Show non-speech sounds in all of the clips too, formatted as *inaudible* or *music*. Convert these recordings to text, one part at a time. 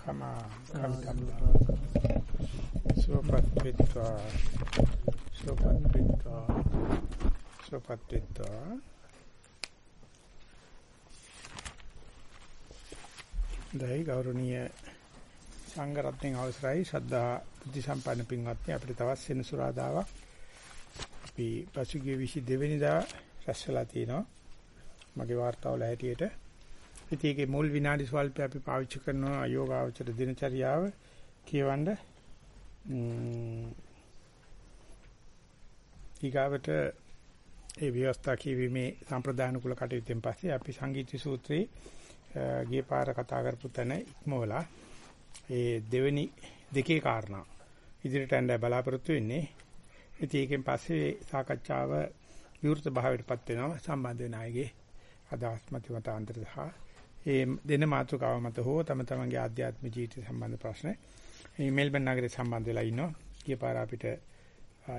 කමා කමිතම්මා සෝපත් පිට්වා සෝපත් පිට්වා සෝපත් පිට්වා දැයි ගෞරවනීය සංඝ රත්නයේ අවසරයි. ශ්‍රද්ධා බුද්ධ සම්පන්න පින්වත්නි අපිට තවත් සෙනසුරාදාවක් අපි පසුගිය 22 වෙනිදා රැස්වලා තිනවා මගේ වාර්තාවල හැටියට ඉතින් ඒකේ මුල් විනාඩි ස්වල්පය අපි පාවිච්චි කරනවා යෝගාවචර දිනචරියාව කියවන්න ඊගාවට ඒ ව්‍යවස්ථා කියවීමේ සම්ප්‍රදාන කුල කටයුත්තෙන් පස්සේ අපි සංගීත සූත්‍රයේ ගිය පාර කතා කරපු තැන ඉක්මවලා ඒ දෙවෙනි දෙකේ කාරණා ඉදිරියට යන්න බලාපොරොත්තු වෙන්නේ. ඉතින් ඒකෙන් පස්සේ සාකච්ඡාව විවෘත භාවයටපත් වෙනවා සම්බන්ධ වෙන අයගේ අදහස් මත මතාන්තර සහ ඒ දෙන මාතෘකාව මත හෝ තම තමන්ගේ ආධ්‍යාත්මික ජීවිත සම්බන්ධ ප්‍රශ්න මේ මෙල්බන් නගරේ සම්බන්ධ වෙලා ඉන්නවා. ගිය පාර අපිට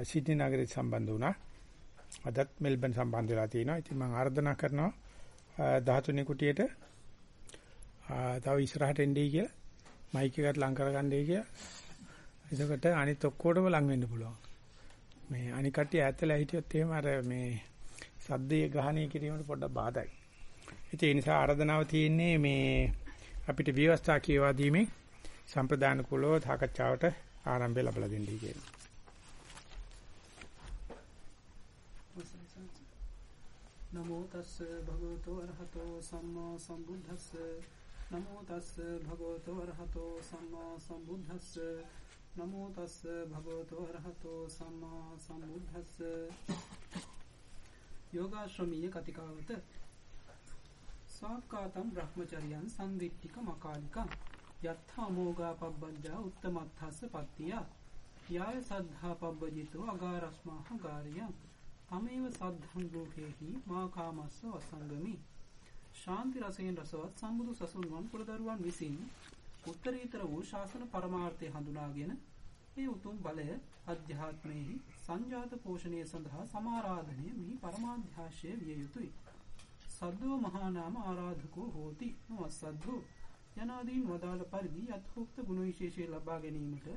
සිඩ්නි නගරේ සම්බන්ධ වුණා. අදත් මෙල්බන් සම්බන්ධ වෙලා තියෙනවා. ඉතින් මම ආරාධනා කරනවා 13 කුටියට තව ඉස්සරහට එන්නයි කියලා මයික් එකට ලං කරගන්නයි කියලා. එතකොට අනිත් ඔක්කොටම ලං වෙන්න පුළුවන්. මේ අනිත් කට්ටිය ඈතලා හිටියොත් එහෙම අර මේ සද්දේ ග්‍රහණය කිරීමට පොඩ්ඩක් බාධායි. ඉතින් ඒ නිසා ආරාධනාව තියෙන්නේ මේ අපිට විවස්ථා කියවා දීමේ සම්ප්‍රදාන කුලව සාකච්ඡාවට ආරම්භය ලැබලා දෙන්නයි කියන්නේ. නමෝ තස්ස භගවතෝ අරහතෝ සම්මා සම්බුද්දස්ස. නමෝ තස්ස භගවතෝ අරහතෝ සම්මා සම්බුද්දස්ස. නමෝ තස්ස භගවතෝ අරහතෝ සම්මා සම්බුද්දස්ස. යෝගාශ්‍රමීය කතිකාවත සාක්කාතම් බ්‍රහ්මචර්යයන් සම්දිට්ඨික මකාලිකං. යත්ථා මෝගා පබ්බජ්ජා උත්තමත්ථස්ස පත්තිය. යාය සද්ධා පබ්බජිතෝ අගාරස්මාහ ගාරියං. තමේව සද්ධං ලෝකේහි මා කාමස්ස වසංගමි. ශාන්ති රසයෙන් රසවත් සම්බුදු සසුන්වන් කුලදරුවන් විසින් උත්තරීතර වූ ශාසන පරමාර්ථය හඳුනාගෙන ඒ උතුම් බලය අධ්‍යාත්මයෙහි සංජාත පෝෂණය සඳහා සමාරාධනය මෙහි පරමාධ්‍යාශය විය යුතුය. සද්දෝ මහා නාම ආරාධකෝ හෝති නොවස්සද්දෝ යනාදීන් වදාළ පරිදි යථෝක්ත ගුණ විශේෂය ලබා ගැනීමට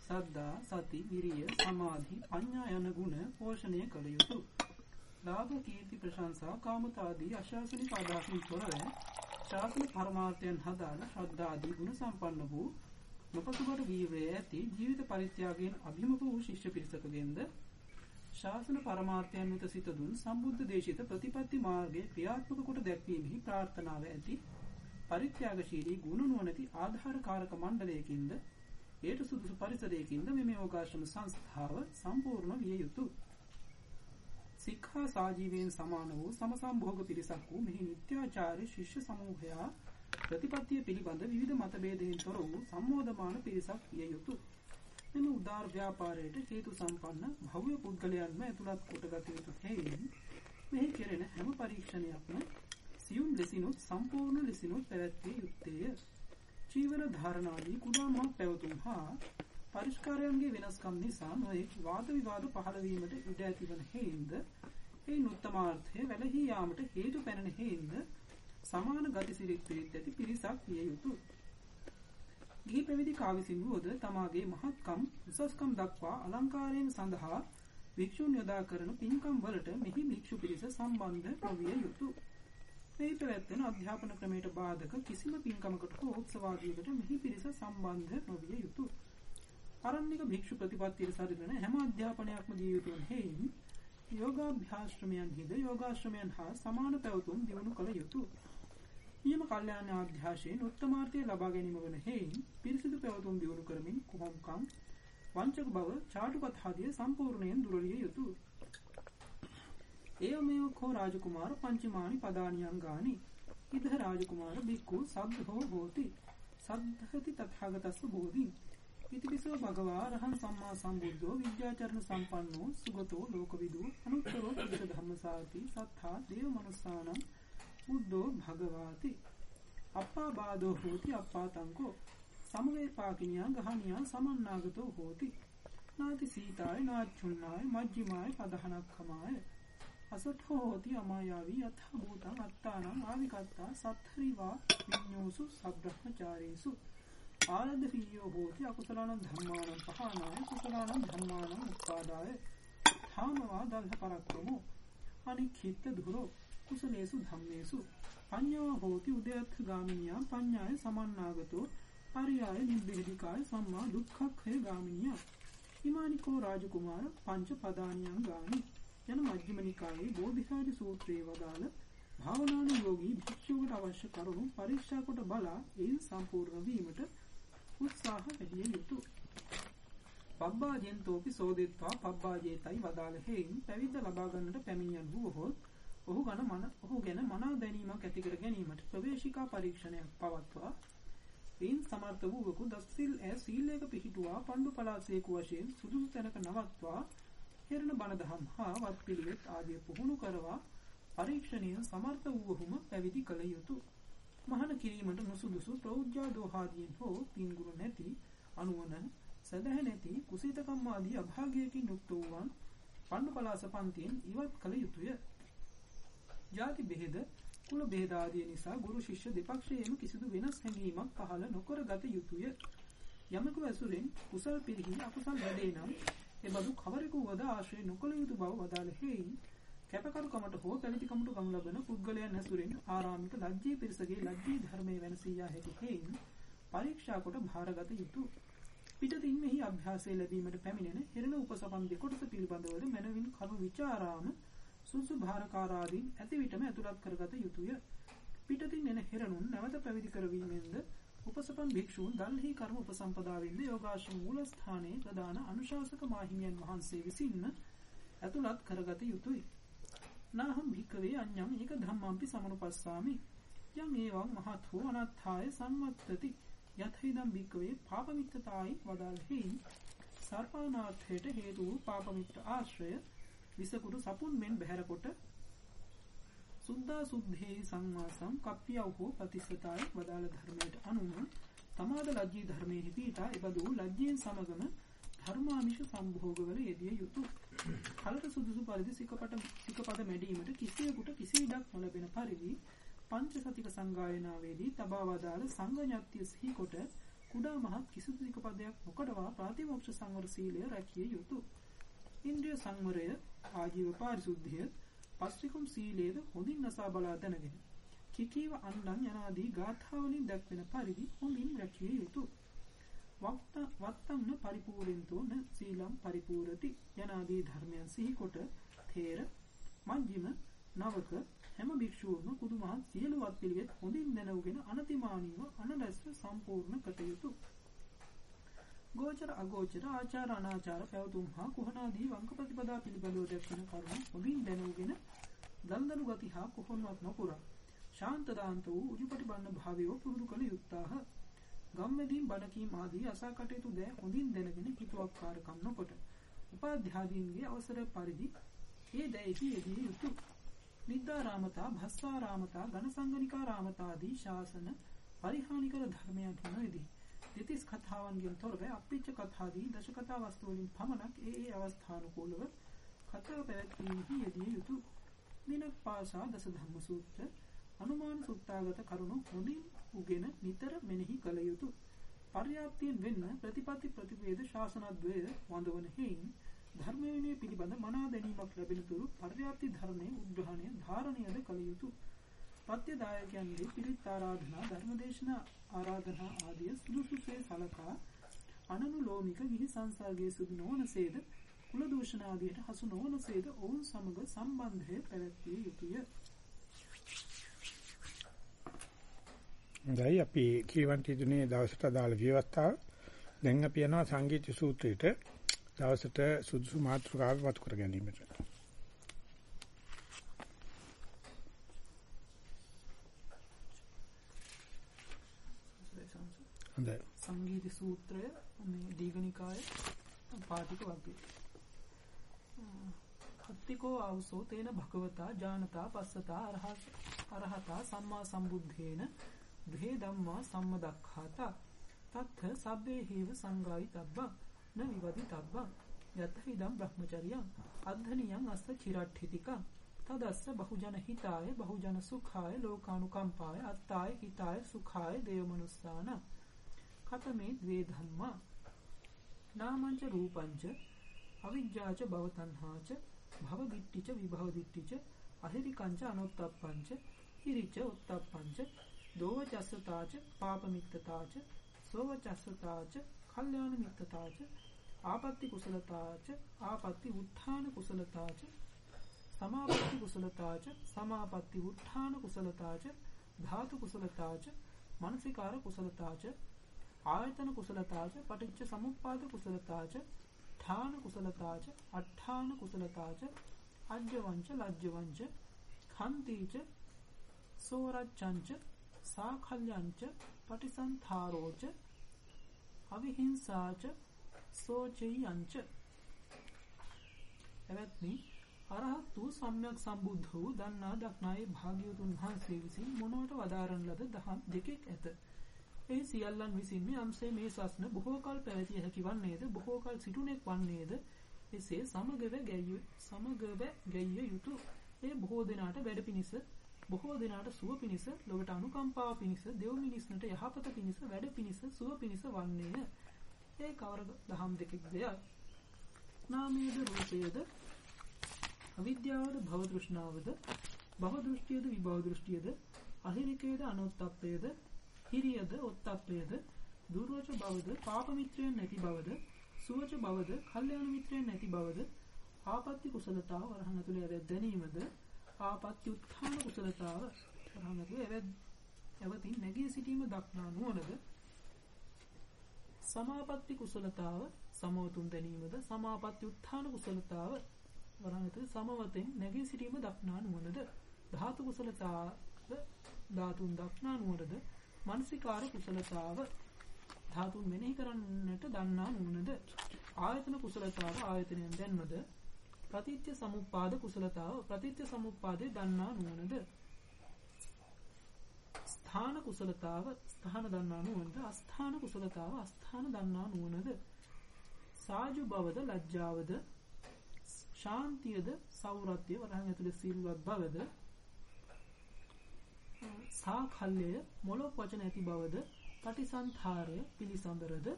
සද්දා සති විරිය සමාධි පඤ්ඤා යන ගුණ පෝෂණය කළ යුතුය. ලාභ කීර්ති ප්‍රශංසා කාමතාදී අශාසනික අදහසින් තොරව ශාසන පරමාර්ථයන් හදාන ශ්‍රද්ධාදී ගුණ සම්පන්න වූ නොපසුබට වීරය ඇති ජීවිත පරිත්‍යාගයෙන් අභිමුඛ වූ ශිෂ්‍ය පිරිසකගෙන්ද ශාසන පරමාර්ථයන් වෙත සිත දුන් සම්බුද්ධ දේශිත ප්‍රතිපත්ති මාර්ගයේ ක්‍රියාත්මක කොට දැක්වීමෙහි ප්‍රාර්ථනාව ඇති පරිත්‍යාගශීලී ගුණ නුවණති ආධාරකාරක මණ්ඩලයකින්ද ඒට සුදුසු පරිසරයකින්ද මෙම යෝගාශ්‍රම සංස්ථාව සම්පූර්ණ විය යුතුය. සික්ඛා සාජීවයෙන් සමාන වූ සමසම්භෝග පිරිසක් වූ මෙහි නිත්‍යාචාර්ය ශිෂ්‍ය සමූහයා ප්‍රතිපත්තිය පිළිබඳ විවිධ මතභේදයෙන් තොර වූ සම්මෝධමාන පිරිසක් විය යුතුය. මෙම උදාර ව්‍යාපාරයට හේතු සම්පන්න භව්‍ය පුද්ගලයන්ම ඇතුළත් කොටගත යුතු හේයින් මෙහි කෙරෙන හැම පරීක්ෂණයක්ම සියුම් ලෙසිනුත් සම්පූර්ණ ලෙසිනුත් පැවැත්විය යුත්තේය. චීවර ධාරණාදී කුඩා මහ පැවතුම් හා පරිස්කාරයන්ගේ වෙනස්කම් නිසා නොයෙක් වාද විවාද පහළ වීමට ඉඩ ඇතිවන හේින්ද ඒ නුත්තමාර්ථය වැළහී යාමට හේතු පැනන හේින්ද සමාන ගතිසිරිත් පිරිත් ඇති පිරිසක් විය යුතුය. ගිහි පැවිදි කාවිසින් වූද තමාගේ මහත්කම් උසස්කම් දක්වා අලංකාරයෙන් සඳහා භික්ෂුන් යොදා කරන පින්කම් වලට මෙහි භික්ෂු පිරිස සම්බන්ධ නොවිය යුතුය. මේ පැවැත්වෙන අධ්‍යාපන ක්‍රමයට බාධක කිසිම පින්කමකට හෝ උත්සවාදයකට මෙහි පිරිස සම්බන්ධ නොවිය යුතුය. අරණ්‍යක භික්ෂු ප්‍රතිපත්තියට සරිලන හැම අධ්‍යාපනයක්ම දිය යුතු වන හේයින් යෝගාභ්‍යාශ්‍රමයන්හිද යෝගාශ්‍රමයන් හා සමාන පැවතුම් දියුණු කළ යුතුය. නියම කල්යාණ අධ්‍යාශයෙන් උත්තමාර්ථය ලබා ගැනීම වන හේයින් පිරිසිදු පැවතුම් දියුණු කරමින් කුහුම්කම් වංචක බව චාටුකතාදිය සම්පූර්ණයෙන් දුරලිය යුතුය. ඒවමේව කෝ රාජකුමාර පංචමානි පදානියන් ගානි ඉදහ රාජකුමාර බික්කු සබ්බහෝ හෝති. සද්ධහති තථාගතස්ස බෝධි. ඉතිපිසෝ භගවා රහං සම්මා සම්බුද්ධෝ විද්‍යාචරණ සම්පන්නෝ සුගතෝ ලෝකවිදු අනුත්තරෝ පුරුෂ ධම්මසාරති සත්තා දේව මනුස්සානං බුද්ධෝ භගවාති. අප්පා බාධෝ හෝති අප්පාතංකෝ සමවේ පාකිනියා ගහනියා සමන්නාගතෝ හෝති. නාති සීතාය නාච්චුන්නාය මජ්ජිමාය පදහනක්ඛමාය. අසට්ඨෝ හෝති අමායාවී යථා භූතං අත්තානං ආවිකත්තා සත්තරිවා විඤ්ඤෝසු සබ්‍රහ්මචාරේසු. ආනන්දසියෝ හෝති අකුසලානං ධම්මානං පහනාය කුසලානං ධම්මානං උත්පාදාය ධාමවා දල්හ පරක්කමෝ අනික්ඛිත දුරෝ. කුසලේසු ධම්මේසු පඤ්ඤා හෝති උදයත්ථ ගාමිනියා. පඤ්ඤාය සමන්නාගතෝ. පරියාය නිබ්බේධිකාය සම්මා දුක්ඛක්ඛය ගාමිනියා. හිමානිකෝ රාජකුමාර පංච පදානියං ගාමි. යන මජ්ක්‍ධිම නිකායේ බෝධිසාජ සූත්‍රයේ වදාළ භාවනානුයෝගී භික්ෂුවකට අවශ්‍ය කරුණු පරීක්ෂා කොට බලා එයින් සම්පූර්ණ වීමට උත්සාහ වැඩි යුතුය. පබ්බාජෙන්තෝපි සෝදෙත්වා. පබ්බාජේතයි වදාළ හේයින් පැවිද්ද ලබා ගන්නට පැමිණියන් වූහොත් ඔහු ගැන මන ඔහු ගැන මනා දැනීමක් ඇති කර ගැනීමට ප්‍රවේශිකා පරීක්ෂණයක් පවත්වා එයින් සමර්ථ වූවකු දස්සිල් ඇ සීලයක පිහිටුවා පණ්ඩු පලාසේකු වශයෙන් සුදුසු තැනක නවත්වා හෙරණ බණ දහම් හා වත් පිළිවෙත් ආදිය පුහුණු කරවා පරීක්ෂණයෙන් සමර්ථ වූවහුම පැවිදි කළ යුතුය. මහාන කිරීමට නොසුදුසු ප්‍රෞජ්ජා දෝහාදීන් හෝ පින්ගුරු නැති අනුවන සදහ නැති කුසීතකම් ආදී අභාගයකින් යුක්ත වූවන් පණ්ඩු පලාස පන්තියෙන් ඉවත් කළ යුතුය. ಜಾති බෙහෙද කුල බෙහෙද ආදී නිසා ගුරු ශිෂ්‍ය දෙපක්ෂයේම කිසිදු වෙනස් හැඟීමක් පහළ නොකර ගත යුතුය. යමෙකු ඇසුරෙන් කුසල් පිරිහි අකුසල් වැඩේ නම් එබඳු කවරෙකු වද ආශ්‍රය නොකළ යුතු බව වදාළ හේයින් කැපකරුකමට හෝ පැවිදිකමට ගනු ලබන පුද්ගලයන් ඇසුරෙන් ආරාමික ලජ්ජී පිරිසගේ ලජ්ජී ධර්මයේ වෙනසී යා හැකි හේයින් පරීක්ෂා කොට භාරගත යුතුය. පිටතින් මෙහි අභ්‍යාසය ලැබීමට පැමිණෙන හිරණ උපසපන් දෙකොටස පිළිබඳවද මනවින් කරු විචාරාම සුසු භාරකාරාදීන් ඇති විටම ඇතුළත් කරගත යුතුය. පිටතින් එන හිරණුන් නැවත පැවිදි කරවීමෙන්ද උපසපන් භික්ෂූන් දල්හි කර්ම උපසම්පදාවෙන්ද යෝගාශ්‍රම මූලස්ථානයේ ප්‍රධාන අනුශාසක මාහිමියන් වහන්සේ විසින්ම ඇතුළත් කරගත යුතුය. නාහම් භික්කවේ අඤ්ඤං ඒක ධම්මම්පි සමනුපස්සාමි යම් ඒවං මහත්ෝ අනත්ථාය සම්මත්තති යතහිදම් භික්කවේ පාපමිත්තතායි වදාළෙහි සර්පානාර්ථයට හේතු වූ පාපමිත්‍ර ආශ්‍රය විසකුරු සපුන් මෙන් බැහැර කොට සුද්ධා සුද්ධේ සංවාසම් කප්පියව හෝ ප්‍රතිසතායි වදාළ ධර්මයට අනුව තමාද ලජ්ජී ධර්මයේ පිහිටා එබඳු ලජ්ජයෙන් සමගම ධර්මාමිෂ සම්භෝගවල යෙදිය යුතුය. කලට සුදුසු පරිදි සිකපට සිකපද මැඩීමට කිසියෙකුට කිසි ඉඩක් නොලැබෙන පරිදි පංච සතික සංගායනාවේදී තබා වදාළ සංඝඥත්‍ය සිහි කොට කුඩා මහත් කිසිදු සිකපදයක් නොකඩවා ප්‍රාතිමෝක්ෂ සංවර සීලය රැකිය යුතුය. ඉන්ද්‍රිය සංවරය, ආජීව පාරිශුද්ධිය, පස්තිකුම් සීලයද හොඳින් නසා බලා දැනගෙන කිකීව අන්නම් යනාදී ගාථාවලින් දැක්වෙන පරිදි හොඳින් රැකිය යුතුය. වත්තම්න පරිපූර්ණතෝ න සීලම් පරිපූර්ණති යනාදී ධර්මයන් සිහි කොට තේර මජ්ජිම නවක හැම භික්ෂූවම කුදුමහත් සියලු වත් පිළිවෙත් හොඳින් දැනුගෙන අනතිමානීව අනලස්ව සම්පූර්ණ කටයුතු ගෝචර අගෝචර ආචාර අනාචාර පැවතුම් හා කුහනාදී වංක ප්‍රතිපදා පිළිබඳව දැක්වෙන කරුණු හොඳින් දැනුගෙන දන්දනු ගති හා කුහුණුවක් නොපුරා ශාන්ත දාන්ත වූ උජුපටිබන්න භාවයෝ පුරුදු කළ යුත්තාහ ගම්මැදීන් බණකීම් ආදී අසා කටයුතු දෑ හොඳින් දැනගෙන හිතුවක්කාරකම් නොකොට උපාධ්‍යාදීන්ගේ අවසර පරිදි ඒ දෑෙහි යෙදිය යුතුය. නිද්දාරාමතා, භස්සාරාමතා, ඝනසංගනිකාරාමතා ආදී ශාසන පරිහානිකර ධර්මයන් නොයේදී. දෙතිස් කතාවන්ගෙන් තොරව අප්පිච්ච කතාදී දශ කතා වස්තු වලින් පමණක් ඒ ඒ අවස්ථානුකූලව කතා පැවැත්වීමෙහි යෙදිය යුතුය. දිනක් පාසා දස ධම්ම සූත්‍ර අනුමාන සුත්තාගත කරුණු හොඳින් උගෙන නිතර මෙනෙහි කළ යුතුය. පර්යාප්තියෙන් වෙන්න ප්‍රතිපatti ප්‍රතිවේද ශාසනද්වය වඳවන හේයින් ධර්ම විනය පිළිබඳ මනා දැනීමක් ලැබෙන තුරු පර්යාප්ති ධර්මයේ උද්ඝාණය ධාරණයද කළ යුතුය. පත්‍යදායකයන්ගේ පිරිත් ආරාධනා ධර්මදේශනා ආරාධනා ආදිය සුදුසුසේ සලකා අනනුලෝමික ගිහි සංසර්ගයේ සුදු නොවනසේද කුල දූෂණ ආදියට හසු නොවනසේද ඔවුන් සමග සම්බන්ධය පැවැත්විය යුතුය. හොඳයි අපි කීවන්ති දුනේ දවසට අදාළ විවස්ථාව. දැන් අපි යනවා සංගීත සූත්‍රයට දවසට සුදුසු මාතෘකාව වතු කර ගැනීමට. හොඳයි. සංගීත සූත්‍රය මේ දීඝනිකාය පාටික වර්ගය. අත්තිකෝ ආවසෝ තේන භගවතා ජානතා පස්සතා අරහතා සම්මා සම්බුද්ධේන ද්වේ ධම්මා සම්මදක්ඛාතා තත්ථ සබ්බේ හේව සංගායි තබ්බා න විවදි තබ්බා යත හිදම් බ්‍රහ්මචර්යං අද්ධනියං අස්ස චිරට්ඨිතිකා තදස්ස බහුජන හිතාය බහුජන සුඛාය ලෝකානුකම්පාය අත්තාය හිතාය සුඛාය දේවමනුස්සාන කතමේ ද්වේ ධම්මා නාමංච රූපංච අවිජ්ජාච භවතණ්හාච භව දිට්ඨිච විභව දිට්ඨිච අහිරිකංච අනොත්තප්පංච හිරිච උත්තප්පංච දෝව චස්සතාච පාපමිත්තතාච සෝව චස්සතාච කල්යාණ මිත්තතාච ආපත්‍ති කුසලතාච ආපත්‍ති උත්ථාන කුසලතාච සමාපත්‍ති කුසලතාච සමාපත්‍ති උත්ථාන කුසලතාච ධාතු කුසලතාච මානසිකාර කුසලතාච ආයතන කුසලතාච පටිච්ච සමුප්පාද කුසලතාච ඨාන කුසලතාච අට්ඨාන කුසලතාච අජ්ජවංච ලජ්ජවංච khantීච සෝරච්ඡංච සාඛල්යංච පටිසන්තරෝච අවිහිංසාච සෝචයංච එවත්නි අරහත් වූ සම්්‍යක් සම්බුද්ධ වූ දන්නා දක්නායේ භාග්‍යවතුන් වහන්සේ විසින් මොනවට වදාරන ලද දහම් දෙකෙක් ඇත. ඒ සියල්ලන් විසින් මේ අම්සේ මේ සස්න බොහෝ කල් පැවතිය හැකි වන්නේද බොහෝ කල් සිටුනෙක් වන්නේද එසේ සමගව ගැයු සමගව ගැයිය යුතු ඒ බොහෝ දෙනාට වැඩ පිණිස බොහෝ දෙනාට සුව පිණිස ලොවට අනුකම්පාව පිණිස දෙව් මිනිස්නට යහපත පිණිස වැඩ පිණිස සුව පිණිස වන්නේය. ඒ කවර දහම් දෙකෙක් දෙයක්. නාමයේද රූපයේද අවිද්‍යාවද භව තෘෂ්ණාවද භව දෘෂ්ටියද විභව දෘෂ්ටියද අහිරිකේද අනොත්තප්පේද හිරියද ඔත්තප්පේද දුර්වච බවද පාප මිත්‍රයන් නැති බවද සුවච බවද කල්යාණ මිත්‍රයන් නැති බවද ආපත්‍ති කුසලතාව වරහන් ඇතුළේ දැනීමද ආපත්‍ය උත්ථාන කුසලතාව වරහන් ඇතුළේ එවතින් නැගී සිටීම දක්නා නුවණද සමාපatti කුසලතාව සමවතුන් දැනීමද සමාපatti උත්ථාන කුසලතාව වරහන් සමවතෙන් නැගී සිටීම දක්නා නුවණද ධාතු කුසලතාව ධාතුන් දක්නා නුවණද මානසිකාර කුසලතාව ධාතුන් මෙනෙහි කරන්නට දන්නා නුවණද? ආයතන කුසලතාව ආයතනයෙන් දැන්මද ප්‍රතිත්‍ය සමුප්පාද කුසලතාව ප්‍රතිත්‍ය සමුප්පාදේ දන්නා නුවණද? ස්ථාන කුසලතාව ස්ථාන දන්නා නුවණද? අස්ථාන කුසලතාව අස්ථාන දන්නා නුවණද? සාජු බවද ලැජ්ජාවද? ශාන්තියද සෞරත්‍ය වරහන් ඇතුලේ සීලවත් බවද? සාඛල්‍යය මොළොක් වචන ඇති බවද පටිසන්තරය පිළිසඳරද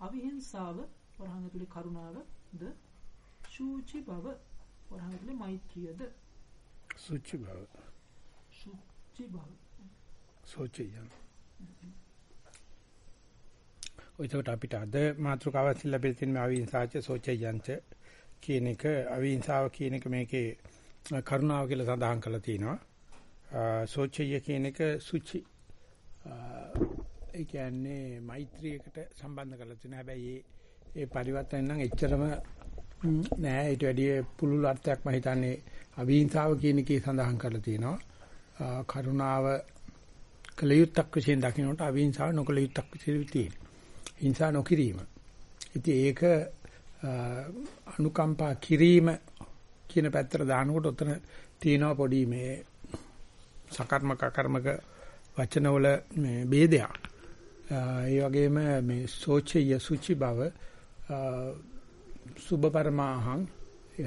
අවිහිංසාව වරහන් ඇතුලේ කරුණාවද සූචි බව වරහන් මෛත්‍රියද? සුචි බව. සුචි බව. සෝචියන්. ඔයකට අපිට අද මාතෘකාවක් ලැබෙලා තියෙන අවිහිංසාච සෝචයන්ච කියන එක අවිහිංසාව කියන එක මේකේ කරුණාව කියලා සඳහන් කරලා තිනවා සෝචය කියන එක සුචි ඒ කියන්නේ මෛත්‍රියකට සම්බන්ධ කරලා තියෙනවා හැබැයි ඒ පරිවර්තන නම් එච්චරම නෑ ඊට වැඩිය පුළුල් අර්ථයක් මම හිතන්නේ අවිහිංසාව කියන එකේ සඳහන් කරලා තියෙනවා කරුණාව කලියුත්තක් විසින් දකින්නට අවිහිංසාව නොකලියුත්තක් විසින් තියෙනවා. හිංසා නොකිරීම. ඉතින් ඒක අනුකම්පා කිරීම කියන පැත්තට දානකොට උතන තියෙනවා පොඩි මේ සකර්මක කර්මක වචනවල මේ ભેදයක්. ඒ වගේම මේ සෝචය සුචි බව සුබ පරමාහං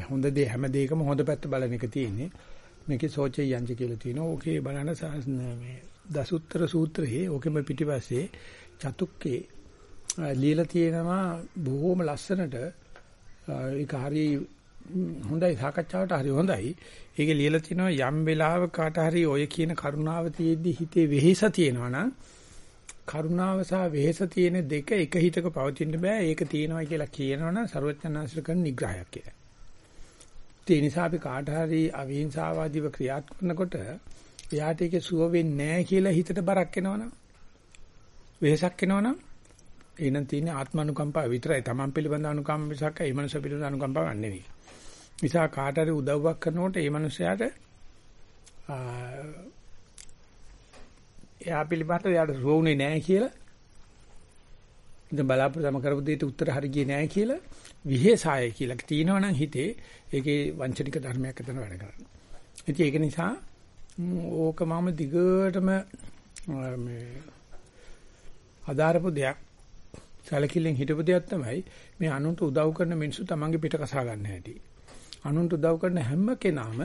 හොඳ දේ හැම දෙයකම හොඳ පැත්ත බලන එක තියෙන්නේ. මේකේ සෝචේ යංජ කියලා තියෙනවා. ඕකේ බලන මේ දසුත්තර සූත්‍රයේ ඕකෙම පිටිපස්සේ චතුක්කේ লীලා තියෙනවා බොහොම ලස්සනට ඒක හරි හොඳයි සාකච්ඡාවට හරි හොඳයි. ඒකේ ලියලා තිනවා යම් වෙලාවක කාට හරි ඔය කියන කරුණාව තියෙද්දි හිතේ වෙහෙස තියෙනවා නම් කරුණාව සහ වෙහෙස තියෙන දෙක එක හිතක පවතින්න බෑ. ඒක තියෙනවා කියලා කියනවනම් ਸਰවඥාන්සල කරන නිග්‍රහයක් කියලා. ඒ නිසා අපි කාට හරි අවිහිංසාවාදීව ක්‍රියාත්මක කරනකොට එයාට ඒකේ සුව වෙන්නේ නැහැ කියලා හිතට බරක් එනවනම් වෙහෙසක් එනවනම් එහෙනම් තියෙන්නේ ආත්මනුකම්පාව විතරයි. Taman පිළිබඳ අනුකම්පාවක් ඒ මනස පිළිබඳ අනුකම්පාවක් නෙවෙයි. නිසා කාට හරි උදව්වක් කරනකොට ඒ මනුස්සයාට එයා පිළිබඳව එයාට රෝුනේ නැහැ කියලා ඉතින් බලාපොරොත්තුම කරපු දෙයට උත්තර හරි ගියේ නැහැ කියලා විහෙසාය කියලා තියෙනවනම් හිතේ ඒකේ වංචනික ධර්මයක් එතන වැඩ කරනවා. ඉතින් ඒක නිසා ඕක මම දිගටම මේ අදාරපු දෙයක් සැලකිල්ලෙන් හිටපු දෙයක් තමයි මේ අනුන්ට උදව් කරන මිනිස්සු තමන්ගේ පිට කසා ගන්න හැටි. අනුන්ට උදව් කරන හැම කෙනාම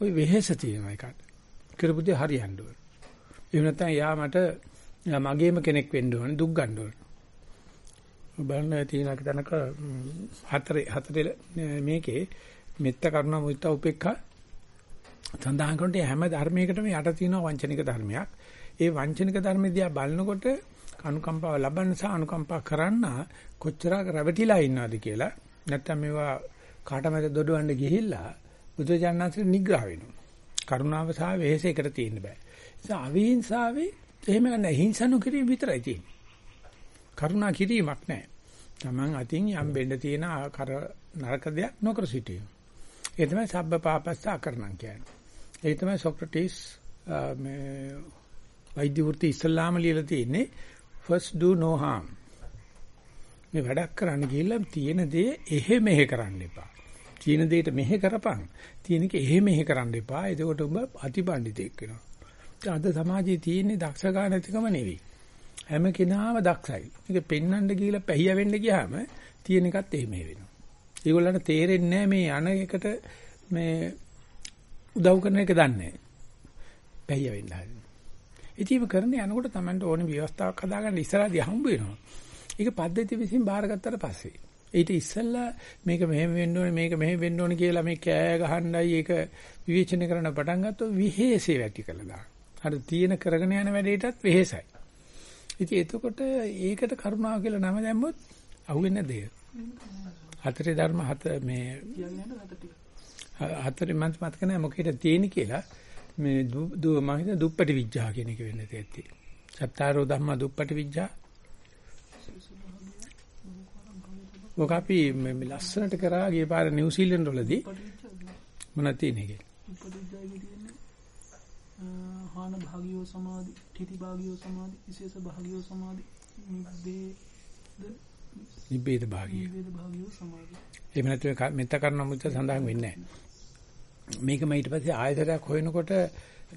ওই වෙහෙස තියෙන එකට. කරපු දේ හරියන්න ඕන. එහෙම නැත්නම් යා මට මගේම කෙනෙක් වෙන්න ඕනේ දුක් ගන්න ඕනේ. බලන්න තියෙනක තැනක හතරේ හතරේ මේකේ මෙත්ත කරුණා මුදිතා උපේක්ඛා සඳහන් කරනට හැම ධර්මයකටම යට තියෙන වංචනික ධර්මයක්. ඒ වංචනික ධර්ම දිහා බලනකොට අනුකම්පාව ලබන්න සහ අනුකම්පා කරන්න කොච්චරක් රැවටිලා ඉන්නවද කියලා නැත්තම් මේවා කාටමද දොඩවන්න ගිහිල්ලා බුදුජානනාංශේ නිග්‍රහ වෙනවා. කරුණාව සහ වෙහෙස එකට තියෙන්න බෑ. ඒ නිසා අවිහිංසාවේ එහෙම නැහැ. හිංසනු කිරීම විතරයි තියෙන්නේ. කරුණා කිරීමක් නැහැ. Taman අතින් යම් වෙන්න තියෙන කර නරක දෙයක් නොකර සිටීම. ඒ තමයි සබ්බ පාපස්ස අකරණම් කියන්නේ. ඒ තමයි සොක්‍රටිස් මේ වෛද්‍ය වෘත්ති ඉස්ලාම ලියලා තියෙන්නේ first do no harm. මේ වැඩක් කරන්න ගිහිල්ලා තියෙන දේ එහෙ මෙහෙ කරන්න එපා. තියෙන දෙයට මෙහෙ කරපන්. තියෙනක එහෙ මෙහෙ කරන්න එපා. එතකොට ඔබ අතිපණ්ඩිතෙක් වෙනවා. අද සමාජයේ තියෙන්නේ දක්ෂ ගානතිකම නෙවෙයි. හැම කෙනාම දක්ෂයි. මේක පෙන්වන්න ගිහිල්ලා පැහිය වෙන්න ගියාම තියෙන එකත් එහෙම වෙනවා. ඒගොල්ලන්ට තේරෙන්නේ මේ අන එකට මේ උදව් කරන එක දන්නේ නැහැ. පැහිය වෙන්න හදන. ඉතින් කරන්නේ යනකොට Tamanට ඕනේ ව්‍යවස්ථාවක් හදාගන්න ඉස්සරහදී හම්බ වෙනවා. ඒක පද්ධති විසින් බාරගත්තට පස්සේ ඊට ඉස්සෙල්ලා මේක මෙහෙම වෙන්න ඕනේ මේක මෙහෙම වෙන්න ඕනේ කියලා මේ කෑ ගහන්නයි ඒක විවේචනය කරන්න පටන් ගත්තොත් විහෙසේ වැටි කළා දාන. අර තියෙන කරගෙන යන වැඩේටත් වෙහෙසයි. ඉතින් එතකොට ඒකට කරුණාව කියලා නම දැම්මොත් අහුවෙන්නේ නැද්ද ඒක? හතරේ ධර්ම හත මේ හතරේ මන්ත් මතක නැහැ මොකේද තියෙන්නේ කියලා මේ දු මම හිතන දුප්පටි විඥා කියන එක වෙන්න තියෙති. සත්තාරෝ ධම්ම දුප්පටි විඥා. මොක අපි මේ ලස්සනට කරා ගිය පාර නිව්සීලන්ත වලදී මොනවද තියෙන්නේ? හාන භාගියෝ සමාධි, ඨිති භාගියෝ සමාධි, විශේෂ භාගියෝ සමාධි, නිබ්බේද නිබ්බේද භාගිය. නිබ්බේද භාගියෝ සමාධි. එහෙම නැත්නම් මෙත්ත කරන මුත්‍ත සඳහන් වෙන්නේ නැහැ. මේකම ඊට පස්සේ ආයතරයක් හොයනකොට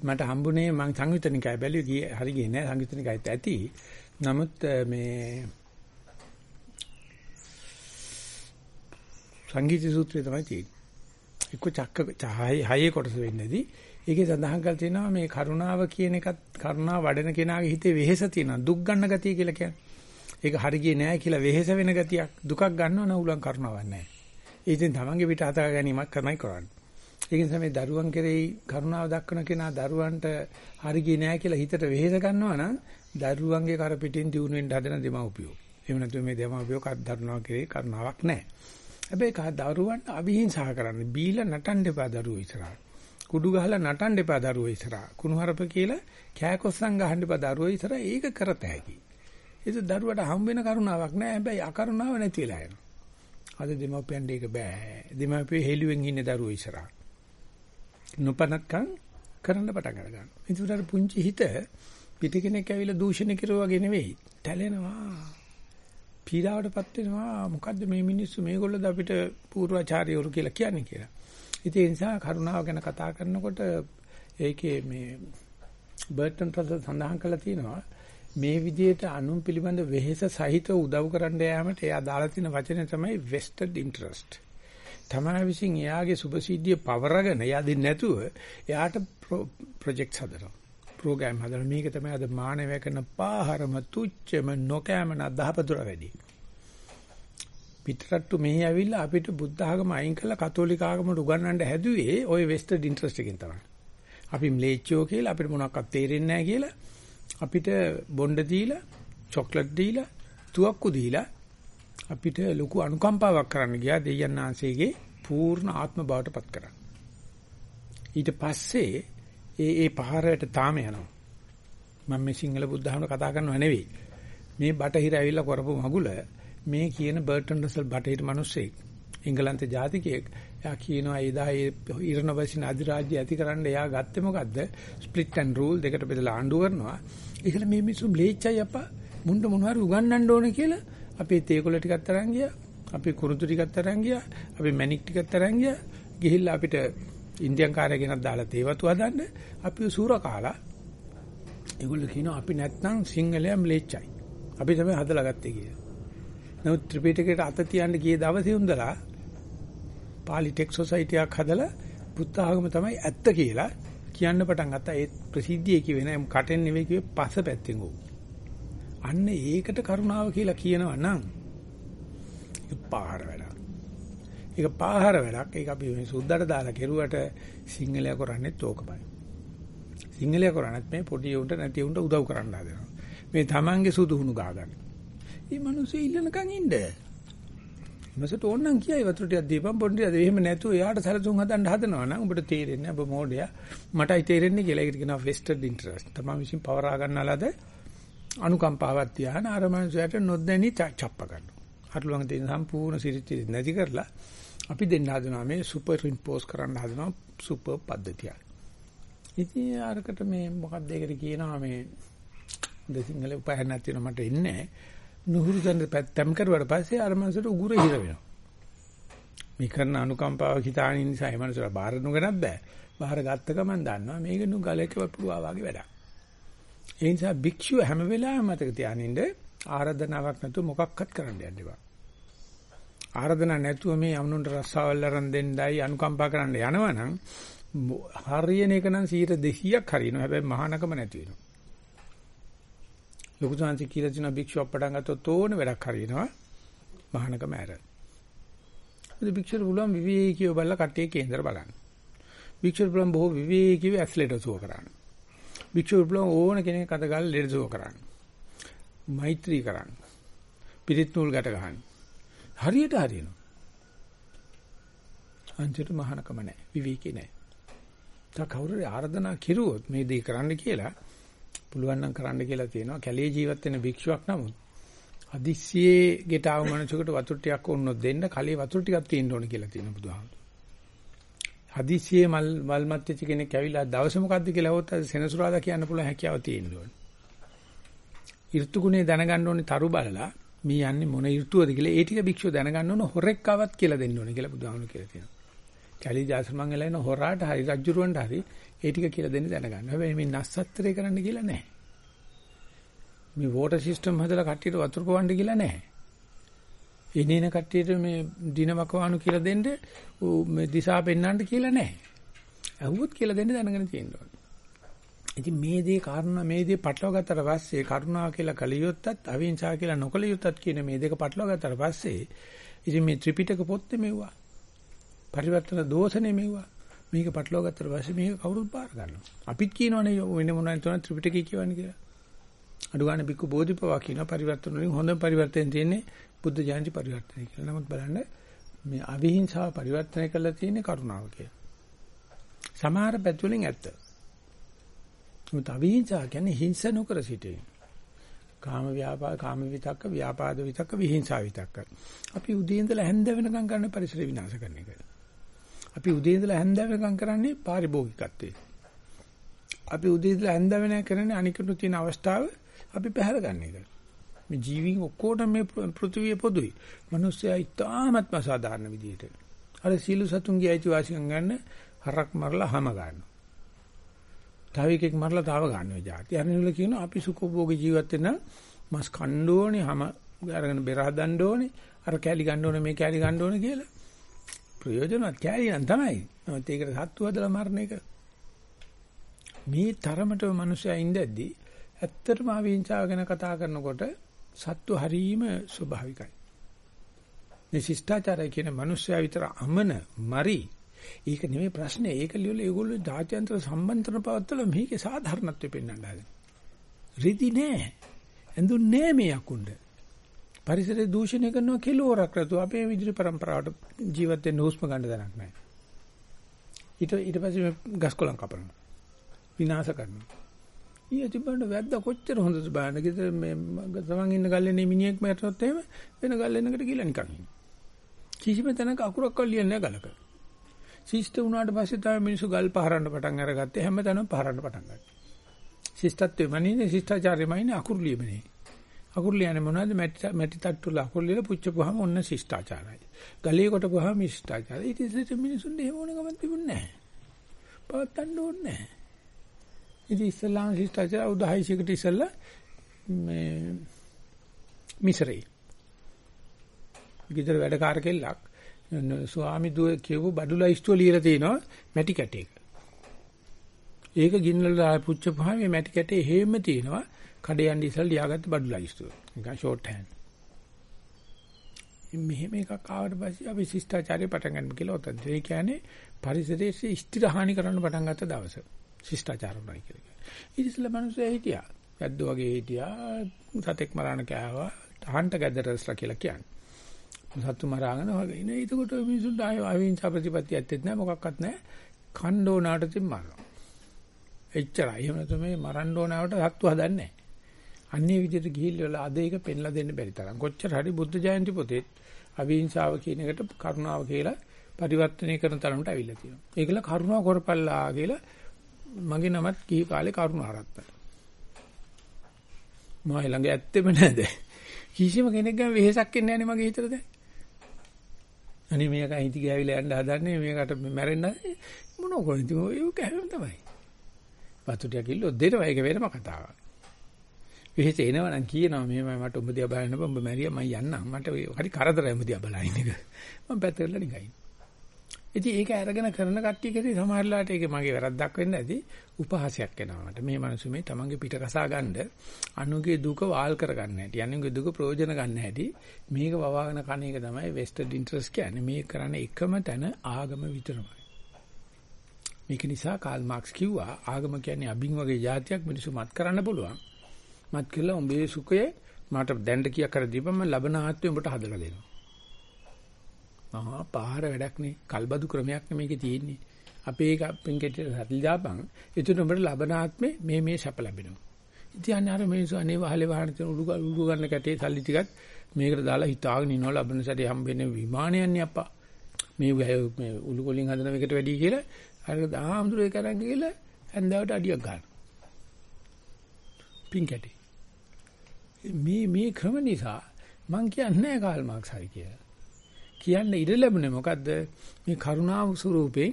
මට හම්බුනේ මං සංයුතනිකය බැලුවේ හරි ගියේ නෑ සංයුතනිකයත් ඇති. නමුත් මේ සංගීත සූත්‍රය තමයි තියෙන්නේ. එක්ක චක්ක හයේ කොටස වෙන්නේදී ඒකේ සඳහන් කරලා තියෙනවා මේ කරුණාව කියන එකත් කරුණාව වඩන කෙනාගේ හිතේ වෙහෙස තියෙනවා දුක් ගන්න ගතිය කියලා කියන්නේ. ඒක හරි ගියේ නෑ කියලා වෙහෙස වෙන ගතියක් දුකක් ගන්නව නම් උලන් කරුණාවක් නෑ. ඒ ඉතින් තමන්ගේ පිට හදා ගැනීමක් තමයි කරන්නේ. ඒක නිසා මේ දරුවන් කෙරෙහි කරුණාව දක්වන කෙනා දරුවන්ට හරි ගියේ නෑ කියලා හිතට වෙහෙස ගන්නවා නම් දරුවන්ගේ කර පිටින් දිනු වෙන්න හදන දෙමව්පියෝ. එහෙම නැත්නම් මේ දෙමව්පියෝ කරුණාව කෙරෙහි කරුණාවක් නෑ. හැබැයි කහ දරුවන්ට අවිහිංසාව කරන්න බීලා නටන්න එපා දරුවෝ ඉස්සරහා. කුඩු ගහලා නටන්න එපා දරුවෝ ඉස්සරහා. කුණුහරුප කියලා කෑකොස්සන් ගහන්න එපා දරුවෝ ඉස්සරහා. ඒක කරත හැකි. ඒක දරුවට හම් වෙන කරුණාවක් නෑ. හැබැයි අකරුණාව නැති වෙලා යනවා. අද දෙමව්පියන්ට ඒක බෑ. දෙමව්පියෝ හෙළුවෙන් ඉන්නේ දරුවෝ ඉස්සරහා. නොපනත්කම් කරන්න පටන් ගන්නවා. ඒකට පුංචි හිත පිට කෙනෙක් ඇවිල්ලා දූෂණය කරුවා වගේ නෙවෙයි. තැලෙනවා. පීඩාවටපත් වෙනවා. මොකද්ද මේ මිනිස්සු මේගොල්ලෝද අපිට පූර්වාචාර්යවරු කියලා කියන්නේ කියලා. ඉතින් ඒ නිසා කරුණාව ගැන කතා කරනකොට ඒකේ මේ බර්ටන් රසල් සඳහන් කළා තියෙනවා මේ විදිහට අනුන් පිළිබඳ වෙහෙස සහිත උදව් කරන්න යාමට එයා දාලා තියෙන වචනේ තමයි vested interest. තමයි විසින් එයාගේ සුභසිද්ධිය පවරගෙන එයා දෙන්නේ නැතුව එයාට ප්‍රොජෙක්ට්ස් හදනවා. ප්‍රෝග්‍රෑම් හදනවා. මේක තමයි අද මානවය කරන පාහරම තුච්චම නොකෑමන දහපතුර වැඩි. පිටරට්ටු මෙහි ඇවිල්ලා අපිට බුද්ධ ආගම අයින් කරලා කතෝලික ආගමට උගන්වන්න හැදුවේ ওই වෙස්ටර්න් ඉන්ට්‍රස්ට් එකෙන් තමයි. අපි ම්ලේච්චෝ කියලා අපිට මොනවක්වත් තේරෙන්නේ නැහැ කියලා අපිට බොණ්ඩ දීලා, චොක්ලට් දීලා, තුවක්කු දීලා අපිට ලොකු අනුකම්පාවක් කරන්න ගියා දෙයයන් ආංශයේගේ පූර්ණ ආත්ම බවට පත් කරා. ඊට පස්සේ ඒ ඒ පහරයට තාම යනවා. මම මේ සිංහල බුද්ධහම කතා කරනව නෙවෙයි. මේ බටහිර ඇවිල්ලා කරපු මගුල මේ කියන බර්ටන් රසල් බටහිර මිනිස්සෙක් එංගලන්ත ජාතිකයෙක් එයා කියනවා එදා ඒ ඉරණවසින අධිරාජ්‍ය ඇතිකරන්න එයා ගත්තේ මොකද්ද ස්ප්ලිට් ඇන්ඩ් රූල් දෙකට බෙදලා ආණ්ඩු කරනවා ඒකල මේ මිනිස්සු බ්ලේච්චයි අප්පා මුණ්ඩ මොනවාරි උගන්වන්න ඕනේ කියලා අපි තේකොළ ටිකක් තරන් ගියා. අපි කුරුඳු ටිකක් තරන් ගියා. අපි මැණික් ටිකක් තරන් ගියා. ගිහිල්ලා අපිට ඉන්දියන් කාර්යය ගෙනත් දාලා තේවතු හදන්න අපි සූර කාලා ඒගොල්ලෝ කියනවා අපි නැත්නම් සිංහලයන් ලේච්චයි. අපි තමයි හදලා ගත්තේ කියලා. නමුත් ත්‍රිපිටකයට අත තියන්න ගිය දවසේ උන්දලා පාලි ටෙක් සොසයිටි එකක් හදලා බුද්ධ ආගම තමයි ඇත්ත කියලා කියන්න පටන් ගත්තා. ඒ ප්‍රසිද්ධියේ කිව්වේ නෑ කටෙන් නෙවෙයි කිව්වේ පස පැත්තෙන් ඕක. අන්න ඒකට කරුණාව කියලා කියනවා නම් ඒක පාහර වැඩක්. ඒක පාහර වැඩක්. ඒක අපි මේ සුද්දට දාලා කෙරුවට සිංහලයා කරන්නේත් ඕකමයි. සිංහලයා කරන්නේත් මේ පොඩි උන්ට නැති උන්ට උදව් කරන්න හදනවා. මේ Tamange සුදුහුණු ගාගන්න. මේ මිනිස්සු ඉල්ලනකන් ඉන්න. මසට ඕනනම් කියයි වතුර ටිකක් දීපන් පොඩි ටිකක්. එහෙම නැතුව එයාට සැලසුම් හදන්න හදනවා නම් උඹට තේරෙන්නේ ඔබ මොඩයා. මටයි තේරෙන්නේ කියලා. ඒකට කියනවා vested interest. තමන් විසින් පවරා ගන්නලාද අනුකම්පාවක් තියාන අර මනුස්සයාට නොදැනි චප්ප ගන්නවා. අටලුවන්ගේ තියෙන සම්පූර්ණ සිරිත් නැති කරලා අපි දෙන්න හදනවා මේ සුපර් ඉම්පෝස් කරන්න හදනවා සුපර් පද්ධතිය. ඉතින් අරකට මේ මොකක්ද ඒකට කියනවා මේ දෙසිංහල උපයන්නක් තියෙනවා මට එන්නේ නුහුරු දන් පැත්තම් කරුවාට පස්සේ අර මනසට උගුර හිර වෙනවා. මේ කරන අනුකම්පාව හිතාන නිසා ඒ මනසට බාර නුගනක් බෑ. බාර ගත්ත ගමන් දන්නවා මේක නු ගලක වපුවා වගේ වැඩක්. ඒ නිසා භික්ෂුව හැම වෙලාවෙම මතක තියානින්න ආරාධනාවක් නැතුව මොකක්වත් කරන්න යන්න එපා. ආරාධනා නැතුව මේ යමුනුන්ට රස්සාවල් අරන් දෙන්නයි අනුකම්පා කරන්න යනවනම් හරියන එක නම් 200ක් හරියනවා. හැබැයි මහානකම නැති වෙනවා. ලොකු සංසි කියලා තියෙන භික්ෂුව පටන් ගත්තොත් ඕන වැඩක් හරියනවා. මහානකම ඇර. ඒ භික්ෂුව පුළුවන් විවේකීව බලලා කට්ටිය කේන්දර බලන්න. භික්ෂුව පුළුවන් බොහෝ විවේකීව ඇස්ලෙටර් සුව කරන්න. භික්ෂුව පුළුවන් ඕන කෙනෙක් අත ගාලා ලෙඩ සුව කරන්න. මෛත්‍රී කරන්න. පිරිත් නූල් ගැට ගන්න. හරියට හරියනවා. අන්තිමට මහානකම නැහැ. විවේකී නැහැ. තා කවුරුරි ආර්දනා කිරුවොත් මේ දේ කරන්න කියලා පුළුවන් නම් කරන්න කියලා තියෙනවා. කැලේ ජීවත් වෙන භික්ෂුවක් නමුත් හදිස්සියේ ගෙට ආව මනුස්සයෙකුට වතුර ටිකක් ඕනොත් දෙන්න කලේ වතුර ටිකක් තියෙන්න ඕන කියලා තියෙනවා බුදුහාමුදුරුවෝ. හදිස්සියේ මල් මල් මැත්තේ කෙනෙක් ඇවිල්ලා දවස මොකද්ද කියලා හොත් සෙනසුරාදා කියන්න පුළුවන් හැකියාව තියෙන්න ඕන. ඍතුගුණේ දැනගන්න ඕනේ තරු බලලා මේ යන්නේ මොන ඍතුවද කියලා ඒ ටික භික්ෂුව දැනගන්න ඕන හොරෙක්කවත් කියලා දෙන්න ඕනේ කියලා බුදුහාමුදුරුවෝ කියලා තියෙනවා. කැලී ජාසමන් එලා එන හොරාට හරි රජ්ජුරුවන්ට හරි ඒ ටික කියලා දෙන්න දැනගන්න. හැබැයි මේ නස්සත්තරේ කරන්න කියලා නැහැ. මේ වෝටර් සිස්ටම් හදලා කට්ටියට වතුර පොවන්න කියලා නැහැ. එනේන කට්ටියට මේ දිනවකවානු කියලා දෙන්න මේ දිශා පෙන්වන්න කියලා නැහැ. අහුවොත් කියලා දෙන්න දැනගෙන තියෙන්න ඕනේ. ඉතින් මේ දේ කාරණා මේ දේ පටලවා ගත්තට පස්සේ කරුණා කියලා කලියොත්තත් අවිංසා කියලා නොකලියොත්තත් කියන මේ දෙක පටලවා ගත්තට පස්සේ ඉතින් මේ ත්‍රිපිටක පොත් මෙව්වා. පරිවර්තන දෝෂ නෙමෙව්වා. මේක පටලවා ගත්තට පස්සේ මේක කවුරුත් බාර ගන්නවා. අපිත් කියනවනේ වෙන මොනවද තුන ත්‍රිපිටකය කියවන්නේ කියලා. අඩුගානේ බික්කු බෝධිපවා කියන පරිවර්තන වලින් හොඳ පරිවර්තන තියෙන්නේ බුද්ධ ජයන්ති පරිවර්තනය කියලා. නමුත් බලන්න මේ අවිහිංසාව පරිවර්තනය කරලා තියෙන්නේ කරුණාව කියලා. සමහර පැතුලින් ඇත්ත. නමුත් අවිහිංසාව කියන්නේ හිංස නොකර සිටීම. කාම ව්‍යාපාද කාම විතක්ක ව්‍යාපාද විතක්ක විහිංසාව විතක්ක. අපි උදේ ඉඳලා හැන්ද වෙනකම් කරන පරිසර විනාශ කරන එක. අපි උදේ ඉඳලා හැන්ද වෙනකම් කරන්නේ පාරිභෝගිකත්වයේ. අපි උදේ ඉඳලා හැන්ද වෙනකම් කරන්නේ අනිකුත් තියෙන අවස්ථාව අපි පැහැර ගන්න එක. මේ ජීවීන් ඔක්කොටම මේ පෘථිවිය පොදුයි. මිනිස්සයා ඉතාමත්ම සාධාරණ විදිහට. අර සීල සතුන්ගේ අයිතිවාසිකම් ගන්න හරක් මරලා හැම ගන්නවා. තව එකෙක් මරලා තව ගන්නවා જાති. අරනිවල කියනවා අපි සුඛෝභෝගී ජීවත් වෙන මස් කන්න ඕනේ, හැම අරගෙන බෙර හදන්න ඕනේ, අර කෑලි ගන්න ඕනේ, මේ කෑලි ගන්න ඕනේ කියලා. ප්‍රයෝජනවත් කෑලි නම් තමයි. නමුත් ඒකට සත්තු හදලා මරණ එක. මේ තරමටම මිනිස්සයා ඉඳද්දී ඇත්තටම අවිංචාව ගැන කතා කරනකොට සත්තු හරීම ස්වභාවිකයි. මේ ශිෂ්ටාචාරය කියන මිනිස්සයා විතර අමන මරි ඒක නෙමෙයි ප්‍රශ්නේ. ඒක ලියලා ඒගොල්ලෝ ජාත්‍යන්තර සම්බන්ධන පවත්තල මේකේ සාධාරණත්වය පෙන්වන්න හදන. රිදි නෑ. ඇඳුන් නෑ මේ අකුණ්ඩ. පරිසරය දූෂණය කරනවා කිලෝරක් රතු අපේ විදුලි પરම්පරාවට ජීවත් වෙන්න හුස්ම ගන්න දණක් නෑ. ඊට ඊට පස්සේ ගස් කොළන් කපනවා. විනාශ කරනවා. ඊට තිබ්බට වැද්ද කොච්චර හොඳද බලන්න. ගෙදර මේ තමන් ඉන්න ගල්ලේ මිනිහෙක් මැරුණොත් එහෙම වෙන ගල්ලෙනකට ගිහලා නිකන් ඉන්න. කිසිම තැනක අකුරක් අල්ලියන්නේ නැහැ ගලක. ශිෂ්ට වුණාට පස්සේ තමයි මිනිස්සු ගල් පහරන්න පටන් අරගත්තේ හැමතැනම පහරන්න පටන් ගත්තා. ශිෂ්ටත්වෙම නෙන්නේ ශිෂ්ටාචාරෙම ඉන්නේ අකුරු ලියමනේ. අකුරු ලියන්නේ මොනවද මැටි මැටි තට්ටු වල අකුරු ලියලා පුච්චපුවාම ඔන්න ශිෂ්ටාචාරයි. ගලේ කොටපුවාම ශිෂ්ටාචාරයි. ඊට ඉස්සෙල්ලා මිනිස්සුන්ට එහෙම ඕන ගමන් තිබුණේ නැහැ. පවත්තන්න ඕනේ නැහැ. ඉතින් ඉස්ලාම් ශිෂ්ටාචාර උදාහයිසිකට ඉස්සෙල්ලා මේ මිසරේ. විතර වැඩකාර කෙල්ලක් ස්වාමි දුව කියපු බඩු ලයිස්තුව ලියලා තිනවා මැටි කැටයක. ඒක ගින්නලා පුච්චපුවාම මේ මැටි කැටේ හේම තියෙනවා. කඩේ යන්න ඉස්සෙල්ලා ලියාගත්ත බඩු ලයිස්තුව. නිකන් ෂෝට් හෑන්ඩ්. මෙහෙම එකක් ආවට පස්සේ අපි ශිෂ්ටාචාරය පටන් ගන්න කියලා උතන්. ඒ කියන්නේ පරිසරයේ ස්ථිර හානි කරන්න පටන් ගත්ත දවස. ශිෂ්ටාචාර උනායි කියලා. ඊට ඉස්සෙල්ලා මිනිස්සු හිටියා. වැද්දෝ වගේ හිටියා. සතෙක් මරාන කෑවා. හන්ට ගැදරස්ලා කියලා කියන්නේ. සත්තු මරාගෙන වගේ ඉන්නේ. ඒකට මිනිස්සුන්ට ආයෙ අවිංසා ප්‍රතිපත්ති ඇත්තෙත් නැහැ මොකක්වත් නැහැ. කණ්ඩෝනාට තින් මරනවා. එච්චරයි. එහෙම නැත්නම් මේ මරන්න ඕනවට සත්තු හදන්නේ නැහැ. අන්නේ විදිහට ගිහිල්ලා අද ඒක පෙන්ලා දෙන්න බැරි තරම්. කොච්චර හරි බුද්ධ ජයන්ති පොතේ අවිහිංසාව කියන එකට කරුණාව කියලා පරිවර්තනය කරන තරමට අවිල්ලා තියෙනවා. ඒකල කරුණාව කරපල්ලා කියලා මගේ නමත් කී කාලේ කරුණාරත්න. මම ළඟ ඇත්තෙම නැද. කිසිම කෙනෙක් ගැන වෙහෙසක් එන්නේ නැහැ මගේ හිතට දැන්. අනේ මේක හිටි ගෑවිලා යන්න හදන්නේ මේකට මැරෙන්න මොන කරන්නේ ඒක හැම තමයි. වතු ටික කිල්ලෝ දෙනවා. ඒක වෙනම කතාවක්. විහෙස එනවනම් කියනවා මෙහෙමයි මට උඹ දිහා බලන්න බෑ. උඹ මැරියා මම යන්නම්. මට හරි කරදරයි උඹ දිහා බලන එක. මම පැත්තකට නිකන් ඉතින් ඒක අරගෙන කරන කට්ටියකදී සමහරලාට ඒක මගේ වැරද්දක් වෙන්න ඇති. උපහාසයක් එනවා මට. මේ මිනිස්සු මේ තමන්ගේ පිට කසා ගන්න අනුගේ දුක වාල් කරගන්න හැටි අනුගේ දුක ප්‍රයෝජන ගන්න හැටි මේක වවාගෙන කන එක තමයි වෙස්ටඩ් ඉන්ටරෙස්ට් කියන්නේ. මේක කරන්නේ එකම තැන ආගම විතරමයි. මේක නිසා කාල් මාක්ස් කිව්වා ආගම කියන්නේ අබින් වගේ જાතියක් මිනිස්සු මත් කරන්න පුළුවන්. මත් කියලා උඹේ සුඛය මට දැන්න කියක් කර දීපම මම ලබන ආත්මේ උඹට හදලා දෙනවා. මහා පාර වැඩක් නේ. කල්බදු ක්‍රමයක් නේ මේකේ තියෙන්නේ. අපේ එක පින්කෙට හදලා දාපන්. එතන උඹට ලබන ආත්මේ මේ මේ සැප ලැබෙනවා. ඉතින් අන්න අර මිනිස්සු අනේ වහලේ වහන තියෙන උඩු උඩු ගන්න කැටේ සල්ලි ටිකත් මේකට දාලා හිතාගෙන ඉන්නවා ලබන සැරේ හම්බෙන්නේ විමානයන්නේ අප්පා. මේ මේ උළු කොලින් හදන එකට වැඩි කියලා අර ආම්දුරේ කරන් ගිහලා ඇන්දාවට අඩියක් ගන්න. පින්කැටේ. මේ මේ ක්‍රම නිසා මං කියන්නේ කාල් මාක්ස් හරි කියලා. කියන්න ඉඩ ලැබුණේ මොකද්ද? මේ කරුණාව ස්වරූපේ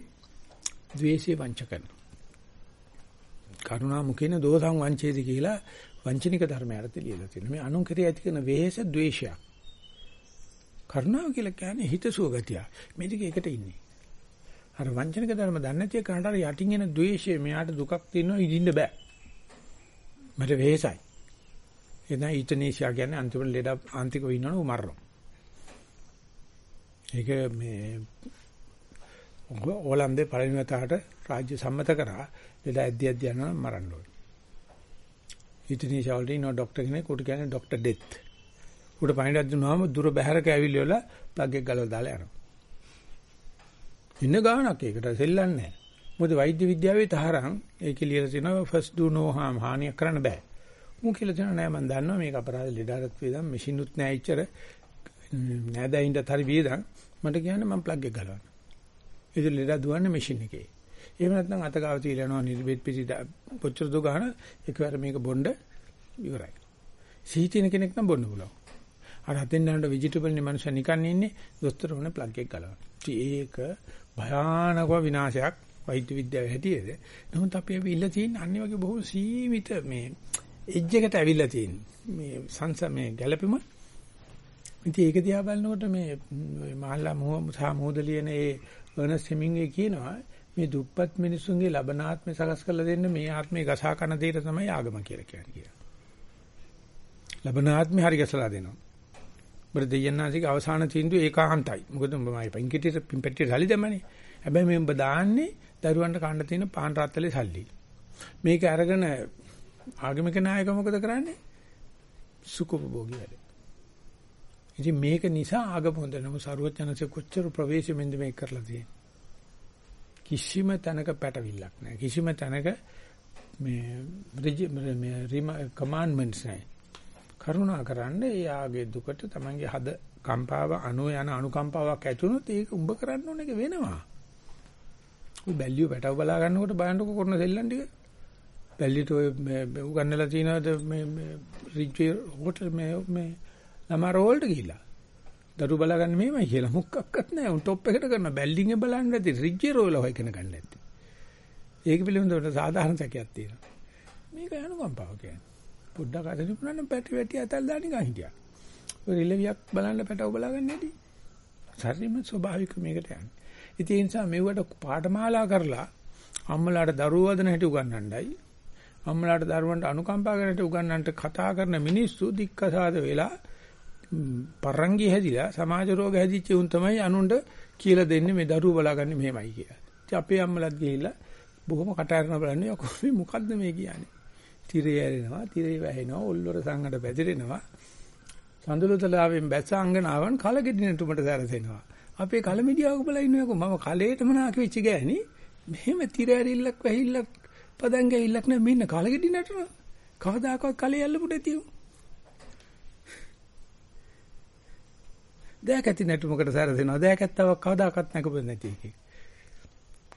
ද්වේෂය වංච කරන. කරුණා මුකේන දෝසං වංචේති කියලා වංචනික ධර්මයට ලියලා තියෙනවා. මේ අනුන් කෙරේ ඇති කරන වෙහෙස ද්වේෂයක්. කරුණාව කියලා කියන්නේ හිතසුව ගතිය. මේ දෙක එකට ඉන්නේ. අර වංචනික ධර්ම දන්නේ නැති කෙනාට අර යටින් එන ද්වේෂය මෙයාට දුකක් තියෙනවා ඉදින්න බෑ. මට වෙහෙසයි. එදා ඉතනේෂියා කියන්නේ අන්තිමට ලෙඩ ආන්තිකව ඉන්නවනේ උ මරනවා. ඒක මේ ඕලන්දේ පළවෙනි වතාවට රාජ්‍ය සම්මත කරා ලෙඩ ඇද්දි ඇද්දි යනවා මරන්න ඕනේ. ඉතනේෂියා වලදී නෝ ડોක්ටර් කෙනෙක් උට කියන්නේ ડોක්ටර් ඩෙත්. උට පණිඩක් දුන්නාම දුර බැහැරක ඇවිල්ලි වල ප්ලග් එක ගලවලා දාලා යනවා. ඉන්න ගානක් ඒකට සෙල්ලන්නේ නැහැ. මොකද වෛද්‍ය විද්‍යාවේ තරම් ඒකේ ලියලා තියෙනවා first do no harm හානියක් කරන්න බෑ. මු කියලා දෙනවා නෑ මම දන්නවා මේක අපරාධ ලෙඩාරත් වේදම් මැෂින් උත් නෑ ඉච්චර නෑදයින්ට හරි වේදම් මට කියන්නේ මම ප්ලග් එක ගලවන්න. ඒක ලෙඩා දුවන්නේ මැෂින් එකේ. එහෙම නැත්නම් අත ගාව තියලා යනවා නිර්බෙත් පිටි කොච්චර දෝ ගන්න එකවර මේක බොණ්ඩ ඉවරයි. සීතින කෙනෙක් නම් බොන්න පුළුවන්. අර හතෙන් යනකොට ভেජිටබල් නේ මනුස්සය නිකන් ඉන්නේ දොස්තර උනේ ප්ලග් එක ගලවන්න. ඒක භයානක විනාශයක් වෛද්‍ය විද්‍යාවේ හැටියේද. නමුත් අපි අපි ඉල්ල තියෙන අනිත් වගේ බොහෝ සීමිත මේ එජ් එකට ඇවිල්ලා තියෙන්නේ. මේ සංස මේ ගැළපෙම. ඉතින් ඒක දිහා බලනකොට මේ මහල්ලා මොහ සහ මොහොද ලියන ඒ අර්නස් හෙමින්ගේ කියනවා මේ දුප්පත් මිනිසුන්ගේ ලබනාත්මය සකස් කරලා දෙන්න මේ ආත්මේ ගසා කන දෙයට තමයි ආගම කියලා කියන්නේ. ලබනාත්මය හරි ගසලා දෙනවා. බර දෙයන්නාසික අවසාන තීන්දුව ඒකාන්තයි. මොකද උඹමයි පින්කිටියට පින්පැට්ටියට සල්ලි දැම්මනේ. හැබැයි මේ උඹ දාන්නේ දරුවන්ට කන්න තියෙන පාන් රාත්තලේ සල්ලි. මේක අරගෙන ආගමික නායක මොකද කරන්නේ? සුඛෝපභෝගී වැඩ. ඉතින් මේක නිසා ආගම හොඳ නම සරුවචනසේ කොච්චර ප්‍රවේශමෙන්ද මේක කරලා තියෙන්නේ. කිසිම තැනක පැටවිල්ලක් නැහැ. කිසිම තැනක මේ මේ කමාන්ඩ්මන්ට්ස් නැහැ. කරුණා කරන්න එයාගේ දුකට තමන්ගේ හද කම්පාව අනු යන අනුකම්පාවක් ඇති වුණොත් ඒක උඹ කරන්න ඕන එක වෙනවා. ඔය බැල්ලිය පැටව බලා ගන්නකොට බලන්නකො කරන සෙල්ලම් ටික. පැල්ලිට ඔය උගන්නලා තියනවාද මේ රිජ්වේ හෝටල් මේ මේ ළමාර වලට ගිහිල්ලා. දරු බලාගන්න මේමයි කියලා මොකක්වත් නැහැ. උන් টොප් එකට කරන බැල්ඩින් එක බලන්න නැති රිජ්වේ රෝල හොය කෙන ගන්න නැති. ඒක පිළිබඳව සාධාරණ සැකයක් තියෙනවා. මේක යනුකම්පාව කියන්නේ. පොඩ්ඩක් අත තිබුණා පැටි වැටි අතල් දාන්න ගා හිටියා. ඔය රිලෙවියක් බලන්න පැටව බලාගන්න නැති. සරීම ස්වභාවික මේකට යන්නේ. ඉතින් ඒ නිසා මෙවට පාඨමාලා කරලා අම්මලාට දරුවෝ වදන හැටි උගන්වන්නයි. අම්මලාට දරුවන්ට අනුකම්පා කරන හැටි උගන්වන්නට කතා කරන මිනිස්සු දික්කසාද වෙලා පරංගි හැදිලා සමාජ රෝග හැදිච්ච උන් තමයි අනුන්ට කියලා දෙන්නේ මේ දරුවෝ බලාගන්නේ මෙහෙමයි කියලා. ඉතින් අපේ අම්මලාත් ගිහිල්ලා බොහොම කටහරන බලන්නේ යකෝ මේ මොකද්ද මේ කියන්නේ? තිරේ ඇරෙනවා, තිරේ වැහෙනවා, ඔල්ලොර සංගඩ බැදිරෙනවා. සඳලුතලාවෙන් බැස අංගනාවන් කලගෙඩිනටුමට සැරසෙනවා. අපේ කලමිඩියාවක බලා ඉන්නකො මම කලේටම නාකි වෙච්ච ගෑණි මෙහෙම තිර ඇරිල්ලක් වැහිල්ලක් පදං ගැහිල්ලක් නැ මෙන්න කලගෙඩි නටනවා. කවදාකවත් කලේ යල්ලපුට ඇතියෝ. දෑකැති නැටුමකට සැරසෙනවා. දෑකැත්තවක් කවදාකවත් නැකපෙන්නේ නැති එකේ.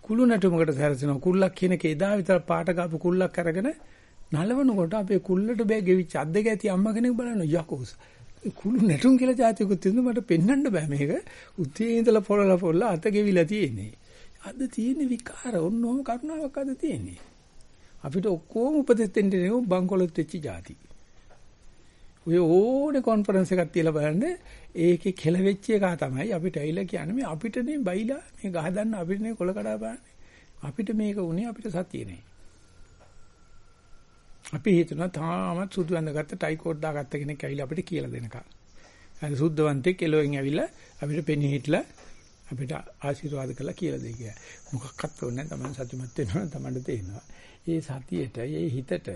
කුළු නැටුමකට සැරසෙනවා. කුල්ලක් කියන එක එදා විතර පාට ගාපු කුල්ලක් අරගෙන නලවනකොට අපේ කුල්ලට බෑ ගෙවිච්ච අද්ද ගැති අම්මා කෙනෙක් බලන යකෝස්. කුළු නැටුම් කියලා જાතියකුත් තියෙනවා මට පෙන්වන්න බෑ මේක. උත්තේ ඉඳලා පොළලා පොළලා අත ගෙවිලා තියෙන්නේ. අද තියෙන විකාර ඔන්නෝම කරුණාවක් අද තියෙන්නේ. අපිට ඔක්කොම උපදෙස් දෙන්න නේ බංකොලොත් වෙච්ච જાති. ඔය ඕනේ කොන්ෆරන්ස් එකක් තියලා බලන්න ඒකේ කෙලවෙච්ච එක තමයි අපිට ඇවිල්ලා කියන්නේ මේ අපිට නේ බයිලා මේ ගහ දන්න අපිට නේ කොල කඩා බලන්නේ. අපිට මේක උනේ අපිට සතිය නේ. අපි හිතනවා තාමත් සුදු ඇඳගත්ත ටයි කෝට් දාගත්ත කෙනෙක් ඇවිල්ලා අපිට කියලා දෙනකම්. අර සුද්ධවන්තෙක් එළවෙන් ඇවිල්ලා අපිට පෙනී හිටලා අපිට ආශිර්වාද කළා කියලා දෙයි කියලා. මොකක්වත් ඕනේ නැහැ. Taman සතුටුමත් වෙනවා තමන්ට තේරෙනවා. ඒ සතියේට, ඒ හිතට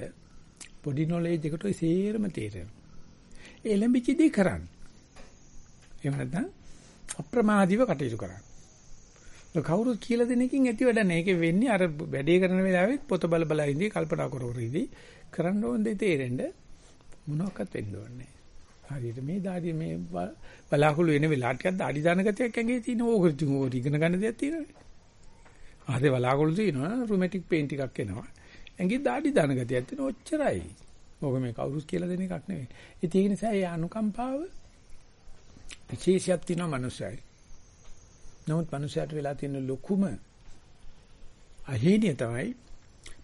පොඩි නොලෙජ් එකට ඔය සේරම තේරෙනවා. ඒ ලැබිච්ච දේ කරන්න. එහෙම නැත්නම් අප්‍රමාදීව කටයුතු කරන්න. කවුරුත් කියලා දෙන එකකින් ඇති වැඩ නැහැ. ඒකේ වෙන්නේ අර වැඩේ කරන වෙලාවෙත් පොත බල බල ඉඳී කල්පනා කර කර ඉඳී කරන්න ඕන දේ තේරෙන්න මොනවාක්වත් වෙන්න ඕනේ හරියට මේ දාඩිය මේ බලාකුළු වෙන වෙලාවට ටිකක් දාඩි දාන ගතියක් ඇඟේ තියෙන ඕක ඉතින් ඕක ඉගෙන ගන්න දෙයක් තියෙනවනේ. ආදේ බලාකුළු තියෙනවා රුමැටික් පේන් ටිකක් එනවා. ඇඟේ දාඩි දාන ගතියක් තියෙන ඔච්චරයි. ඕක මේ කවුරුත් කියලා දෙන එකක් නෙවෙයි. ඉතින් ඒ නිසා ඒ අනුකම්පාව විශේෂයක් තියෙනවා මනුස්සයයි. නමුත් මනුස්සයාට වෙලා තියෙන ලොකුම අහේනිය තමයි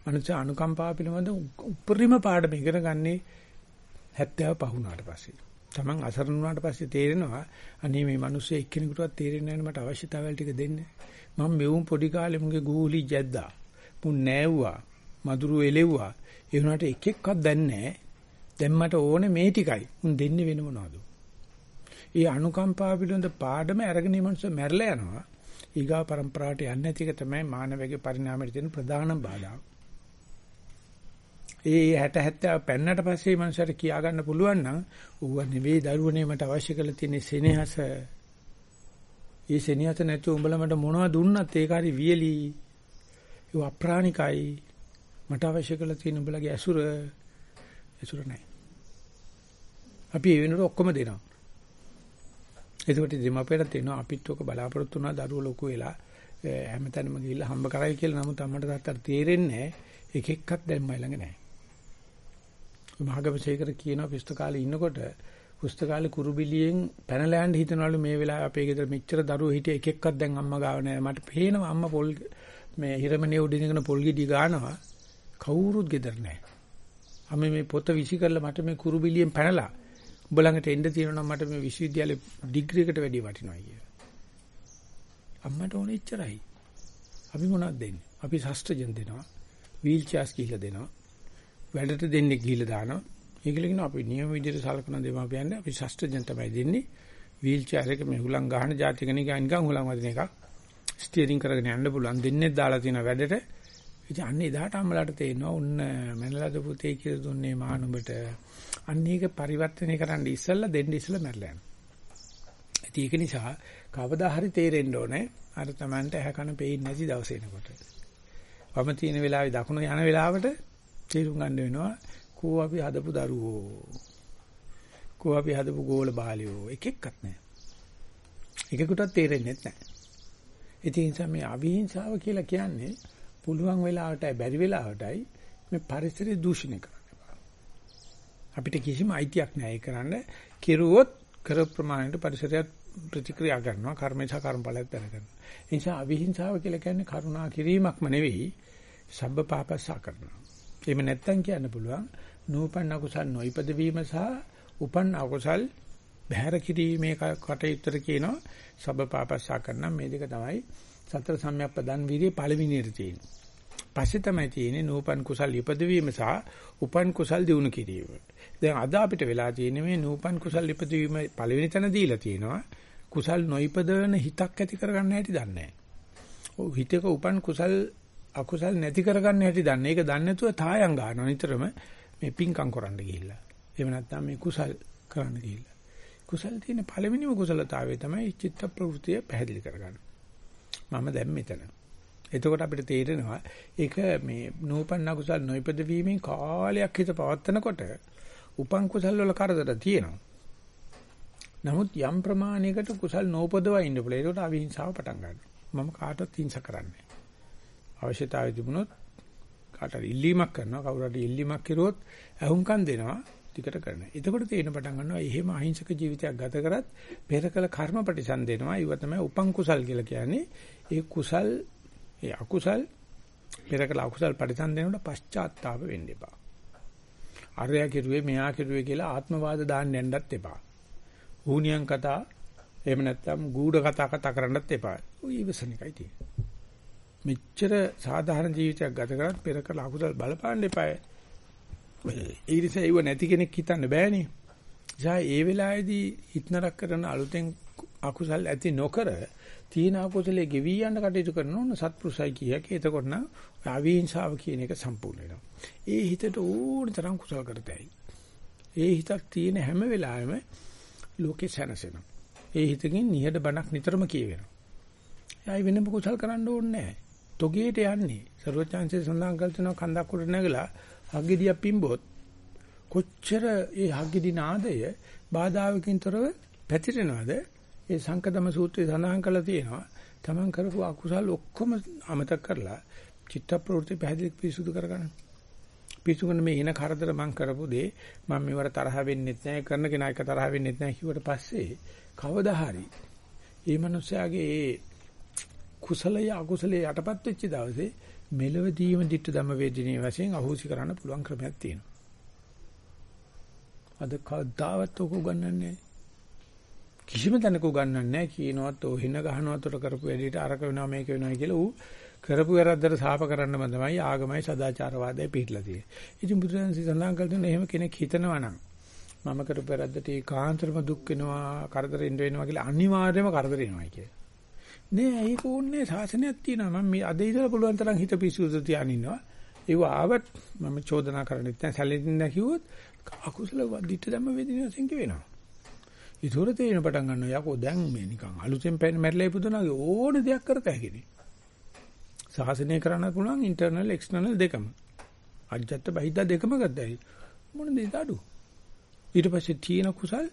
මනුස්ස අනුකම්පාව පිළිබඳ උපරිම පාඩම ඉගෙන ගන්නේ 70 පහුණාට පස්සේ. Taman අසරණ වුණාට පස්සේ තේරෙනවා අනේ මේ මිනිස්සු එක්කෙනෙකුටවත් තේරෙන්නේ නැහැ මට අවශ්‍යතාවල් ටික දෙන්න. මම මෙවුන් පොඩි කාලේ මුගේ ගූලි ජැද්දා. මුන් නෑව්වා. මදුරු එලෙව්වා. ඒ වුණාට එක එක්කවත් දැන්නේ දැන් මට ඕනේ මේ ටිකයි. මුන් දෙන්නේ වෙන මොනවද? ඒ අනුකම්පාව පිළිබඳ පාඩම අරගෙන මේ මිනිස්සු මැරලා යනවා. ඊගා પરම්පරාවට යන්නේ නැති එක තමයි මානවයේ පරිණාමයට තියෙන ප්‍රධානම බාධා. ඒ 60 70 පෙන්නට පස්සේ මනුස්සයට කියා ගන්න පුළුවන් නම් ඌව නෙවෙයි දරුවනේ මට අවශ්‍ය කරලා තියෙන සෙනෙහස. ඒ සෙනෙහස නැතුව උඹලා මට මොනවද දුන්නත් ඒක හරි වියලි. ඒ අප්‍රාණිකයි. මට අවශ්‍ය කරලා තියෙන උඹලගේ ඇසුර ඇසුර නැහැ. අපි ඒ වෙනකොට ඔක්කොම දෙනවා. එතකොට දෙමාපියන්ට තේනවා අපිත් ඔක බලාපොරොත්තු වුණා දරුවෝ ලොකු වෙලා හැමතැනම ගිහිල්ලා හම්බ කරයි කියලා නමුත් අම්මට තාත්තට තේරෙන්නේ නැහැ එක එක්කත් දැන් මයි ළඟ නැහැ. මහගමසේකර කියනවා පුස්තකාලේ ඉන්නකොට පුස්තකාලේ කුරුබිලියෙන් පැනලා යන්න හිතනවලු මේ වෙලාවේ අපේ ගෙදර මෙච්චර දරුවෝ හිටිය එක එක්කත් දැන් අම්මා ගාව නැහැ. මට පේනවා අම්මා පොල් මේ හිරමනේ උඩින් ඉඳගෙන පොල් ගෙඩි ගානවා කවුරුත් ගෙදර නැහැ. අම්ම මේ පොත විසි කරලා මට මේ කුරුබිලියෙන් පැනලා උඹ ළඟට එන්න තියෙනවා මට මේ විශ්වවිද්‍යාලේ ඩිග්‍රී එකට වැඩි වටිනවා කියලා. අම්මට ඕනේ එච්චරයි. අපි මොනවද දෙන්නේ? අපි ශස්ත්‍රජන් දෙනවා. වීල් චෙයාර්ස් කියලා දෙනවා. වැඩට දෙන්නේ ගිහිල්ලා දානවා. ඒකල කියන අපි නියම විදිහට සලකන දෙමාපියන්ට අපි ශස්ත්‍රජන් තමයි දෙන්නේ. වීල් චෙයාර් එක මේ හුලං ගහන જાති කෙනෙක් නිකන් හුලං වදින එකක්. ස්ටියරින් කරගෙන යන්න පුළුවන්. දෙන්නේ දාලා තියෙන වැඩට. ඉතින් අන්න එදාට අම්මලාට තේරෙනවා උන්න මැනලාද පුතේ කියලා දුන්නේ මානුඹට. අන්න ඒක පරිවර්තනය කරන්න ඉස්සෙල්ලා දෙන්න ඉස්සෙල්ලා මැරලා යනවා. ඒක නිසා කවදා හරි තේරෙන්න ඕනේ අර Tamanට ඇහ කන පෙයින් නැති දවස එනකොට. වම තියෙන වෙලාවේ දකුණ යන වෙලාවට තේරුම් ගන්න වෙනවා කෝ අපි හදපු දරුවෝ කෝ අපි හදපු ගෝල බාලියෝ එක එක්කත් නැහැ. එකෙකුටත් තේරෙන්නේ නැහැ. ඒ නිසා මේ අවිහිංසාව කියලා කියන්නේ පුළුවන් වෙලාවටයි බැරි වෙලාවටයි මේ පරිසරය දූෂණය කරන්න එපා. අපිට කිසිම අයිතියක් නැහැ ඒ කරන්න. කෙරුවොත් කර ප්‍රමාණයට පරිසරයත් ප්‍රතික්‍රියා කරනවා කර්මේශ කර්මඵලයක් දැනගන්න. ඒ නිසා අවිහිංසාව කියලා කියන්නේ කරුණා කිරීමක්ම නෙවෙයි සබ්බ පාපස්සා කරනවා. එහෙම නැත්තම් කියන්න පුළුවන් නූපන්න කුසල් නොයිපද වීම සහ උපන්න අකුසල් බහැර කිරීමේ කටයුත්තට කියනවා සබ්බ පාපස්සා කරන මේ දෙක තමයි සතර සම්‍යක් ප්‍රදන් වීර්යයේ පළවෙනියට තියෙන්නේ. පස්සේ තමයි තියෙන්නේ නූපන් කුසල් ඉපදවීම සහ උපන් කුසල් දිනු කිරීම. දැන් අද අපිට වෙලා තියෙන්නේ මේ නූපන් කුසල් ඉපදවීම පළවෙනි තැන දීලා තියෙනවා. කුසල් නොයිපදවන හිතක් ඇති කරගන්න හැටි දන්නේ නැහැ. ඔව් හිතක උපන් කුසල් අකුසල් නැති කරගන්න හැටි දන්නේ. ඒක දන්නේ නැතුව තායම් ගන්නවා නිතරම මේ පිංකම් කරන්න ගිහිල්ලා. එහෙම නැත්නම් මේ කුසල් කරන්න ගිහිල්ලා. කුසල් තියෙන පළවෙනිම කුසලතාවය තමයි චිත්ත ප්‍රවෘතිය පැහැදිලි කරගන්න. මම දැන් මෙතන. එතකොට අපිට තේරෙනවා ඒක මේ නූපන්න කුසල් නොයිපද වීමෙන් කාලයක් හිත පවත්නකොට උපන් කුසල් වල කරදර තියෙනවා. නමුත් යම් ප්‍රමාණයකට කුසල් නෝපදවා ඉන්න පුළුවන්. ඒකට අවිහිංසාව පටන් ගන්නවා. මම කාටවත් හිංස කරන්නේ අවශ්‍යතාවය තිබුණොත් කාටට ඉල්ලීමක් කරනවා කවුරු හරි ඉල්ලීමක් කරුවොත් අහුම්කම් දෙනවා ටිකට කරනවා. එතකොට තේරෙන පටන් ගන්නවා එහෙම අහිංසක ජීවිතයක් ගත කරත් පෙරකල කර්ම ප්‍රතිසන්දේනවා. ඊව තමයි උපං කුසල් කියලා කියන්නේ. ඒ කුසල් ඒ අකුසල් පෙරකල අකුසල් ප්‍රතිසන්දේනකොට පශ්චාත්තාප වෙන්න එපා. අරයා කිරුවේ මෙයා කිරුවේ කියලා ආත්මවාද දාන්න යන්නත් එපා. ඌණියන් කතා එහෙම නැත්නම් ගූඪ කතා කතා කරන්නත් එපා. ඔය ඉවසන එකයි තියෙන්නේ. මෙච්චර සාධාරණ ජීවිතයක් ගත කරත් පෙර කළ අකුසල් බලපාන්න එපායි. ඒ නිසා ඒව නැති කෙනෙක් හිතන්න බෑනේ. නිසා ඒ වෙලාවේදී හිතනරක් කරන අලුතෙන් අකුසල් ඇති නොකර තීන අකුසලයේ ගෙවි යන්න කටයුතු කරන ඕන සත්පුරුසයි කියක. එතකොට නම් අවිහිංසාව කියන එක සම්පූර්ණ වෙනවා. ඒ හිතට ඕන තරම් කුසල් කරතයි. ඒ හිතක් තියෙන හැම වෙලාවෙම ලෝකේ සැනසෙනවා. ඒ හිතකින් නිහඬ බණක් නිතරම කියවෙනවා. එයා වෙනම කුසල් කරන්න ඕනේ නැහැ. තොගේට යන්නේ. සර්වචාන්සේ සඳහන් කළ තැන කන්දක් උඩ නැගලා හග්ගෙඩියක් පිම්බොත් කොච්චර ඒ හග්ගෙඩි නාදය බාධාවකින් තොරව පැතිරෙනවද? ඒ සංකදම සූත්‍රයේ සඳහන් කරලා තියෙනවා. Taman කරපු අකුසල් ඔක්කොම අමතක කරලා චිත්ත ප්‍රවෘත්ති පැහැදිලි පිරිසුදු කරගන්න. පිරිසුදුන මේ එන කරදර මං කරපු දේ මම මේවට තරහ වෙන්නේ නැහැ කරන කෙනා එක තරහ වෙන්නේ නැහැ කිව්වට පස්සේ කවදා හරි මේ මිනිස්යාගේ ඒ කුසලය අකුසලයේ යටපත් වෙච්ච දවසේ මෙලවදීම ditta ධම්ම වේදිනේ වශයෙන් අහෝසි කරන්න පුළුවන් ක්‍රමයක් තියෙනවා. අද කවදාවත් ඔක උගන්වන්නේ කිසිම තැනක උගන්වන්නේ නැහැ කියනවත් ඔය හින ගහනවත් උඩ කරපු වැඩේට අරක වෙනවා මේක වෙනවා කියලා ඌ කරපු වැරද්දට සාප කරන්නම තමයි ආගමයි සදාචාරවාදය පිටලා තියෙන්නේ. ඉතින් බුදුරජාණන් සඳහන් කළ එහෙම කෙනෙක් හිතනවා නම් මම කරපු වැරද්දට ඒකාන්තරම දුක් වෙනවා කරදරෙන්න වෙනවා කියලා අනිවාර්යයෙන්ම කරදර එනවායි කියලා. නෑ ඒක ඕනේ සාසනයක් තියෙනවා මම මේ අද ඉඳලා පුළුවන් තරම් හිත පිසුසු තියාගෙන ඉන්නවා ඒව ආවත් මම චෝදනා කරන්නේ නැත්නම් සැලෙන්නේ නැහැ කිව්වොත් අකුසල වදිට ධම්ම වේදිනිය සංක වෙනවා ඒතොර තේරෙන පටන් ගන්නවා යකෝ දැන් මේ නිකන් අලුතෙන් පැන මැරලා ඉපදුනාගේ ඕන දෙයක් කරත හැකිනේ සාසනය කරන්න පුළුවන් ඉන්ටර්නල් එක්ස්ටර්නල් දෙකම. අජත්ත බහිද්දා දෙකම ගත්තයි මොන දෙයද අඩු? ඊට පස්සේ තියෙන කුසල්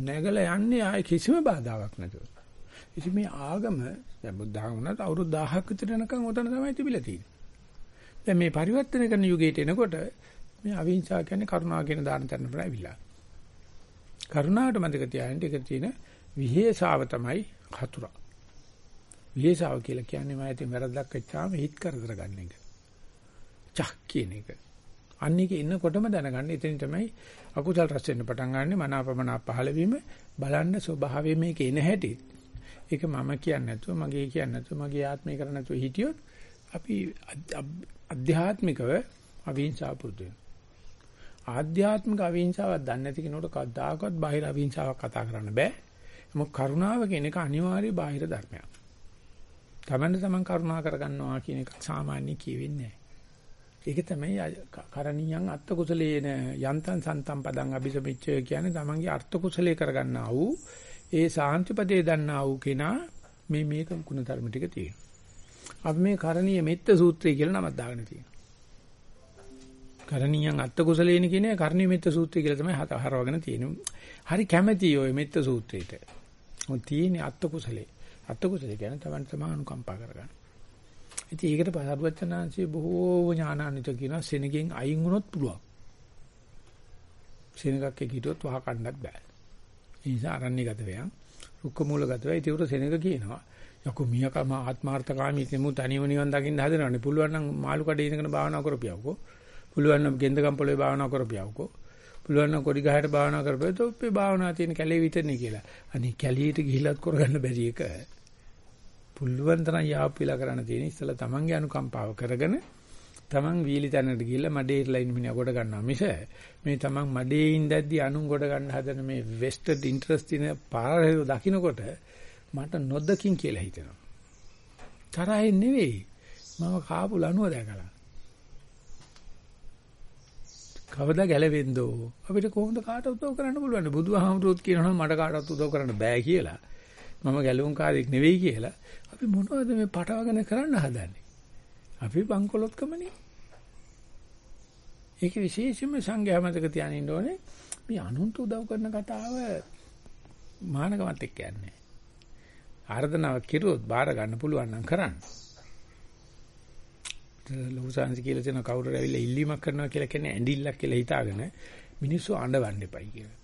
නැගලා යන්නේ ආයේ කිසිම බාධාවක් නැතුව. ඉතින් මේ ආගම දැන් බුද්ධ ආගමනත් අවුරුදු 1000ක් විතර යනකම් උතන තමයි තිබිලා තියෙන්නේ. දැන් මේ පරිවර්තන කරන යුගයට එනකොට මේ අවිහිංසාව කියන්නේ කරුණාව කියන දාන තරණ ප්‍රාවිලා. කරුණාවට මතක තියාගන්න එක තියෙන විහෙසාව තමයි හතුරා. විහෙසාව කියලා කියන්නේ මම ඇති වැරද්දක් වෙච්චාම හිත කරදර ගන්න එක. චක් කියන එක. අන්න එක ඉන්නකොටම දැනගන්න එතන තමයි අකුසල් රැස් වෙන්න පටන් ගන්න මනාපමනා පහළ වීම බලන්න ස්වභාවය මේක එන හැටි ඒක මම කියන්නේ නැතුව මගේ කියන්නේ නැතුව මගේ ආත්මය කරන්නේ නැතුව හිටියොත් අපි අධ්‍යාත්මිකව අවිහිංසාව පුරුදු වෙනවා. ආධ්‍යාත්මික අවිහිංසාවක් දන්නේ නැති කෙනෙකුට කවදාකවත් බාහිර අවිහිංසාවක් කතා කරන්න බෑ. මොකද කරුණාව කියන එක අනිවාර්ය බාහිර ධර්මයක්. තමන්න තමන් කරුණා කරගන්නවා කියන එක සාමාන්‍ය කියවෙන්නේ නැහැ. ඒක තමයි කරණීයන් අත්ත කුසලේන යන්තං සන්තම් පදං අபிසමිච්චය කියන්නේ තමන්ගේ අර්ථ කුසලයේ කරගන්නා වූ ඒ සාන්තිපදේ දන්නා වූ කෙනා මේ මේක ගුණ ධර්ම ටික තියෙනවා. අපි මේ කරණීය මෙත්ත සූත්‍රය කියලා නමක් දාගෙන තියෙනවා. කරණීයන් අත්ත කුසලේන කියන්නේ කරණීය මෙත්ත සූත්‍රය කියලා තමයි හරවගෙන තියෙන්නේ. හරි කැමැති ඔය මෙත්ත සූත්‍රයට. මොන් තියෙන්නේ අත්ත කුසලේ. අත්ත කුසලේ කියන්නේ තමන් සමානුකම්පා කරගන්න. ඉතින් ඒකට පසරුවචනාංශයේ බොහෝ ඥානාන්විත කියන සෙනගෙන් අයින් වුණොත් පුළුවන්. සෙනගක් එක්කිටොත් වහ කන්නත් බෑ. ඒ නිසා අරණ්‍යගත වෙයන් රුක්ක මූලගත වෙයි. ඒකට සෙනඟ කියනවා. යකෝ මියකම ආත්මార్థකාමී කෙමු තනිව නිවන් දකින්න හදනවනේ. පුළුවන් නම් මාළු කඩේ ඉඳගෙන භාවනා කරපියවකෝ. පුළුවන් නම් ගෙන්දගම් පොළවේ භාවනා කරපියවකෝ. පුළුවන් නම් කොඩි ගහට භාවනා කරපියවොත් ඔප්පේ භාවනා තියෙන කැලේ විතරනේ කියලා. අනේ කැලියට ගිහිලත් කරගන්න බැරි එක. පුළුවන් තරම් යාප් වෙලා කරන්න තියෙන ඉස්සලා තමන්ගේ අනුකම්පාව කරගෙන තමන් වීලි තැනකට ගිහිල්ලා මඩේ ඉරලා ඉන්න මිනිහා කොට ගන්නවා මිස මේ තමන් මඩේ ඉඳද්දි අනුන් කොට ගන්න හදන මේ වෙස්ටඩ් ඉන්ටරෙස්ට් ඉන පාරේ දකින්නකොට මට නොදකින් කියලා හිතෙනවා. තරහින් නෙවෙයි. මම කාපු ලනුව දැකලා. කවදා ගැලවෙන්දෝ අපිට කොහොමද කාට උදව් කරන්න පුළුවන්? බුදුහාමුදුරුවෝ කියනවා මට කාටවත් උදව් කරන්න බෑ කියලා. මම ගැලවුම් කාර්යයක් නෙවෙයි කියලා. අපි මොනවද මේ පටවගෙන කරන්න හදන්නේ? අපි බංකොලොත්කමනේ. ඒක විශේෂයෙන්ම සංඝයා මතක තියාගෙන ඉන්න ඕනේ. මේ අනුන්ට උදව් කරන කතාව මානකමත් එක්ක යන්නේ. ආර්දනාවක් කෙරුවොත් බාර ගන්න පුළුවන් නම් කරන්න. ලෝසාන්සි කියලා තියෙන කවුරු ඇවිල්ලා ඉල්ලීමක් කරනවා කියලා කියන්නේ ඇඬිල්ලක් කියලා හිතාගෙන මිනිස්සු අඬවන්න එපයි කියලා.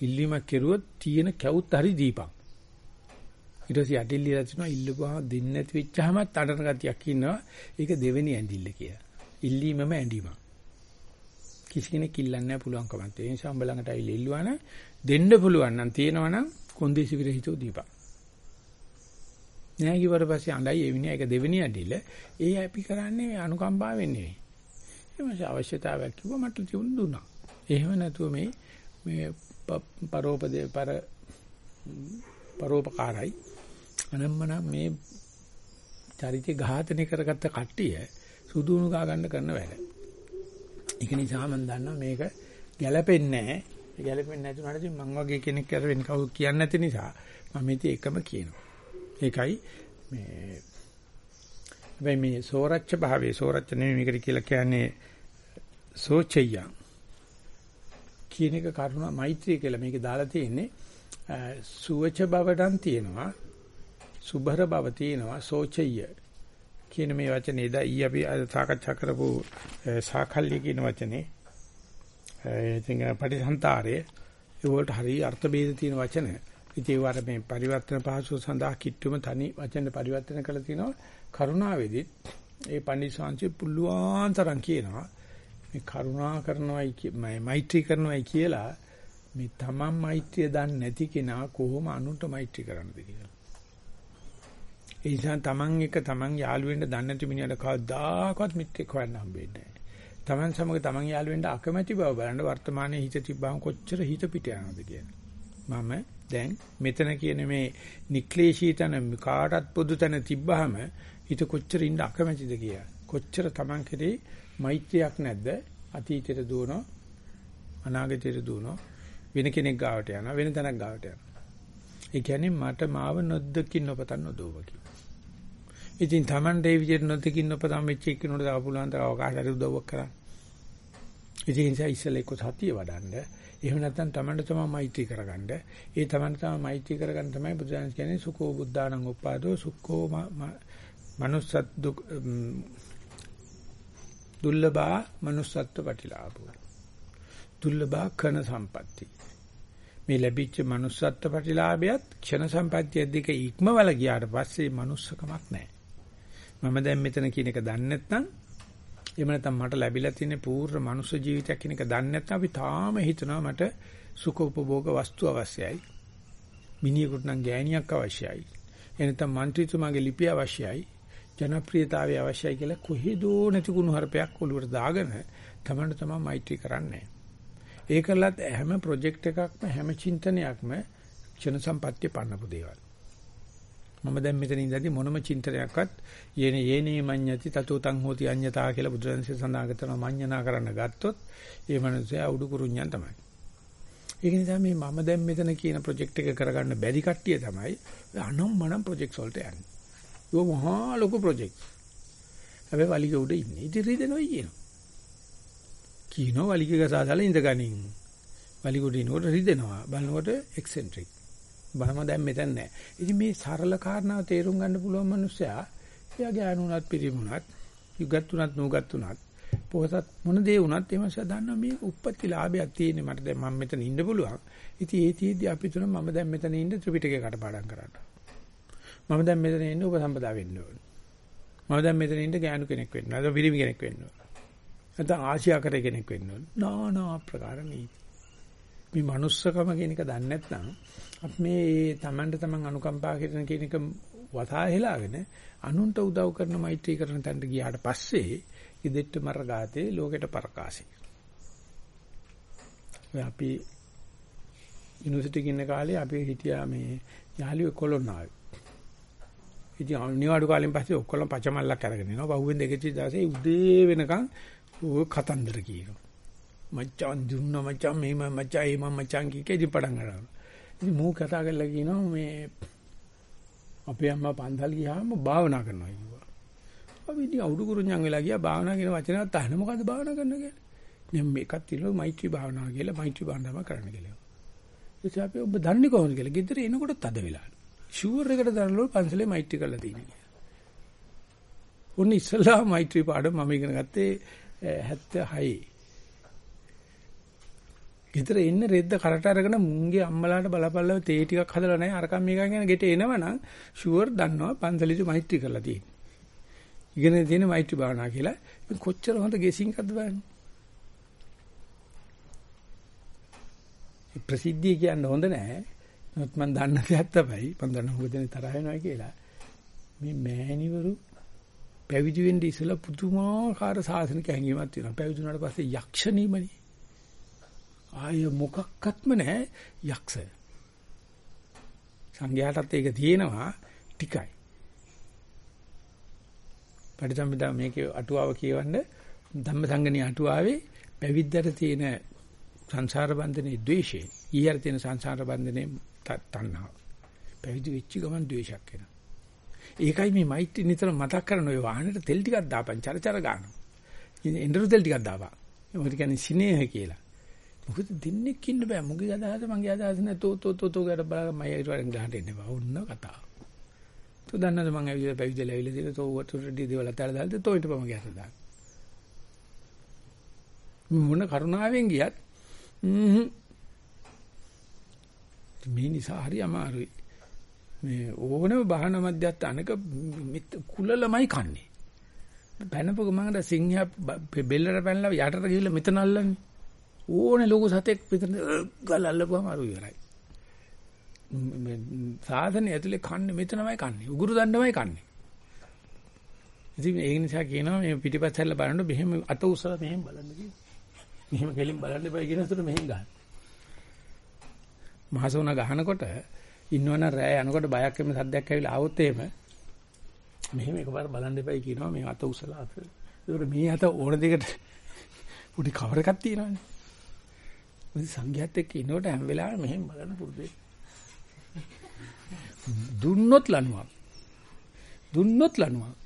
ඉල්ලීමක් කෙරුවොත් තියෙන කැවුත් හරි දීපන්. ඊට පස්සේ ඇඬිල්ලලා තිනවා ඉල්ලපුවා දෙන්නේ නැති වෙච්චාමත් අඬන ගතියක් ඉන්නවා. ඒක දෙවෙනි ඇඬිල්ල කියලා. ඉල්ලීමම ඇඬීමක්. කිසි කෙනෙක් ඉල්ලන්නේ නැහැ පුළුවන්කමක්. ඒ නිසා උඹ ළඟට ඇවිල්ලා ඉල්ලුවා නම් දෙන්න පුළුවන් නම් තියෙනවනම් කොන්දේසි විරහිතව දීපන්. නෑ කිව්වට පස්සේ අඬයි ඒ විනිය ඒක දෙවෙනි අඩිල. ඒ අපි කරන්නේ අනුකම්පාවෙන් නෙවෙයි. එමස අවශ්‍යතාවයක් කිව්ව මට තියුණු දුන්නා. එහෙම නැතුව මේ මේ පරෝපදේ පර පරෝපකාරයි අනම්මන මේ චරිතය ඝාතනය කරගත්ත කට්ටිය සුදුණු ගා ගන්න කරන වැඩ. ඒක නිසා මම දන්නවා මේක ගැළපෙන්නේ නැහැ. ගැළපෙන්නේ නැතුනට ඉතින් මං වගේ කෙනෙක් කර වෙන කවුරු කියන්නේ නැති නිසා මම ඉතින් එකම කියනවා. ඒකයි මේ හැබැයි මේ සෝරච්ච භාවයේ සෝරච්ච නෙමෙයි මේකට කියලා කියන්නේ සෝචය්‍ය කියන එක කරුණා මෛත්‍රිය කියලා මේක දාලා තියෙන්නේ. සුවච බවටන් තියෙනවා සුභර බව තියෙනවා සෝචය්‍ය කියන මේ වචනේ. දා ඊ අපි සාකච්ඡා කරපු සාකල්ය කියන වචනේ. ඉතින් පටිසන්තරයේ ඒ වලට හරිය අර්ථ ભેද තියෙන වචන ඉතින් ඒ වර මේ පරිවර්තන පහසුව සඳහා කිට්ටුම තනි වචන පරිවර්තන කළ තිනවා කරුණාවේදීත් ඒ පඬිස්සංශි පුල්ලුවාන් තරම් කියනවා මේ කරුණා කරනවයි මෛත්‍රී කරනවයි කියලා මේ තමන් මෛත්‍රිය දන්නේ නැති කෙනා කොහොම අනුන්ට මෛත්‍රී කරන්නද කියලා. ඒ නිසා තමන් එක තමන් යාළු වෙන්න දන්නේ නැති මිනිහට කවදාකවත් මිත්‍රෙක් හොයන්න හම්බෙන්නේ නැහැ. තමන් සමග තමන් යාළු වෙන්න අකමැති බව බලන්න වර්තමානයේ හිත තිබ්බම කොච්චර හිත පිට යනවද කියලා. මම දැන් මෙතන කියන මේ නික්ලේශී තන කාටත් පොදු තන තිබ්බහම හිත කොච්චර ඉන්න අකමැතිද කියලා. කොච්චර Taman කෙරේ මෛත්‍රියක් නැද්ද? අතීතයට දුවනවා අනාගතයට දුවනවා වෙන කෙනෙක් ගාවට යනවා වෙන තැනක් ගාවට යනවා. ඒ කියන්නේ මට මාව නොදකින් නොපතන් නොදෝවකි. ඉතින් Taman ඒ විදිහට නොදකින් නොපතන් වෙච්ච එක්කිනුට තව පුළුවන් තරම් අවකාශ හරි උදව්වක් කරන්න. ඉතින් ඒ නිසා ඉස්සෙල්ලා එක්ක සතිය වඩන්න එහෙම නැත්නම් තමන්ට තමයි මෛත්‍රී කරගන්න. ඒ තමන්ට තමයි මෛත්‍රී කරගන්න තමයි බුදුන් කියන්නේ සුකෝ බුද්ධානං උපාදෝ සුක්ඛෝ manussat දුර්ලභා manussත්ව පටිලාභෝ. දුර්ලභා කන සම්පatti. මේ ලැබිච්ච manussත්ව පටිලාභයත් ක්ෂණ සම්පත්තිය දෙක ඉක්මවල ගියාට පස්සේ manussකමක් නැහැ. මම දැන් මෙතන කියන එක දන්නේ නැත්නම් එහෙම නැත්නම් මට ලැබිලා තියෙන පූර්ව මනුෂ්‍ය ජීවිතයක් කියන එක දන්නේ නැත්නම් අපි තාම හිතනවා මට සුඛෝපභෝග වස්තු අවශ්‍යයි. මිනිහෙකුට නම් ගෑණියක් අවශ්‍යයි. එනතම් മന്ത്രിතුමාගේ ලිපිය අවශ්‍යයි. ජනප්‍රියතාවය අවශ්‍යයි කියලා කොහෙදෝ නැති කුණුහරුපයක් ඔලුවට දාගෙන තමන්ට තමන් මෛත්‍රී කරන්නේ. ඒකලත් හැම ප්‍රොජෙක්ට් එකක්ම හැම චින්තනයක්ම ක්ෂණ සම්පත්‍ය පන්නපු දේවල්. මම දැන් මෙතන ඉඳදී මොනම චින්තනයක්වත් යේනේ යේනේ මඤ්ඤති තතෝ තං හෝති අඤ්ඤතා කියලා බුදුරජාණන්සේ සඳහන් කරනවා මඤ්ඤනා කරන්න ගත්තොත් ඒ මනුස්සයා උඩු කුරුඤ්ඤන් තමයි. ඒක නිසා මේ මම දැන් මෙතන කියන ප්‍රොජෙක්ට් එක කරගන්න බැරි කට්ටිය තමයි අනම් මනම් ප්‍රොජෙක්ට්ස් වලට යන්නේ. ඒක මහා ලොකු ප්‍රොජෙක්ට්. හැබැයි වලිග උඩ ඉන්නේ. ඉතින් රිදෙනවා කියනවා. කියනවා වලිග ගසාදාලා ඉඳගනින්. වලිග උඩ ඉනකොට රිදෙනවා. බලනකොට එක්සෙන්ට්‍රික්. බලම දැන් මෙතන නැහැ. ඉතින් මේ සරල කාරණාව තේරුම් ගන්න පුළුවන් මිනිස්සයා එයාගේ අනුනත් පිරිමුණත් යුගත් උනත් නුගත් උනත් පොහසත් මොන දේ වුණත් එමස දන්නා මේ උප්පත්ති ලාභයක් තියෙන මට දැන් මම මෙතන ඉන්න පුළුවන්. ඉතින් ඒ තියේදී අපි තුන මම දැන් මෙතන ඉන්න ත්‍රිපිටකය කටපාඩම් කරන්න. මම දැන් මෙතන ඉන්න උපසම්පදා වෙන්න ඕන. මම දැන් මෙතන ඉන්න ගෑනු කෙනෙක් වෙන්න. නැත්නම් විරිමි කෙනෙක් වෙන්න ඕන. නැත්නම් ආසියාකරේ කෙනෙක් වෙන්න ඕන. නානා ප්‍රකාර නීති. මේ manussකම කියන එක දන්නේ නැත්නම් අපි මේ තමන්ට තමන් අනුකම්පා කරන කියන එක වතා හෙලාගෙන අනුන්ට උදව් කරන මෛත්‍රී කරන තැනට ගියාට පස්සේ ඉදෙට්ට මර ගාතේ ලෝකෙට පරකාසී. අපි යුනිවර්සිටි ඉන්න කාලේ අපි හිටියා මේ යාළුවෝ කොළොන්නාවේ. ඉතින් අනිවාඩු කාලෙන් පස්සේ ඔක්කොම පචමල්ලක් අරගෙන එනවා. පහුවෙන් දෙකචි දවසේ උදේ වෙනකන් ඕක කතන්දර කියනවා. මචං දුන්න මචං මේ මචං ඒ මම මචං කිකේ ඉතින් පටන් ගන්නවා. ඉතින් මූ කතා කරලා කියනවා මේ අපේ අම්මා පන්සල් ගියාම භාවනා කරනවා කිව්වා. අපි ඉතින් අවුරු කුරුඤ්ඤන් වෙලා ගියා භාවනා කියන වචනවත් අහන්න මොකද්ද භාවනා කරන්න කියන්නේ? දැන් මේකත් තියෙනවා මෛත්‍රී භාවනාව කියලා මෛත්‍රී භාවනාව කරන්න කියලා. ඉතින් අපි ඔබ දන්නේ කොහොමද කියලා ගෙදර එනකොට තද වෙලා. ෂුවර් එකට දරනලු පන්සලේ මෛත්‍රී කරලා තියෙනවා. උන් ඉස්සලා මෛත්‍රී පාඩම මම ඉගෙන ගත්තේ 76. ගෙදර එන්න රෙද්ද කරට අරගෙන මුංගේ අම්මලාට බලපල්ලව තේ ටිකක් හදලා නැහැ අරකම් මේකන් කියන ගෙට එනවනම් ෂුවර් දන්නවා පන්සලේදී මෛත්‍රී කරලා තියෙන්නේ. ඉගෙන තියෙන මෛත්‍රී භාවනා කියලා. කොච්චර හොඳ ගෙසින්කක්ද බලන්න. ප්‍රසිද්ධිය කියන්න හොඳ නැහැ. නමුත් මම දන්න දෙයක් තමයි මම දන්න මොකද තරහ වෙනවා කියලා. මේ මෑණිවරු පැවිදි වෙන්න ඉස්සෙල්ලා පුදුමාකාර සාසනික හැඟීමක් තියෙනවා. පැවිදි වුණාට පස්සේ යක්ෂණීමනේ. ආය මොකක්වත්ම නැහැ යක්ෂ. සංඝයාටත් ඒක තියෙනවා ටිකයි. පරිසම්පදා මේකේ අටුවාව කියවන්න ධම්මසංගණී අටුවාවේ පැවිද්දට තියෙන සංසාර බන්ධනේ ද්වේෂය. ඊයර තියෙන සංසාර බන්ධනේ තණ්හාව. පැවිදි වෙච්ච ගමන් ද්වේෂයක් එනවා. ඒකයි මේ මෛත්‍රී නිතර මතක් කරන ඔය වාහනේට තෙල් ටිකක් දාපන් චරචර ගන්නවා. ඉතින් එඬරු තෙල් ටිකක් දාපන්. මොකද කියන්නේ සිනේහ කියලා. මොකද දින්නෙක් ඉන්න බෑ. මුගේ අදහස මගේ අදහස නෑ. තෝ තෝ තෝ තෝ ගැට බලලා මම ඊට වරෙන් ගහන්න එන්න බෑ. ඔන්න කතාව. තෝ දන්නද මම ඇවිල්ලා පැවිදිලා ඇවිල්ලා දින තෝ වතුරටි දේවල් අතල දාලා තෝ ඊට පම ගැට දාන්න. මොන කරුණාවෙන් ගියත් මේ නිසා හරි අමාරුයි. මේ ඕනම බහන මැදත් අනක කුලලමයි කන්නේ. පැනපු ගමන්ට සිංහයා බෙල්ලට පැනලා යටට ගිහිල්ලා මෙතන අල්ලන්නේ. ඕනේ ලොකු සතෙක් මෙතන ගල අල්ලපුවම අරු ඉවරයි. මේ සාධන ඇතුලේ කන්නේ මෙතනමයි කන්නේ. උගුරු දණ්ඩමයි කන්නේ. ඉතින් ඒ නිසා කියනවා මේ පිටිපස්ස හැල්ල බලනකොට මෙහෙම අත උසලා මෙහෙම බලන්න කියනවා. මෙහෙම කෙලින් බලන්න එපා කියන සුළු මෙහෙන් ගන්න. මහසෝන ගහනකොට ඉන්නවනම් රෑ යනකොට බයක් එම සද්දයක් ඇවිල්ලා ආවොත් එහෙම මෙහෙම එකපාර බලන්න එපයි කියනවා මේ අත උසලා අත. ඒකට මේ අත ඕන දෙයකට *laughs* පුඩි කවර එකක් තියෙනවානේ. මොකද සංඝයාත් එක්ක ඉනකොට හැම වෙලාවෙම මෙහෙම බලන්න පුරුදු දුන්නොත් ලනුවක්. දුන්නොත් ලනුවක්.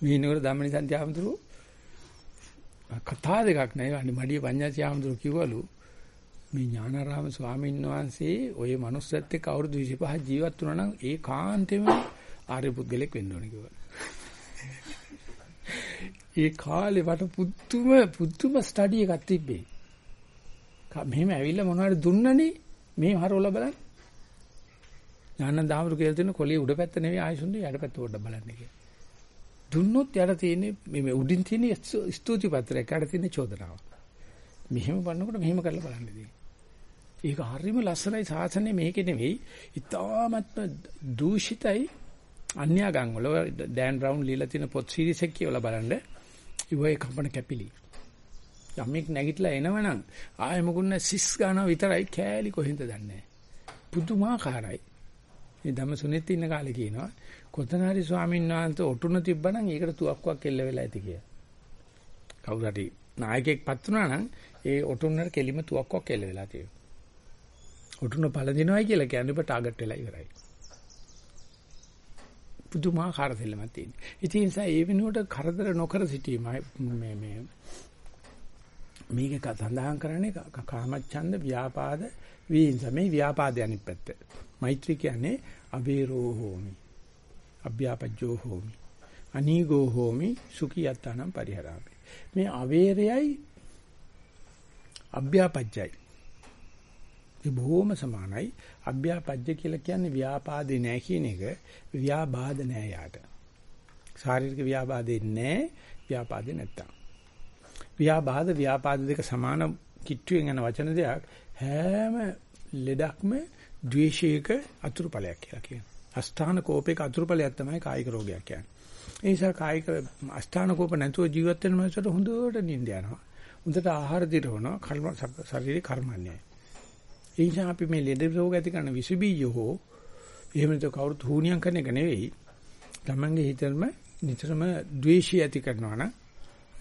මේ ඉනකොට ධම්මනිසන්ති ආමතුරු කතා දෙකක් නෑ අනේ මඩිය පඤ්ඤාසී ආමතුරු කිව්වලු මේ ඥානාරාම ස්වාමීන් වහන්සේ ওই මනුස්සයත් එක්ක අවුරුදු 25 ජීවත් වුණා නම් ඒ කාන්තේම ආර්ය පුද්ගලෙක් වෙන්න ඕනේ කිව්වා. ඒ කාලේ වට පුදුම පුදුම ස්ටඩි එකක් තිබ්බේ. මෙහෙම ඇවිල්ලා මොනවද දුන්නනේ මේ හරවලා බලන්න. ඥානන්ද ආමරු කියලා තියෙන කොළේ උඩ පැත්ත නෙවෙයි ආයසුන්ගේ යට පැත්ත පොඩ්ඩක් බලන්න කියලා. දුන්නොත් යට තියෙන්නේ මේ උඩින් තියෙන ස්තුති පත්‍රයක් යට තියෙන චෝදනාව. මෙහෙම බලනකොට මෙහෙම කරලා බලන්න ඉතින්. ඒක හරියම ලස්සනයි සාසනේ මේකේ නෙවෙයි. ඉතාමත්ම දූෂිතයි අන්‍යාගම් වල ඩෑන් බ්‍රවුන් ලියලා තියෙන පොත් සීරීස් එක කියවලා බලන්න. ඉවයි කම්පන කැපිලි. යම්ෙක් නැගිටලා එනවනම් ආයෙ මොකුන්න සිස් ගන්නවා විතරයි කෑලි කොහෙන්ද දන්නේ පුදුමාකාරයි. මේ ධම්ම සුනෙත් ඉන්න කාලේ කියනවා කොතනහරි ස්වාමීන් වහන්සේ ඔටුන තිබ්බනම් ඒකට තුවක්කුවක් එල්ල වෙලා ඇති කියලා. කවුරු හරි නායකයෙක් පත් වුණා නම් ඒ ඔටුන්නට කෙලිම තුවක්කුවක් එල්ල වෙලා තියෙනවා. ඔටුන පළඳිනවයි කියලා කියන්නේ ඔබ ටාගට් වෙලා ඉවරයි. පුදුමාකාර දෙල්ලමක් තියෙනවා. ඉතින් ඒ නිසා ඒ වෙනුවට කරදර නොකර සිටීම මේ මේ මේක සඳහන් කරන්නේ කාමච්ඡන්ද ව්‍යාපාද වීංස මේ ව්‍යාපාදය අනිත් පැත්ත. මෛත්‍රී කියන්නේ අවේරෝ හෝමි. අභ්‍යාපජ්ජෝ හෝමි. අනීගෝ හෝමි සුඛියත්තනම් පරිහරාමි. මේ අවේරයයි අභ්‍යාපජ්ජයි ඒ බොහොම සමානයි. අභ්‍යාපජ්‍ය කියලා කියන්නේ ව්‍යාපාදේ නැහැ කියන එක ව්‍යාබාධ නැහැ යාට. ශාරීරික ව්‍යාබාධේ නැහැ ව්‍යාපාදේ නැත්තම්. ව්‍යාබාධ ව්‍යාපාද දෙක සමාන කිට්ටුවෙන් යන වචන දෙයක් හැම ලෙඩක්ම ද්වේෂයක අතුරුඵලයක් කියලා කියනවා. අස්ථාන කෝපයක අතුරුඵලයක් තමයි කායික රෝගයක් කියන්නේ. ඒ නිසා කායික අස්ථාන කෝප නැතුව ජීවත් වෙන මනසට හොඳට නිින්ද යනවා. හොඳට ආහාර දිරවනවා කර්ම ශරීරේ කර්මන්නේ. ඒ නිසා අපි මේ ලෙඩ රෝග ඇති කරන විස බීජ හෝ එහෙම නැත්නම් කවුරුත් හුනියම් කරන එක නෙවෙයි. Tamange හිතෙන්ම නිතරම ද්වේෂය ඇති කරනවා නම්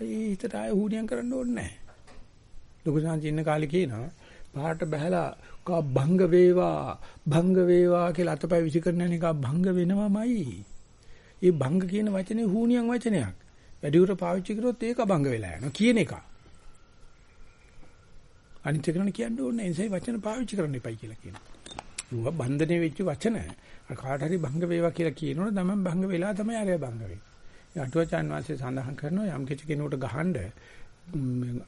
ඒ හිතට ආය හුනියම් කරන්න ඕනේ නැහැ. ලොකු සංජ ඉන්න කාලේ කියනවා පහට බහැලා කා භංග වේවා භංග වේවා කියලා අතපය විසි කරන එක භංග වෙනවමයි. ඒ භංග කියන වචනේ හුනියම් වචනයක්. වැඩිවුර පාවිච්චි කරොත් ඒක භංග වෙලා යනවා කියන එක. අනිත් එකන කියන්න ඕනේ ඒ නිසා වචන පාවිච්චි කරන්න එපයි කියලා කියනවා. ඌව බන්ධනේ වෙච්ච වචන කාට හරි භංග වේවා කියලා කියනොත් තමයි භංග වෙලා තමයි ආරය භංග වෙන්නේ. අටුවචාන් වාසේ සඳහන් කරනවා යම් කිසි කෙනෙකුට ගහන්න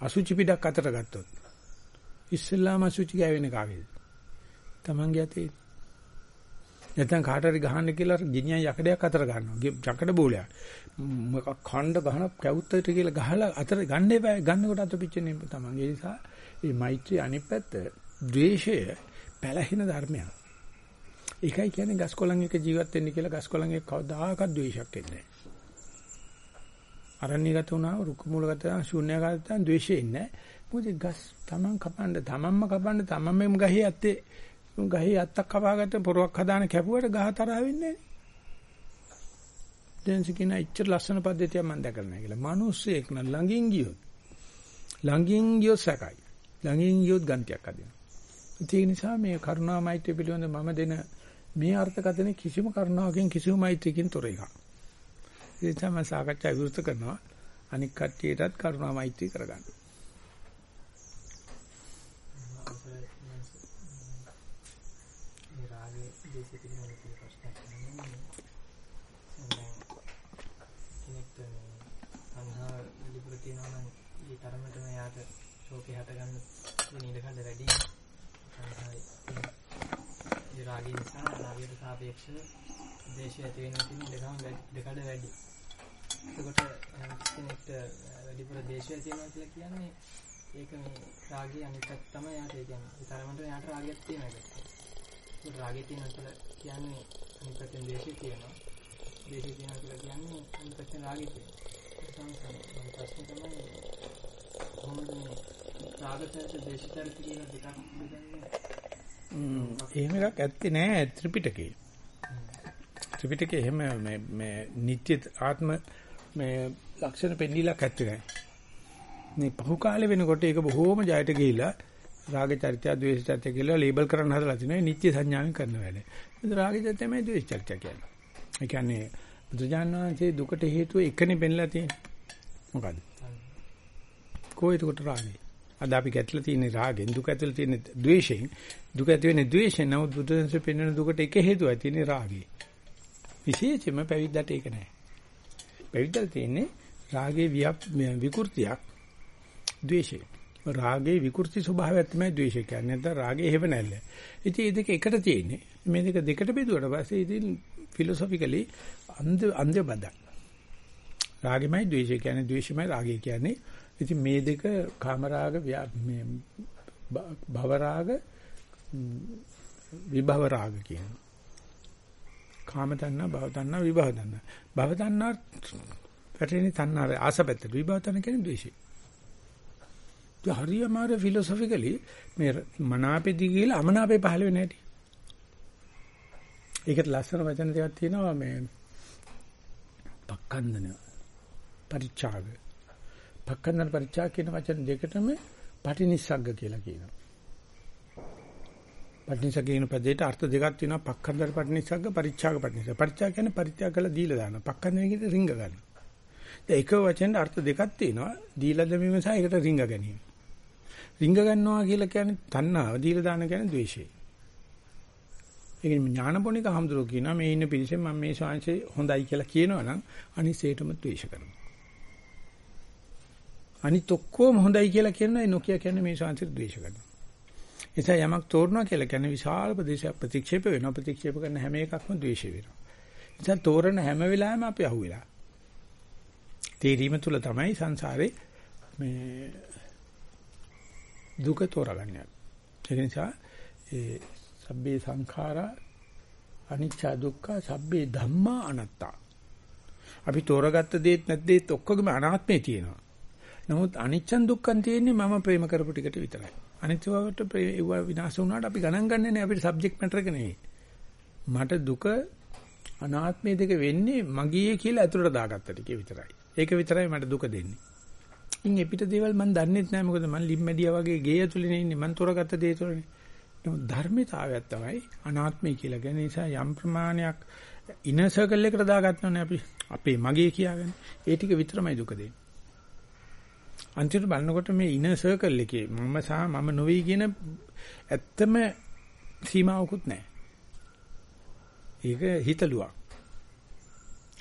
අසුචි පිටක් අතට ගත්තොත් ඉස්සෙල්ලාම අසුචි ගෑවෙන්නේ කාගේද? Tamange යතේ. නැත්නම් කාට හරි ගහන්න කියලා ගිනියන් යකඩයක් අතර ගන්නවා. යකඩ බෝලයක්. මොකක් ඛණ්ඩ ගහන කැවුත්තට කියලා ගහලා අතර ගන්න එපා. ගන්නකොට අත පිච්චෙන්නේ Tamange. ඒ නිසා මේ මෛත්‍රී අනිත් පැත්ත ද්වේෂය පැලහින ධර්මයක්. ඒකයි කියන්නේ ගස්කොලන් එක ජීවත් වෙන්න කියලා ගස්කොලන් එක කවදාකවත් ද්වේෂයක් එන්නේ නැහැ. අරණ්‍යගත වුණා රුක් මූලගත ශූන්‍යගත ද්වේෂය ඉන්නේ මොකද ගස් තමන් කපන්න තමන්ම කපන්න තමන්ම ගහේ ඇත්තේ ගහේ අත්තක් කපාගත්ත පොරවක් හදාන කැපුවට ගහ තරහ වෙන්නේ දැන් සිකින ඉච්චර ලස්සන පද්ධතියක් මම දැකලා නැහැ කියලා. මිනිස්සෙක් නම් ළඟින් ගියොත් ළඟින් ගියොත් සැකයි. ළඟින් ගියොත් ගන්තියක් අදිනවා. ඒ නිසා මේ කරුණා මෛත්‍රිය පිළිබඳ මම දෙන මේ අර්ථකථන කිසිම කරුණාවකින් කිසිම මෛත්‍රියකින් තොර එකක්. ඒ නිසා මම සාකච්ඡා විවෘත කරනවා අනික් කට්ටියටත් කරුණා මෛත්‍රී කරගන්න. තරමටම යාට ශෝකේ හටගන්න තියෙන ඉඩකඩ වැඩි. ඒ රාගය නිසා රාගයට සාපේක්ෂව දේශය ඇති වෙනවා කියන ඉඩකඩ ඉඩකඩ වැඩි. එතකොට කෙනෙක්ට වැඩිපුර දේශය තියෙනවා කියලා කියන්නේ ඒක මේ රාගය අනිත් පැත්ත තමයි යාට ඒ කියන්නේ. ඒ තරමට යාට රාගයක් තියෙනවා ඒක. ඒක රාගය තියෙනවා කියලා කියන්නේ අනිත් පැත්තෙන් දේශය තියෙනවා. දේශය තියෙනවා කියලා කියන්නේ අනිත් පැත්තෙන් රාගය තියෙනවා. ඒක තමයි ප්‍රශ්නේ තමයි කොහොමද මේ රාගචරිත දේශචරිත කියන දෙකක් බෙදන්නේ? එහෙම එකක් ඇත්තේ නෑ ත්‍රිපිටකේ. ත්‍රිපිටකේ එහෙම මේ මේ නිත්‍ය ආත්ම මේ ලක්ෂණ පෙන්නිලක් ඇත්තේ නැහැ. මේ පහු කාලේ වෙනකොට ඒක බොහෝම ජයට ගිහිලා රාග චරිතය, ද්වේෂ චරිතය කියලා ලේබල් කරන්න හදලා තිනවා. නිත්‍ය සංඥාවෙන් කරන වැඩ. ඒ රාග චරිතය තමයි ද්වේෂ චරිතය කියන්නේ. ඒ කියන්නේ බුදුජානනාංශයේ දුකට හේතුව එකනේ පෙන්ලා තියෙන්නේ. මොකද්ද? කොහේද කොට රාගය? අද අපි ගැටලා තියෙන රාගෙන් දුක ඇතුළේ තියෙන ද්වේෂයෙන් දුක ඇති වෙන්නේ ද්වේෂයෙන් නමුත් බුදුන්සේ පෙන්වන දුකට එක හේතුවක් තියෙන්නේ රාගය. විශේෂයෙන්ම පැවිද්දට ඒක නැහැ. පැවිද්දට තියෙන්නේ රාගේ විකෘතියක් ද්වේෂය. රාගේ විකෘති ස්වභාවය තමයි ද්වේෂය කියන්නේ. නැත්නම් රාගේ හේව නැල්ල. ඉතින් මේ දෙක එකට තියෙන්නේ. මේ දෙක දෙකට බෙදුවට පස්සේ ඉතින් ෆිලොසොෆිකලි අන්ධ අන්ධ බදක්. රාගෙමයි ද්වේෂය කියන්නේ ද්වේෂමයි රාගය කියන්නේ. ඉතින් මේ දෙක කාමරාග මේ භවරාග විභව රාග කියනවා. කාම තණ්හා, භව තණ්හා, විභව තණ්හා. භව තණ්හා පැටෙන තණ්හා ආසපැත්ත විභව තණ්හා කියන්නේ ද්වේෂය. ඒ හරියමාර ෆිලොසොෆිකලි මේ මනාපෙදි කියලා අමනාපේ පහළ වෙන්නේ නැටි. ඒකට ලස්සන වචන දෙකක් තියෙනවා මේ පක්කන්දන පරිචාග. පක්කන්දන පරිචාග කියන වචන දෙකටම පටිනිස්සග්ග කියලා කියනවා. පටිනිසග්ග කියන පදේට අර්ථ දෙකක් තියෙනවා පක්ඛන්දර පටිනිසග්ග පරිච්ඡාග පටිනිසග්ග පරිච්ඡාග කියන්නේ පරිත්‍යාග කළා දීලා දානවා පක්ඛන්දර කියන්නේ රිංග ගන්න. දැන් එක වචෙන් අර්ථ දෙකක් තියෙනවා දීලා දැමීම සහ ඒකට රිංග ගැනීම. රිංග ගන්නවා කියලා කියන්නේ තණ්හාව දීලා දාන කියන්නේ ද්වේෂය. ඒක ඥානපෝනික හඳුරෝ කියනවා මේ ඉන්න පිරිසෙන් මම මේ ශාංශේ හොඳයි කියලා කියනවා නම් අනිසේටම ද්වේෂ කරනවා. අනිත් ඔක්කොම හොඳයි කියලා කියනවා නොකිය කියන්නේ මේ ශාංශේ ද්වේෂ කරනවා. නිසා යමක් තෝරනවා කියලා කියන්නේ විශාල ප්‍රදේශයක් ප්‍රතික්ෂේප වෙනවා ප්‍රතික්ෂේප කරන හැම එකක්ම ද්වේෂ වෙනවා. නිසා තෝරන හැම වෙලාවෙම අපි අහුවෙලා. තේරීම තුල තමයි සංසාරේ මේ දුක තෝරගන්නේ. ඒ නිසා ඒ සබ්බේ සංඛාරා අනිච්ච දුක්ඛ සබ්බේ ධම්මා අනත්තා. අපි තෝරගත්ත දේත් නැද්දේත් ඔක්කොගේම අනාත්මේ තියෙනවා. නමුත් අනිච්චන් දුක්ඛන් තියෙන්නේ මම ප්‍රේම කරපු ටිකට විතරයි. අනිත්‍යවට ඒව විනාශ වුණාට අපි ගණන් ගන්නෑ නේ අපිට සබ්ජෙක්ට් මැටර් එක නෙවෙයි. මට දුක අනාත්මය දෙක වෙන්නේ මගේ කියලා ඇතුළට දාගත්ත ටික විතරයි. ඒක විතරයි මට දුක දෙන්නේ. ඉන් එපිට දේවල් මම දන්නේ නැහැ මොකද මම ලිම්මැඩියා වගේ ගේ ඇතුළේ ඉන්නේ මම තොරගත්ත දේ තුළනේ. නමුත් ධර්මතාවයක් තමයි අනාත්මය කියලා ගැන නිසා යම් ප්‍රමාණයක් ඉනර් සර්කල් එකට දාගන්නෝනේ අපි අපේ මගේ කියාගෙන. ඒ ටික විතරමයි දුක දෙන්නේ. අන්තිමට බලනකොට මේ ඉනර් සර්කල් එකේ මම සහ මම නොවේ කියන ඇත්තම සීමාවකුත් නැහැ. ඒක හිතලුවක්.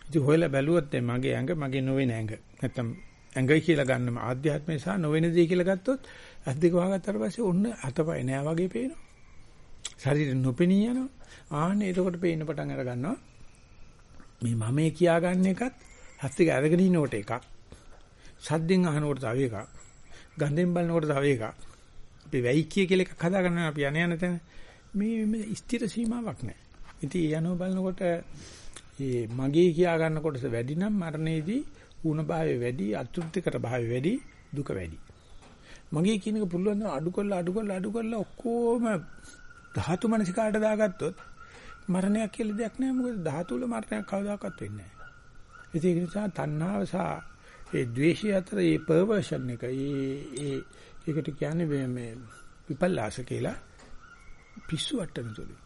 ඉතින් හොයලා බැලුවොත් මගේ ඇඟ මගේ නොවන ඇඟ. නැත්තම් ඇඟයි කියලා ගන්නම ආධ්‍යාත්මය සහ නොවන දේ කියලා ගත්තොත් ඇස් දෙක වහගත්තාට පස්සේ ඔන්න අතපය නෑ වගේ පේනවා. ශරීරෙ නොපෙනී යනවා. ආන්නේ එතකොට පේන්න පටන් අර ගන්නවා. මේ මමේ කියාගන්න එකත් හස් දෙක අරගෙන ඉන්නකොට එකක්. සද්දෙන් අහනකොට තව එකක්. ගන්ධෙන් බලනකොට තව එකක්. අපි වැයිකිය කියලා එකක් හදාගන්න අපි යන යන තැන මේ මේ ස්ථිර සීමාවක් නැහැ. ඉතින් යනෝ බලනකොට මේ මගේ කියා ගන්න කොටස වැඩි නම් මරණයේදී ඌණ භාවය වැඩි, අතෘප්තිකර භාවය වැඩි, දුක වැඩි. මගේ කියන එක පුළුවන් නම් අඩු කරලා අඩු කරලා අඩු කරලා ඔක්කොම ධාතු මනසිකාට දාගත්තොත් මරණයක් කියලා දෙයක් නැහැ. මොකද ධාතු වල මරණයක් කවදාකවත් වෙන්නේ නැහැ. ඒක නිසා තණ්හාව සහ ඒ ද්වේෂය අතර මේ පර්වර්ෂන් එක ඒ ඒ ඒකට කියන්නේ මේ විපල්ලාස කියලා පිස්සු වට්ටන තුරු.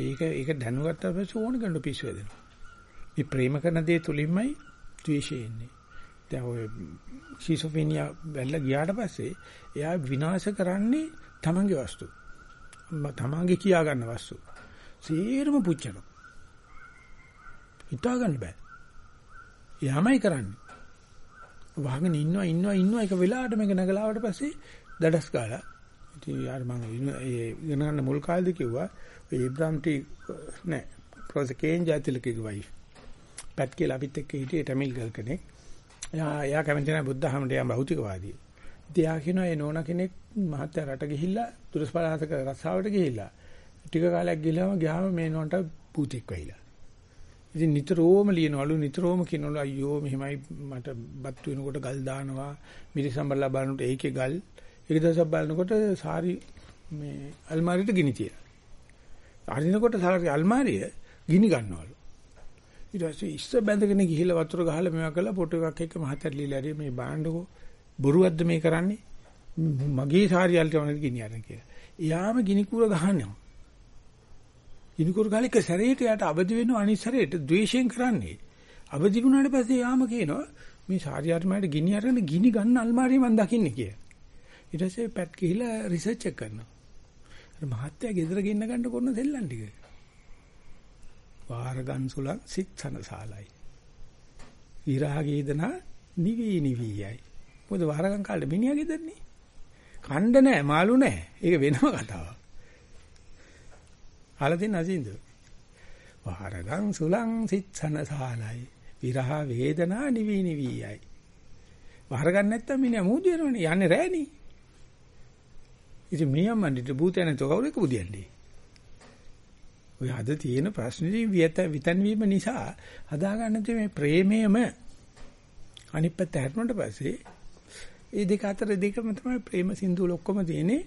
ඒක ඒක දැනුගත්ත පස්සේ ඕන කෙනෙකුට පිස්සු වෙනවා. මේ ප්‍රේම කරන දේ තුලින්මයි ද්වේෂය එන්නේ. දැන් ඔය ෂිසොෆීනියා වැල්ල ගියාට පස්සේ එයා විනාශ කරන්නේ තමන්ගේ වස්තු. තමන්ගේ කියා ගන්න වස්තු. සීරම පුච්චනවා. හිතා ගන්න බෑ. එයාමයි කරන්නේ. වහගෙන ඉන්නවා ඉන්නවා ඉන්නවා. එක වෙලාවට මේක නැගලාවට පස්සේ දඩස් ගාලා. ඉතින් යාර මම ඒ ඉගෙන ගන්න මුල් කාලේදී කිව්වා ඒ ඉබ්‍රාම් ටී නෑ. ප්‍රොෆෙසර් කේන් ජයතිලකගේ වයිෆ් පැට් කියලා අපිත් එක්ක හිටියේ ටැමිල් ගල් කෙනෙක්. එයා එයා කැමති නැහැ බුද්ධ ධර්මයට යම් භෞතිකවාදී. ඉතින් එයා කියනවා ඒ නෝනා කෙනෙක් මහත්ය රට ගිහිල්ලා දුරස්පලාසක රස්සාවට ගිහිල්ලා. ටික කාලයක් ගිහලාම ගියාම මේ නෝන්ට පුතෙක් වෙයිලා. ඉතින් නිතරම ලියනවලු නිතරම කියනවලු අයියෝ මෙහෙමයි මට බත් වෙනකොට ගල් දානවා මිරිසම්බරලා බලනකොට ඒකේ ගල් ඒක දවසක් බලනකොට සාරි මේ අල්මාරියට ගිනි තියලා. අරිනකොට සාරි අල්මාරිය ගිනි ගන්නවලු. ඊට පස්සේ ඉස්ස බැඳගෙන ගිහිල්ලා වතුර ගහලා මේවා කළා ෆොටෝ එකක් එක්ක මහත්තයා ලියලා හරි මේ බාණ්ඩකෝ බොරුවක්ද මේ කරන්නේ? මගේ සාරි අල්ටවන ගිනි අරන් කියලා. එයාම ගිනි කුර ගහනවා. ගිනි කුර ගාලේ එක සැරේට යාට අවදි වෙන අනිත් සැරේට ද්වේෂයෙන් කරන්නේ. අවදි වුණාට පස්සේ යාම කියනවා මේ සාරි අල්මාරියට ගිනි අරගෙන ගිනි ගන්න අල්මාරිය මම දකින්නේ කියලා. ඊට පස්සේ පැට් ගිහිලා රිසර්ච් එක කරනවා. අර මහත්තයා ගෙදර ගෙන්න ගන්න කරන දෙල්ලන් ටික. වාරගන් සුලං සිත්සනසාලයි. විරාගීදන නිවි නිවියයි. මොකද වාරගන් කාලේ මිනිහා ගෙදරනේ. කණ්ඩ නැහැ මාළු නැහැ. ඒක වෙනම කතාවක්. අහලා තියෙන අසින්ද? වාරගන් සුලං සිත්සනසාලයි. විරහ වේදනා නිවි නිවියයි. වහරගන්න නැත්තම් මිනිහා මූදු වෙනවනේ යන්නේ රෑනේ. ඉතින් මේ අම්මන්ට භූතය නැතුව කවුරු එක බුදියන්නේ? ඔය අද තියෙන ප්‍රශ්නේ විත විතන් වීම නිසා හදාගන්න තියෙන මේ ප්‍රේමයම අනිත් පැත්ත හැරුණාට පස්සේ ඒ දෙක අතර දෙකම තමයි ප්‍රේම සින්දුවල ඔක්කොම තියෙන්නේ.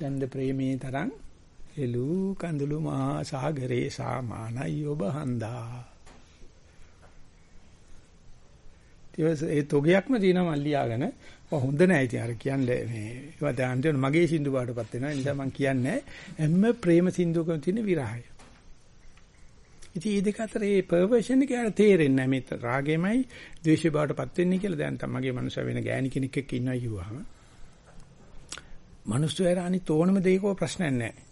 දැන්ද ප්‍රේමේ තරම් එළු කඳුළු මහා සාගරේ සාමානයි ඔබ හන්දා. ඒ තොගයක්ම තියෙනවා මල්ලියාගෙන හොඳ නෑ ඉතින් අර කියන්නේ මේ ඒවා දැන් අන්තිමට මගේ සින්දු පාටපත් වෙනවා ඒ නිසා මම කියන්නේ හැම ප්‍රේම සින්දුවකම තියෙන විරහය. ඉතින් මේ දෙක අතර මේ පර්වර්ෂන් එක යාර තේරෙන්නේ නැහැ මේ රාගෙමයි ද්වේෂය බවටපත් වෙන්නේ කියලා දැන් තමගේ මනුස්සය වෙන ගෑණි කෙනෙක් එක්ක ඉන්නවා කිව්වහම මනුස්සයර අනිත් ඕනම දෙයකව ප්‍රශ්නයක් නැහැ.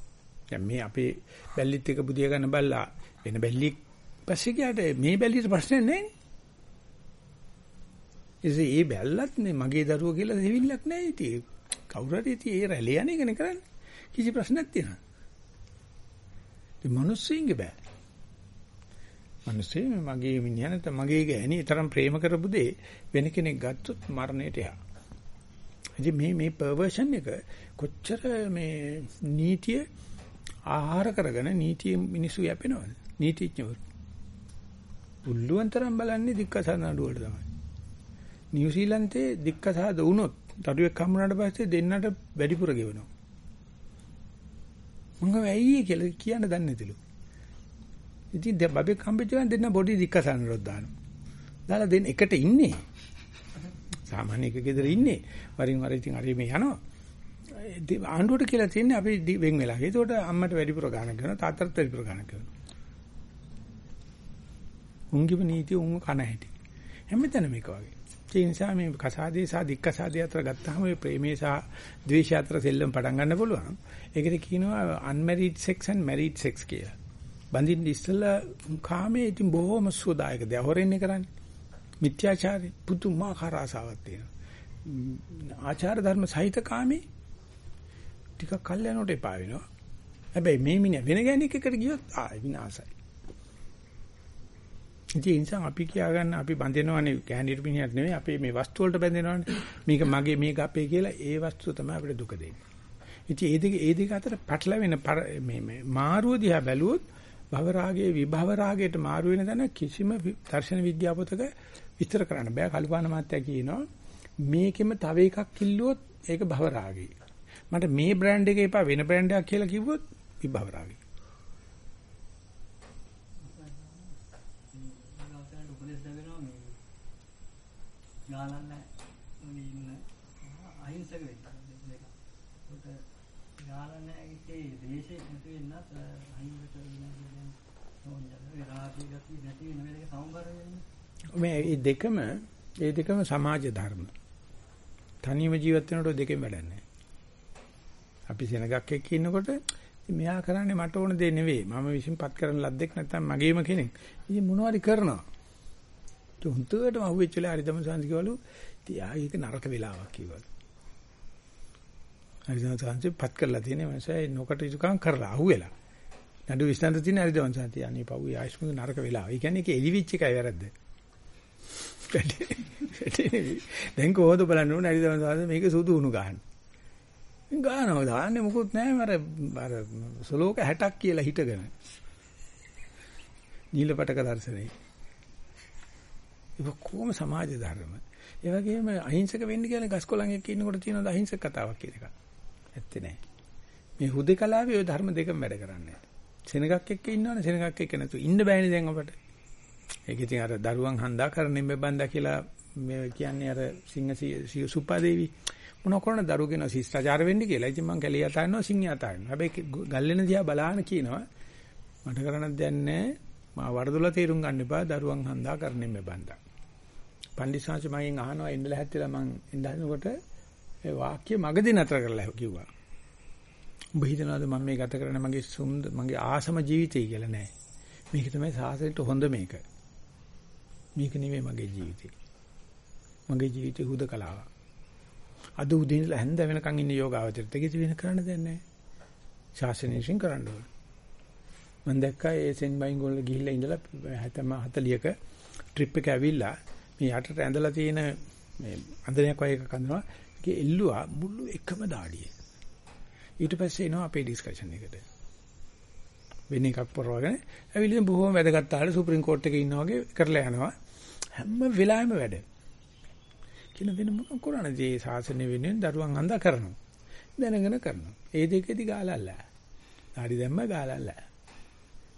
දැන් මේ අපේ බැල්ලිත් එක බුදිය ගන්න බල්ලා වෙන බැල්ලික් පස්සේ ගියාට මේ බැල්ලිට ප්‍රශ්නයක් නැහැ. ඉතින් ඒ බැල්ලත් නේ මගේ දරුවෝ කියලා දෙවිල්ලක් නැහැ ඉතින්. කවුරු හරි ඉතින් ඒ රැළේ යන එකනේ කරන්නේ. කිසි ප්‍රශ්නයක් තියෙනවා. ඒ මිනිස්සුන්ගේ බෑ. මිනිස්සේ මගේ මිනිහා නැත්නම් මගේ ගෑණි තරම් ප්‍රේම කරපු දෙේ වෙන කෙනෙක් ගත්තොත් මරණයට යනවා. ඉතින් මේ මේ පර්වර්ෂන් එක කොච්චර මේ නීතිය ආහාර කරගෙන නීතිය මිනිස්සු යැපෙනවද? නීතිඥවරු. උල්ලුවන් තරම් බලන්නේ දික්කසාද නඩුවට තමයි. නිව්සීලන්තේ දික්කසාද වුණොත් දරුවෙක් හම්බුනාට පස්සේ දෙන්නට වැඩිපුර ගෙවනවා. මංග වෙයි කියලා කියන්න දන්නේ නැතිලු. ඉතින් බබෙක් හම්බෙච්ච ගමන් දෙන්න බොඩි දික්කසාද නඩුවට දානවා. දාලා දෙන්න එකට ඉන්නේ. සාමාන්‍ය එක ගෙදර ඉන්නේ. වරින් වර ඉතින් හරි මේ යනවා. ආණ්ඩුවට කියලා තියෙන්නේ අපි වෙන් වෙලා. ඒකට අම්මට වැඩිපුර ගාණක් කරනවා තාත්තට වැඩිපුර ගාණක් කරනවා. උන්ගිම නීතිය උන් කන හැටි. හැමතැනම මේක වගේ. ඒ නිසා මේ කසාදේ සහ දික්කසාදේ අතර ගත්තාම මේ ප්‍රේමේ සහ ද්වේෂය අතර සෙල්ලම් පටන් ගන්න පුළුවන්. ඒකට කියනවා unmarried sex and married sex කියලා. බඳින්න ඉස්සලා කාමයේ ඉතින් බොහොම සුවදායක දෙයක් හොරෙන්නේ කරන්නේ. මිත්‍යාචාරය පුදුමාකාර ආසාවක් තියෙනවා. ආචාර ධර්ම සහිත කාමේ ටිකක් කල් යනකොට එපා වෙනවා. හැබැයි මේ මිනිහ වෙන ගෑණියෙක් එකට ගියොත් ආ විනාසයි. ඉතින් ඒ නිසා අපි කියාගන්න අපි බඳිනවනේ ගෑණියට මිනිහට නෙමෙයි අපි මේ වස්තු වලට බැඳෙනවනේ. මේක මගේ මේක අපේ කියලා ඒ වස්තුව තමයි අපිට දුක දෙන්නේ. ඉතින් ඒ දෙක ඒ දෙක අතර පැටලෙන මේ මේ මාරුව දිහා බැලුවොත් භව රාගයේ විභව රාගයට මාරු වෙන දන කිසිම දර්ශන විද්‍යාපතක විස්තර කරන්න බෑ. කල්පනා මාත්‍යා කියනවා මේකෙම තව එකක් කිල්ලුවොත් ඒක භව රාගය. මට මේ බ්‍රෑන්ඩ් එක එපා වෙන බ්‍රෑන්ඩ් එකක් කියලා කිව්වොත් විභව රාගය. ගාලන්න ඉන්න අහිංසක වෙන්න දෙක. උට ගාලන්න ඇගේ දේශේ නැති වෙන්නත් අහිංසක වෙන්න ඕනේ. රාගී ගතිය නැති වෙන මේක සමබර වෙන්නේ. මේ මේ දෙකම ඒ දෙකම සමාජ ධර්ම. තනියම ජීවත් වෙනකොට දෙකෙන් වැඩක් නැහැ. අපි සෙනගක් එක්ක ඉන්නකොට මෙයා කරන්නේ මට ඕන දේ නෙවෙයි. මම විසින්පත් කරන ලද්දෙක් නැත්තම් මගේම කෙනෙක්. ඉතින් මොනවාරි කරනවා. තුන්තුවටම අහුවෙච්ච වෙලාව හරිදම සාන්ති කිව්වලු ඉතින් ආ ඒක නරක වෙලාවක් කිව්වලු හරිදම සාන්ති පත් කරලා තියෙන මනසයි නොකට යුකම් කරලා අහුවෙලා නඩු විශ්නාන්ත තියෙන හරිදම සාන්ති අනේ පව් ආයස්මුද නරක වෙලාව. ඒ කියන්නේ ඒක එලිවිච් එකයි වැරද්ද. දැන් කොහොමද බලන්න ඕනේ හරිදම සාන්ති මේක සුදු උණු ගන්න. ගානවා දාන්නේ මොකුත් නැහැ අර අර සලෝක 60ක් කියලා හිටගෙන. නිලපටක දර්ශනේ. ඒක කොහොම සමාජ ධර්ම. ඒ වගේම අහිංසක වෙන්න කියන්නේ ගස්කොලන් එක්ක ඉන්නකොට තියෙන අහිංසක කතාවක් කියන එක. ඇත්තේ නැහැ. මේ හුදේකලාවේ ওই ධර්ම දෙකම වැඩ කරන්නේ. සෙනගක් එක්ක ඉන්නවනේ සෙනගක් එක්ක නැතු ඉන්න බෑනේ දැන් අපට. ඒක ඉතින් අර දරුවන් හඳා කරන්නේ මෙබන්දා කියලා මේ කියන්නේ අර සිංහ සුප්පාදේවි මොන කරන දරුගෙන ශිෂ්ටාචාර වෙන්න කියලා. ඉතින් මං කැලිය අතාරිනවා සිංහ අතාරිනවා. හැබැයි ගල්ලෙන දිහා බලාන කියනවා මට කරන්න දෙයක් නැහැ. මා වරදොල තේරුම් ගන්න එපා දරුවන් හඳා කරන්නේ මෙබන්දා. පණ්ඩිතසාංශ මගෙන් අහනවා එන්න ලැහැත්තිලා මං එන්න හදනකොට ඒ වාක්‍ය මගදී නතර කරලා කිව්වා. උඹ හිතනවාද මම මේ ගත කරන මගේ සුන්ද මගේ ආසම ජීවිතය කියලා නෑ. මේක තමයි සාසනයට හොඳ මේක. මේක නෙමෙයි මගේ ජීවිතේ. මගේ ජීවිතේ හුදකලාව. අද උදේ ඉඳලා හැන්ද වෙනකන් ඉන්න යෝගාවචරයට කිසි වෙන කරන්න දෙයක් නෑ. ශාසනයෙන් කරන්න ඕන. මම දැක්කා ඒ සෙන් බයින් ගෝල් ගිහිල්ලා ඉඳලා 40ක ට්‍රිප් එක ඇවිල්ලා මේ යටට ඇඳලා තියෙන මේ අඳනයක් වගේ එකක් අඳනවා. ඒක එල්ලුවා මුළු එකම දාඩිය. ඊට පස්සේ එනවා අපේ ඩිස්කෂන් එකට. වෙන එකක් පරවගෙන ඇවිල්ලා බොහොම වැදගත් ආල සුප්‍රීම කෝට් එකේ ඉන්නා වගේ කරලා යනවා. හැම වෙලාවෙම වැඩ. කියන වෙන මොන කරන්නේ මේ සාසනය වෙනුවෙන් දරුවන් අඳා කරනවා දැනගෙන කරනවා ඒ දෙකේදී ගාලල්ලා දාඩි දැම්ම ගාලල්ලා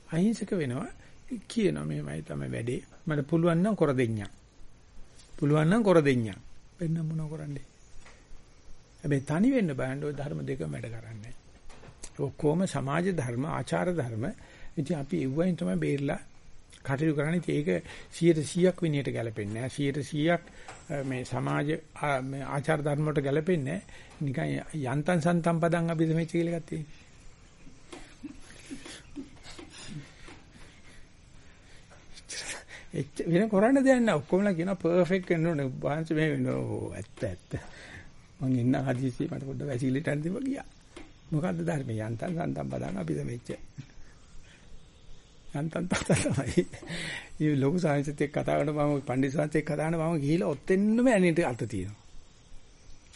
අහිංසක වෙනවා කියනවා මේමයි තමයි වැඩේ මට පුළුවන් නම් කර දෙන්නම් පුළුවන් නම් කර දෙන්නම්. වෙන මොන කරන්නේ? හැබැයි තනි වෙන්න බෑන්ඩ ඔය ධර්ම දෙකම වැඩ කරන්නේ. ඔක්කොම සමාජ ධර්ම, ආචාර ධර්ම. ඉතින් අපි එව්වයින් තමයි බේරලා කටයුතු කරන්නේ. ඉතින් ඒක 100%ක් විනයට ගැලපෙන්නේ නැහැ. 100%ක් මේ සමාජ මේ ආචාර ධර්ම වලට ගැලපෙන්නේ නැහැ. නිකන් යන්තම් සන්තම් පදං අභිධමෙච්ච කියලා එකක් තියෙනවා. *laughs* වෙන කරන්න දෙයක් නැහැ. ඔක්කොමලා කියනවා පර්ෆෙක්ට් වෙන්න ඕනේ. වහන්ස මේ වෙන්න ඕ ඇත්ත ඇත්ත. මං ඉන්න හදිසියෙ මට පොඩ්ඩක් වැසිලිට අන්න දෙව ගියා. මොකද්ද ධර්මයේ යන්තම් සන්තම් බදාන අපි දෙමෙච්ච. යන්තම් තමයි. මේ ලොකු සාහිත්‍යත් එක්ක කතා කරන මම පණ්ඩිත සාහිත්‍යත් එක්ක කතා කරන මම ගිහිලා ඔතෙන්නම ඇනිට අත තියෙනවා.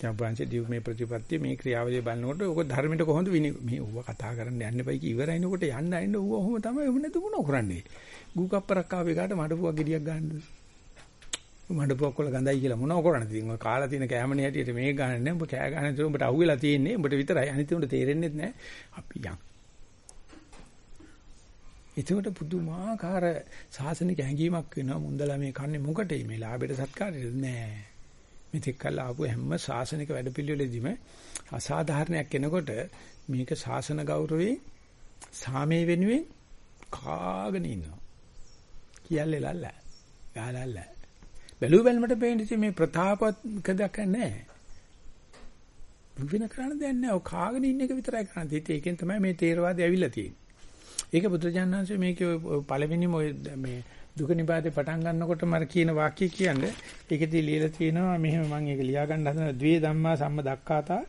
දැන් බ්‍රාන්ච් ඩියු මේ ප්‍රතිපත්තිය මේ ක්‍රියාවලිය බලනකොට ඔක ධර්මයට කොහොමද මේ ඌව කතා කරන්න යන්න බයි කි ඉවරයිනකොට යන්න අයින්න ඌව ඔහොම තමයි ඔහොම නැතු මොන කරන්නේ ගූකප්පරක් ආව එකට මඩපුවක් ගෙඩියක් ගන්නද? මඩපුවක් වල ගඳයි කියලා මොනව කරන්නද ඉතින් ඔය කාලා තියෙන කැමණේ හැටියට මේක ගන්න නෑ. උඹ කෑ ගන්න තුන උඹට අහුවෙලා තියෙන්නේ. උඹට විතරයි. අනිත් උන්ට තේරෙන්නේ නැහැ. අපි යන්. එතකොට පුදුමාකාර සාසනික හැඟීමක් වෙනවා. මුන්දලා මේ කන්නේ මොකටද මේ ලාභයට සත්කාරෙද නෑ. මෙතෙක් කල් ආපු හැම සාසනික වැඩපිළිවෙලෙදිම අසාධාරණයක් එනකොට මේක සාසන ගෞරවේ සාමයේ වෙනුවෙන් කාගෙන ඉන්නවා. කියල්ලේ ලල්ල. ගාලල්ල. බැලු බැලමට පේන්නේ මේ ප්‍රතාපක දක නැහැ. වෙන කරන්න දෙයක් නැහැ. ඔය කාගෙන ඉන්න එක විතරයි කරන්නේ. ඉතින් ඒකෙන් තමයි මේ තේරවාදය ඇවිල්ලා තියෙන්නේ. ඒක බුදුරජාණන්සේ මේකේ පළවෙනිම ඔය මේ දුක නිපාතේ පටන් ගන්නකොට මර කියන වාක්‍ය කියන්නේ ඒකෙදී ලියලා තියෙනවා මෙහෙම මම ඒක ලියා ගන්න හදන ද්වේ ධම්මා සම්ම දක්ඛාතා.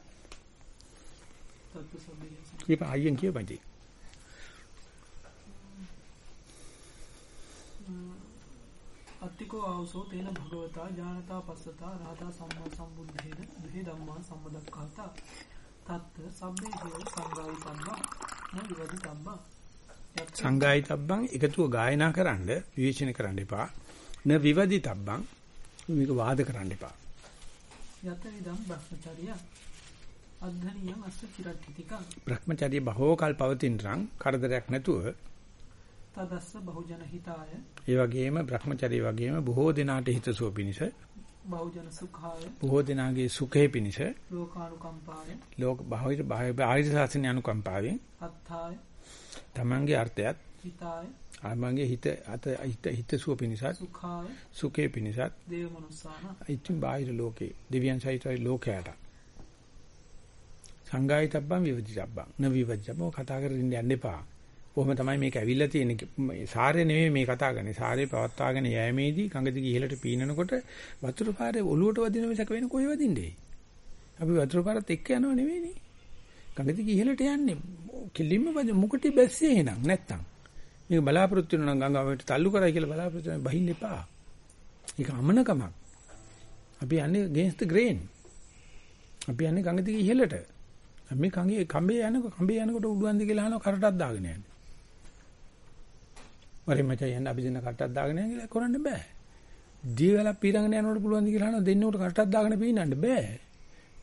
තත්ත්ව සම්බන්ධය. කියප අයියෙන් කියපන්ටි අත්තිකෝ ආවසෝ තේන භගවතා ඥානතා පස්සතා රහතා සම්මා සම්බුද්ධේන දුහේ ධම්මා සම්මදක්ඛාතා තත්ත සබ්බේ හේව සංගායි සංගායිතබ්බං එකතුව ගායනා කරන්න විවේචන කරන්න එපා. න විවදිතබ්බං මේක වාද කරන්න එපා. යත විදම් බ්‍රහ්මචර්ය අද්ධනියම් අස්ස චිරට්ඨිතිකං භ්‍රමචර්ය බහෝ කල් පවතිනරම් කරදරයක් නැතුව තදස්ස බහුජන හිතාය. ඒ වගේම භ්‍රමචර්ය වගේම බොහෝ දිනාට හිතසුව පිණිස බහුජන සුඛාය. බොහෝ දිනාගේ සුඛේ පිණිස ලෝකානුකම්පාය ලෝක බාහිර බාහිර ශාසනය අනුකම්පාවෙන් අත්ථාය තමන්ගේ අර්ථයත් හිතාය ආමගේ හිත අත හිත හිතසුව පිණිසත් සුඛාය සුඛේ පිණිසත් දේව මනුස්සාන ඉතින් බාහිර ලෝකේ දෙවියන් සහිතයි ලෝකයට සංගායිතබ්බං විවදිතබ්බං න විවජ්ජම කතා කරගෙන යන්න එපා. කොහොම තමයි මේක ඇවිල්ලා තියෙන්නේ. සාරේ නෙමෙයි මේ කතා කරන්නේ. සාරේ පවත්වාගෙන යෑමේදී කඟ දිගේ ඉහළට පීනනකොට වතුර පාරේ ඔලුවට වදින මිසක වෙන කොහෙ වදින්නේ? අපි වතුර පාරත් එක්ක යනව නෙවෙයිනේ. කඟ දිගේ ඉහළට යන්නේ. කිලින්ම වදින මොකටද බැස්සේ එහෙනම් නැත්තම්. මේක බලාපොරොත්තු වෙනවා නම් ගංගාවට තල්ලු කරයි කියලා බලාපොරොත්තු වෙන බහින්න එපා. ඒක අමනකමක්. අපි යන්නේ against the grain. අපි යන්නේ ගඟ දිගේ ඉහළට. මේ කංගේ කඹේ යනකොට කඹේ යනකොට උඩුවන් දිගේ ලහනවා කරටක් දාගෙන යන්නේ. වරින් මචං යන්න අපි දෙන්න කරටක් දාගෙන යන්න කියලා කරන්න බෑ. දීගල පීරංගන යනකොට පුළුවන් ද කියලා අහනවා දෙන්නකොට කරටක් දාගෙන පීනන්න බෑ.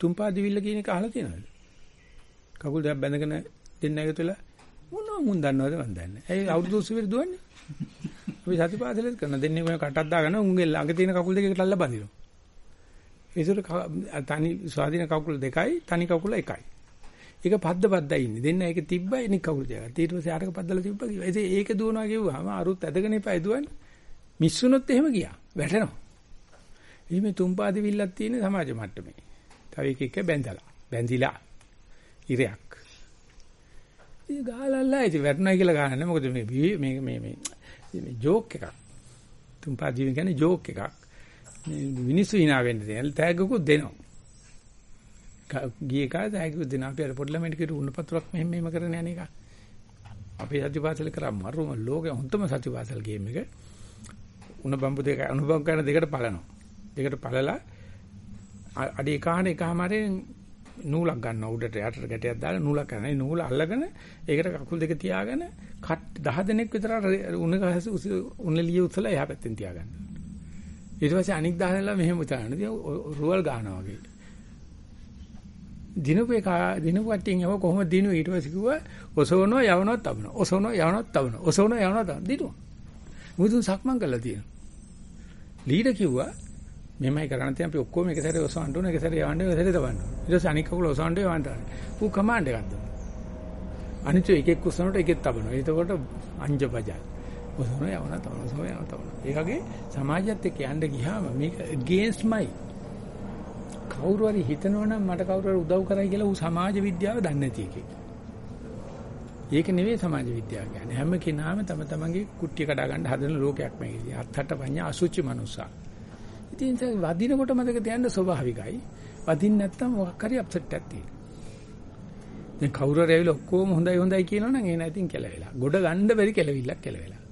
තුම්පා දිවිල්ල කියන එක අහලා තියෙනවද? කකුල් දෙක බැඳගෙන දෙන්න එකතුලා මොනවා මුන් දන්නවද මන් දන්නේ. ඇයි අවුරුදු 20 වෙරි දුවන්නේ? අපි සතිපාසලෙත් කරන දෙන්නේ කොහේ කටක් දාගෙන උන්ගේ ළඟ තියෙන කකුල් දෙකකට අල්ල බඳිනවා. ඒසොර තනි ස්වාධීන කකුල් දෙකයි තනි කකුල එකයි. ඒක පද්ද පද්දයි ඉන්නේ. දෙන්න ඒක තිබ්බයි එනික කවුරු තියාගත්තා. ඊට පස්සේ ආරක පද්දලා තිබ්බා කිව්වා. ඉතින් ඒක දුවනවා කිව්වම අරුත් ඇදගෙන එපා දුවන්නේ. මිස්සුනොත් එහෙම ගියා. වැටෙනවා. එහි මේ තුම්පාදි විල්ලක් තියෙන සමාජ මට්ටමේ. තව එක එක බැඳලා. බැඳිලා. ඉරයක්. ඉතින් ගාලල්ලා ඉතින් වැටුණා කියලා ගන්නෑ. මොකද මේ මේ මේ මේ මේ ජෝක් එකක්. තුම්පාදි කියන්නේ ජෝක් එකක්. මේ මිනිස්සු hina වෙන්න දෙන තෑග්ගකුත් දෙනවා. ගියේ කාලේ තෑග්ගකුත් දෙනවා. අපි අර පොඩි ළමයින්ට කිව්ව උණු පතුරක් මෙහෙම මෙහෙම කරන යන එක. අපි සතිපාසල කරා මරුම ලෝකේ හොඳම සතිපාසල් ගේම් එක. උණ බම්බු දෙක අනුභව කරන දෙකට පලනවා. දෙකට පලලා අඩි එකහන එකමාරේ නූලක් ගන්නවා උඩට යටට ගැටයක් දාලා නූලක් කරනවා. ඒ නූල අල්ලගෙන ඒකට කකුල් දෙක තියාගෙන කට් 10 දෙනෙක් විතර උණ ගහස උණලිය උස්සලා එහා පැත්තෙන් තියාගන්න. ඊට පස්සේ අනික් 10 දෙනා මෙහෙම උතාන. රුවල් ගන්නවා වගේ. දිනපු එක දිනපු කට්ටියන් යව කොහොමද දිනුව ඊට පස්සේ කිව්වා ඔසවනවා යවනවා තබනවා. ඔසවනවා යවනවා තබනවා. ඔසවනවා යවනවා තබනවා. දිනුවා. මුදුන් සක්මන් කරලා තියෙනවා. ලීඩර් කිව්වා මෙහෙමයි කරන්න තියෙන අපි ඔක්කොම එක සැරේ ඔසවන්න ඕන එක සැරේ යවන්න ඕන එක සැරේ තවන්න ඕන. ඊට පස්සේ අනික් කකුල ඔසවන්න යවන්න ඕන. ඌ කමාන්ඩ් එකක් දුන්නා. අනිත් එකෙක් උස්සනකොට එකෙක් තබනවා. එතකොට අංජ බජල්. ඔසවන යවන තවන ඔසවන යවන තවන. ඒකගේ සමාජයත් එක්ක යන්න ගියාම මේක against my කවුරු හරි හිතනවනම් මට කවුරු හරි උදව් කරයි කියලා ඌ සමාජ විද්‍යාව දන්නේ නැති එකෙක්. ඒක නෙවෙයි සමාජ විද්‍යාව කියන්නේ. හැම කෙනාම තම තමන්ගේ කුට්ටිය කඩා ගන්න හදන ලෝකයක් මේකදී. අත්තට පඤ්ඤා අසුචි මනුස්සා. ඉතින් ඒක වදිනකොට මතක තියන්න ස්වභාවිකයි. වදින්න නැත්තම් මොකක් හරි අප්සෙට් එකක් තියෙනවා. දැන් කවුරු හරි ඇවිල්ලා ඔක්කොම හොඳයි හොඳයි කියනවනම් ඒ නැතිනම් කෙලවෙලා. ගොඩ ගන්න බැරි කෙලවිල්ලක් කෙලවෙලා.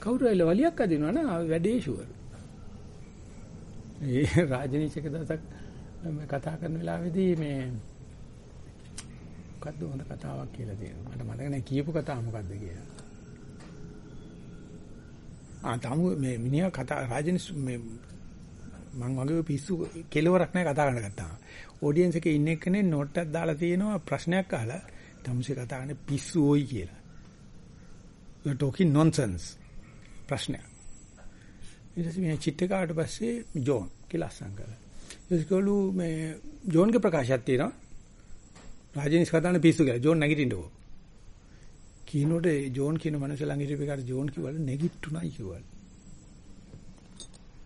කවුරු හරි වලියක් අදිනවා නම් වැඩේ ෂුවර්. ඒ රාජනීතික දසක් මම කතා කරන වෙලාවේදී මේ මොකද්ද හොඳ කතාවක් කියලා තියෙනවා. මට මතක නැහැ කියපු කතාව මොකද්ද කියලා. ආ tamu මේ මිනිහා කතා රාජින මේ මං වගේ පිස්සු කෙලවරක් නැහැ කතා කරන්න ගත්තා. ඔඩියන්ස් එකේ ඉන්න එක්කනේ නෝට් එකක් දාලා තියෙනවා ප්‍රශ්නයක් අහලා තමුසේ කතා කරන්නේ පිස්සු ඕයි කියලා. you are talking nonsense. ප්‍රශ්නයක්. ඊට පස්සේ මේ චිත්ත කාට පස්සේ ජෝන් කියලා අස්සම් කරලා. ඒකවලු මේ ජෝන්ගේ ප්‍රකාශයක් තියෙනවා. රාජිනිස් කතානේ පිස්සු කියලා. ජෝන් නැගිටින්නකෝ. කීනෝට ජෝන් කියන මනුස්සය ළඟ හිටපු එකට ජෝන් කිව්වලු නැගිට්ටුණයි කිව්වලු.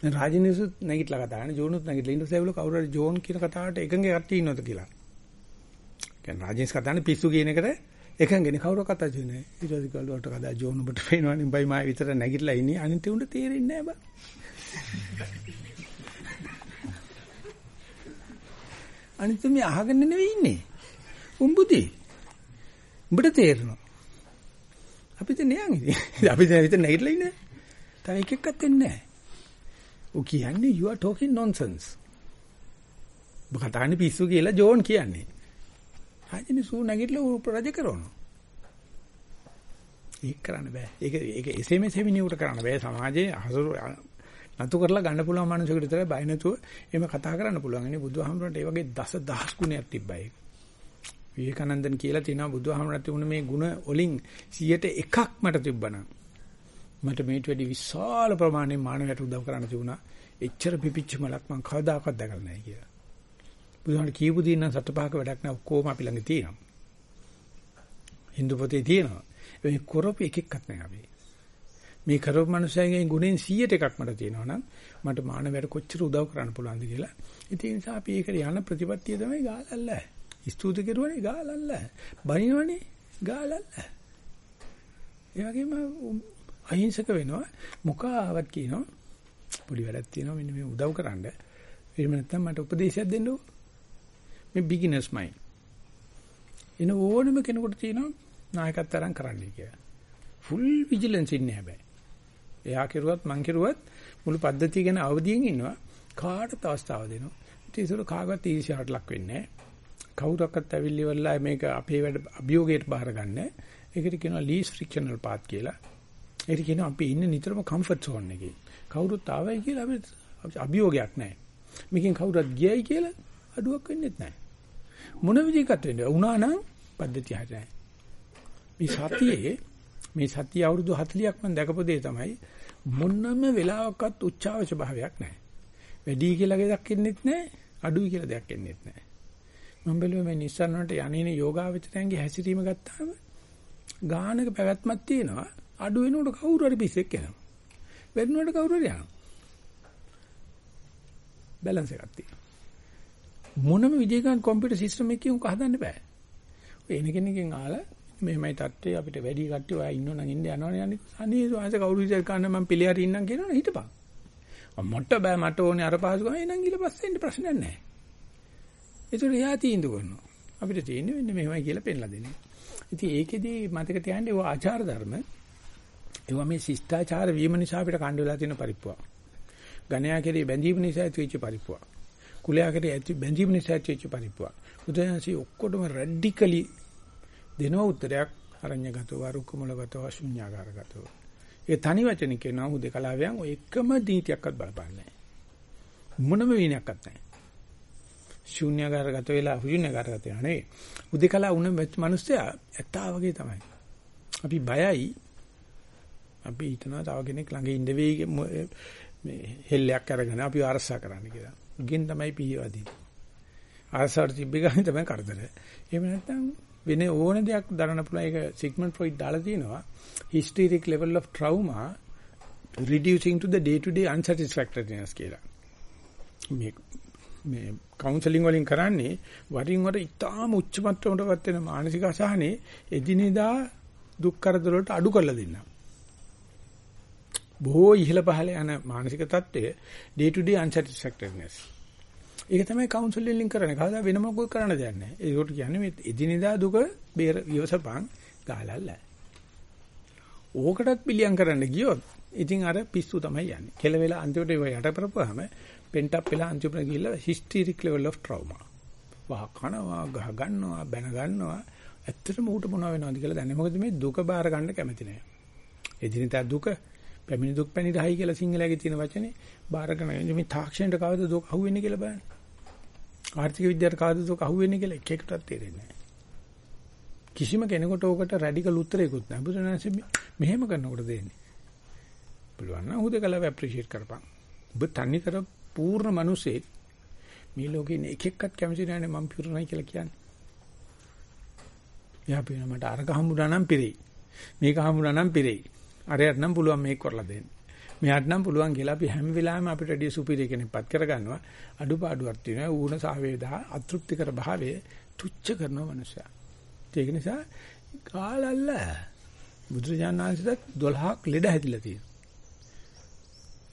දැන් රාජිනිසුත් නැගිටලා කතා කරන්නේ ජෝනුත් නැගිටලා ඉන්න සේවල කවුරු හරි ජෝන් කියන කතාවට එකඟ කට්ටිය ඉන්නවද කියලා. කියන්නේ රාජිනිස් කතානේ පිස්සු කියන එකට එකඟනේ කවුරු කතා කියන්නේ. ඊට පස්සේ කල්වට කතා ජෝන් ඔබට පේනවනේ බයි මා විතර නැගිටලා ඉන්නේ අනිත් උන්ට තේරෙන්නේ නැහැ බා. අනිත් මේ අහගෙන නෙවෙයි ඉන්නේ. උඹුදී. උඹට තේරෙනවා. අපිට නෑ ඉතින්. අපි දැන් විතර නැගිටලා ඉන්නේ. තව එක එකක් වෙන්නේ නැහැ. ඔය කියන්නේ you are talking nonsense. ඔබ කතාන්නේ පිස්සු කියලා ජෝන් කියන්නේ. රාජිනි සූ නැගිටලා රජ කරනවා. ඒක කරන්න බෑ. ඒක ඒක එසේ මෙසේ මිනිහට කරන්න බෑ. සමාජයේ හසුරු නතු කරලා ගන්න පුළුවන් මනුස්සයෙකුට විතරයි බය නැතුව එහෙම කතා කරන්න පුළුවන්. ඉන්නේ බුදුහාමුදුරන්ට ඒ වගේ දස දහස් ගුණයක් තිබ්බා ඒක. විවේකානන්දන් කියලා තියෙනවා බුදුහාමුදුරන්ට තිබුණ මේ ගුණ වලින් 100ට එකක් මට තිබ්බනම් මට මේට වැඩි විශාල ප්‍රමාණයක් මානවයට උදව් කරන්න තිබුණා. එච්චර පිපිච්ච මලක් මං කවදාකවත් දැකලා නැහැ කියලා. බුදුහාම කියපු දින නම් සත පහක වැඩක් නැහැ ඔක්කොම අපි ළඟ තියෙනවා. හින්දු පොතේ තියෙනවා. ඒ කරොප එකෙක්වත් නැහැ අපි. මේ කරොප මනුස්සයන්ගේ ගුණෙන් 100ට එකක් මට තියෙනවා නම් මට මානවයට කොච්චර උදව් කරන්න පුළුවන්ද කියලා. ඉතින් ඒ නිසා අපි ඒකට යන ප්‍රතිපත්තිය තමයි ගාලල්ල. ස්තුති කෙරුවනේ ගාලල්ල. බනිනවනේ ගාලල්ල. ඒ වගේම අහිංසක වෙනවා මොකාවත් කියනවා පොඩි වැඩක් තියෙනවා මෙන්න මේ උදව් කරන්න. එහෙම නැත්නම් මට උපදේශයක් දෙන්නකෝ. මේ බිග්ිනර්ස් මයින්ඩ්. එන ඕනම කෙනෙකුට තියෙනවා නායකත්වයන් කරන්න කියලා. ෆුල් විජිලන්ස් ඉන්නේ හැබැයි. එයා කෙරුවත් මං කෙරුවත් මුළු පද්ධතිය ගැන අවදියෙන් ඉන්නවා. කාටත් අවස්ථාව දෙනවා. ඉතින් ඒක කාගවත් ඊර්ෂ්‍යාවට ලක් වෙන්නේ නැහැ. කවුරක්වත් ඇවිල්ලි වෙලා මේක අපේ වැඩ අභියෝගයට බාර ගන්න. ඒකට කියනවා ලීස් ෆ්‍රික්ෂනල් පාත් කියලා. ඒක කියනවා අපි ඉන්නේ නිතරම කම්ෆර්ට් සෝන් එකේ. කවුරුත් ආවයි කියලා අපිට අභියෝගයක් නැහැ. මේකෙන් කවුරුත් ගියයි කියලා අඩුවක් වෙන්නේ නැහැ. මොන විදිහකට වෙන්නේ? වුණා නම් පද්ධතිය හරියයි. මේ සතියේ මේ සතිය අවුරුදු 40ක් මම දැකපු දේ තමයි මොනම වෙලාවකත් උච්චාවච භාවයක් නැහැ. වැඩි කියලා දෙයක් එන්නේත් නැහැ, අඩුයි කියලා දෙයක් එන්නේත් නැහැ. මම බැලුවා මේ නිස්සාරණ වලට යන්නේ යෝගාවචරයන්ගේ හැසිරීම ගත්තාම ගානක පැවැත්මක් තියෙනවා. අඩු වෙනකොට කවුරු හරි පිස්සෙක් එනවා. වෙන්නකොට කවුරු හරි යනවා. බැලන්ස් එකක් තියෙනවා. මොනම විදිහකින් කම්පියුටර් සිස්ටම් එකකින් උක හදන්න බෑ. ඔය එන කෙනකින් ආලා මෙහෙමයි තත්ත්වය අපිට වැඩි කට්ටිය ඔයා ඉන්නව නම් ඉන්න යනවනේ අනික අනේ වාස කවුරු විතර කන්න මම පිළි හරි ඉන්නම් කියනවනේ හිටපන්. මට බෑ මට ඕනේ අර පහසුකම එනං ගිල පස්සෙන් ප්‍රශ්නයක් නැහැ. ඒතර එයා තීන්දුව කරනවා. අපිට තියෙන්නේ මෙන්න මෙහෙමයි කියලා පෙන්ලා දෙන්නේ. ඉතින් ඒකෙදි මතක තියාගන්න ඒවා ආචාර ධර්ම ඒවා මේ ශිෂ්ටාචාර වීම නිසා අපිට කණ්ඩ වෙලා තියෙන පරිප්පුවක්. ගණයා කෙරේ බැඳීම නිසා ඇතිවෙච්ච පරිප්පුවක්. කුලයා කෙරේ ඇති බැඳීම නිසා ඇතිවෙච්ච පරිප්පුවක්. බුදුන්සේ ඔක්කොටම රැඩිකලි දෙනව උත්තරයක් අරඤ්‍යගතව රුක්කමලගතව ශුන්‍යාකාරගතව. ඒ තනි වචනින් කියනවා හුදේකලාවයන් ඔය එකම දීතියක්වත් බලපන්නේ මොනම විනයක්වත් නැහැ. ශුන්‍යාකාරගත වෙලා ශුන්‍යාකාරගත වෙනා නෙවෙයි. හුදේකලා වුණ මිනිස්සයා ඇත්තා වගේ තමයි. අපි බයයි අපි හිතනවා තව කෙනෙක් ළඟ ඉන්න වෙයි මේ හෙල්ලයක් අරගෙන අපි ආරසා කරන්න කියලා. ගින් තමයි පියවදී. ආරසාවට තිබ්බ ගමන් තමයි කරදර. එහෙම නැත්නම් වෙන ඕන දෙයක් දරන්න පුළුවන් ඒක සිග්මන්ඩ් ෆ්‍රොයිඩ් දාලා තිනවා. hysteric level of trauma reducing to the day to day unsatisfactoriness කියලා. මේ මේ කවුන්සලින් වලින් කරන්නේ වරින් වර ඉතාම උච්ච මට්ටමකටපත් වෙන මානසික අසහනේ එදිනෙදා දුක් කරදර වලට අඩු කරලා දෙන්නා. බොහෝ ඉහළ පහළ යන මානසික தත්ත්වය day to day unsatisfactoriness. ඒක තමයි කවුන්සලින් ලින්ක් කරන්නේ. කවදා වෙන මොකක් කරන්න දෙයක් නැහැ. ඒකට කියන්නේ මේ එදිනෙදා දුක බේර විවසපන් ගහලල්ල. ඕකටත් පිළියම් කරන්න ගියොත් ඉතින් අර පිස්සු තමයි යන්නේ. කෙල වෙලා අන්තිමට ඒව යට කරපුවාම පෙන්ට් අප් වෙලා අන්තිමට ගිහිල්ලා hysteric level of trauma. වහ කනවා, ගහ ගන්නවා, බැන ගන්නවා. ඇත්තටම ඌට මොනව වෙනවද කියලා දන්නේ. මොකද මේ දුක බාර ගන්න කැමති නෑ. එදිනෙදා දුක පැමිණි දුක් පැණි 10 කියලා සිංහලයේ තියෙන වචනේ බාරගෙන මේ තාක්ෂණයට කවද දුක අහුවෙන්නේ කියලා බලන්න. ආර්ථික විද්‍යාවට කවද දුක අහුවෙන්නේ කියලා එක එකටවත් තේරෙන්නේ නැහැ. කිසිම කෙනෙකුට ඕකට රැඩිකල් උත්තරයකුත් නැහැ. බුදුරජාණන්සේ මෙහෙම කරනකොට දෙන්නේ. පුළුවන් නම් හුදකලාව ඇප්‍රීෂিয়েට් කරපන්. ඔබ තනි කර පූර්ණ මිනිසෙක් මේ ලෝකේ ඉන්න එක එක්කත් කැමති නැහැ මම පිරුණයි කියලා කියන්නේ. එයා පින මට අරක හම්බුනා නම් පිරෙයි. මේක හම්බුනා නම් පිරෙයි. අරයට නම් පුළුවන් මේක කරලා දෙන්න. මෙයාට නම් පුළුවන් කියලා අපි හැම වෙලාවෙම අපිට රෙඩිය සුපිරිය කෙනෙක්පත් කරගන්නවා. අඩුපාඩුවක් තියෙනවා. ඌණ සාවේදා අතෘප්තිකර භාවයේ තුච්ච කරනවා මනුස්සයා. ඒක නිසා කාලල්ල බුදුරජාණන් වහන්සේට 12ක් ලෙඩ හැදිලා තියෙනවා.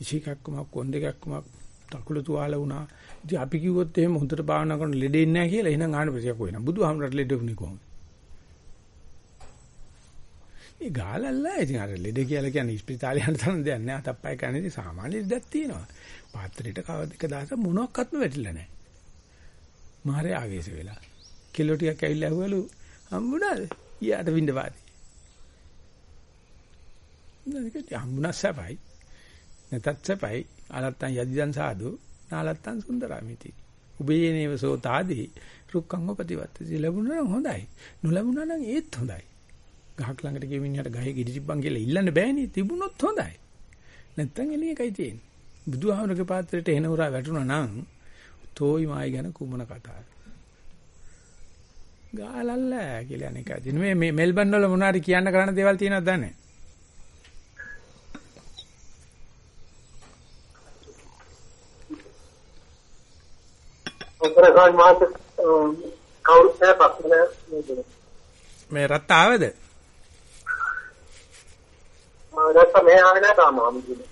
ඉසිකක්කම කොන්දේකක්කම තකුළු තුවාල වුණා. ඉතින් අපි කිව්වොත් එහෙම හොඳට භාවනා කරන ලෙඩෙන්නේ නැහැ කියලා එහෙනම් ආන ප්‍රතියක් වෙනවා. බුදුහාමරට ලෙඩුනේ කොහොමද? ඒ ගාලල්ල ඉතින් අර ලෙඩ කියලා කියන්නේ ස්පිතාලේ යන තරම් දෙයක් නෑ. අතප්පයි කන්නේ සාමාන්‍ය ලෙඩක් තියෙනවා. පාත්‍රයට කවද එක දවසක් මොනක්වත්ම වැටිලා නෑ. මාරේ ආවේශ වෙලා. කිලෝ ටිකක් ඇවිල්ලා ඇහුවලු හම්බුණාද? ඊයට විඳ වාදී. නේද? හම්බුණා සපයි. නැතත් සපයි. අලත්තන් යදිදන් සාදු නාලත්තන් සුන්දරාමිති. උබේනේව සෝතාදී රුක්ඛංග ප්‍රතිවත්තති. ලැබුණා නම් හොඳයි. නොලැබුණා නම් ඒත් හොඳයි. ගහක් ළඟට ගිය මිනිහට ගහේ ගෙඩි තිබ්බන් කියලා ඉල්ලන්න බෑනේ. තිබුණොත් හොඳයි. නැත්තම් එළිය එකයි තියෙන්නේ. බුදුහාමරගේ පාත්‍රයට එන උරා වැටුණා නම් තෝයි මායි ගැන කුමන කතාවද? ගාලල්ල කියලා අනේක. ඉතින් මේ මේ මෙල්බන් වල මොනවාරි කියන්න කරන්න දේවල් තියෙනවද දන්නේ? මේ රත් ආවද? නැත්නම් මේ ආවේ නැහැ තාම අමුතුනේ.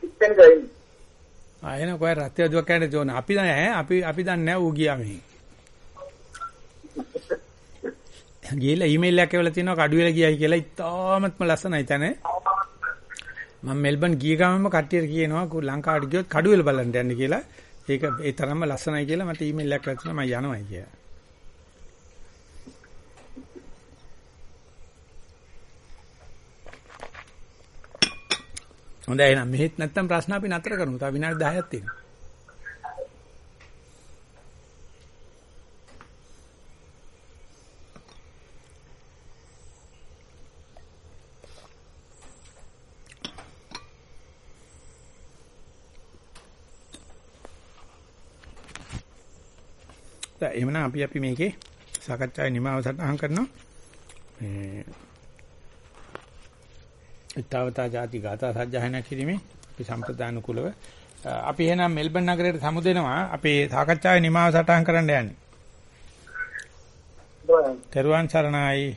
පිටෙන් ගයි. ආයෙන කොයි රත්ය දුවක් කන්නේ ජෝන අපි නෑ අපි අපි දන්නේ නෑ ඌ ගියා මෙහි. *laughs* ගිහලා ඊමේල් එකක් එවලා තිනවා කඩුවෙල ගියයි කියලා ඉතාමත්ම ලස්සනයි තන. මම මෙල්බන් ගිය ගමන්ම කට්ටියට කියනවා ලංකාවට ගියොත් කඩුවෙල බලන්න යන්න කියලා. ඒක ඒ තරම්ම ලස්සනයි කියලා මට ඊමේල් එකක් වැතුණා මම යනවා කියලා. හොඳයි එහෙනම් මෙහෙත් නැත්තම් ප්‍රශ්න අපි නතර කරමු. තව විනාඩි 10ක් තියෙනවා. දැන් එහෙනම් අපි අපි මේකේ සාකච්ඡාවේ නිමාව සටහන් කරනවා. මේ ඊතාවතා ಜಾති ගාථා සජ්ජායනා කිරීමේ අපි සම්ප්‍රදාන කුලව අපි එහෙනම් මෙල්බන් නගරයට සමුදෙනවා අපේ සාකච්ඡාවේ නිමාව සටහන් කරන්න යන්නේ. තෙරුවන් සරණයි.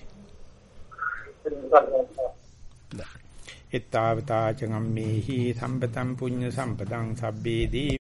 ඊතාවතා චංගම්මේහි සම්පතම් පුඤ්ඤ සම්පතං සබ්බේදී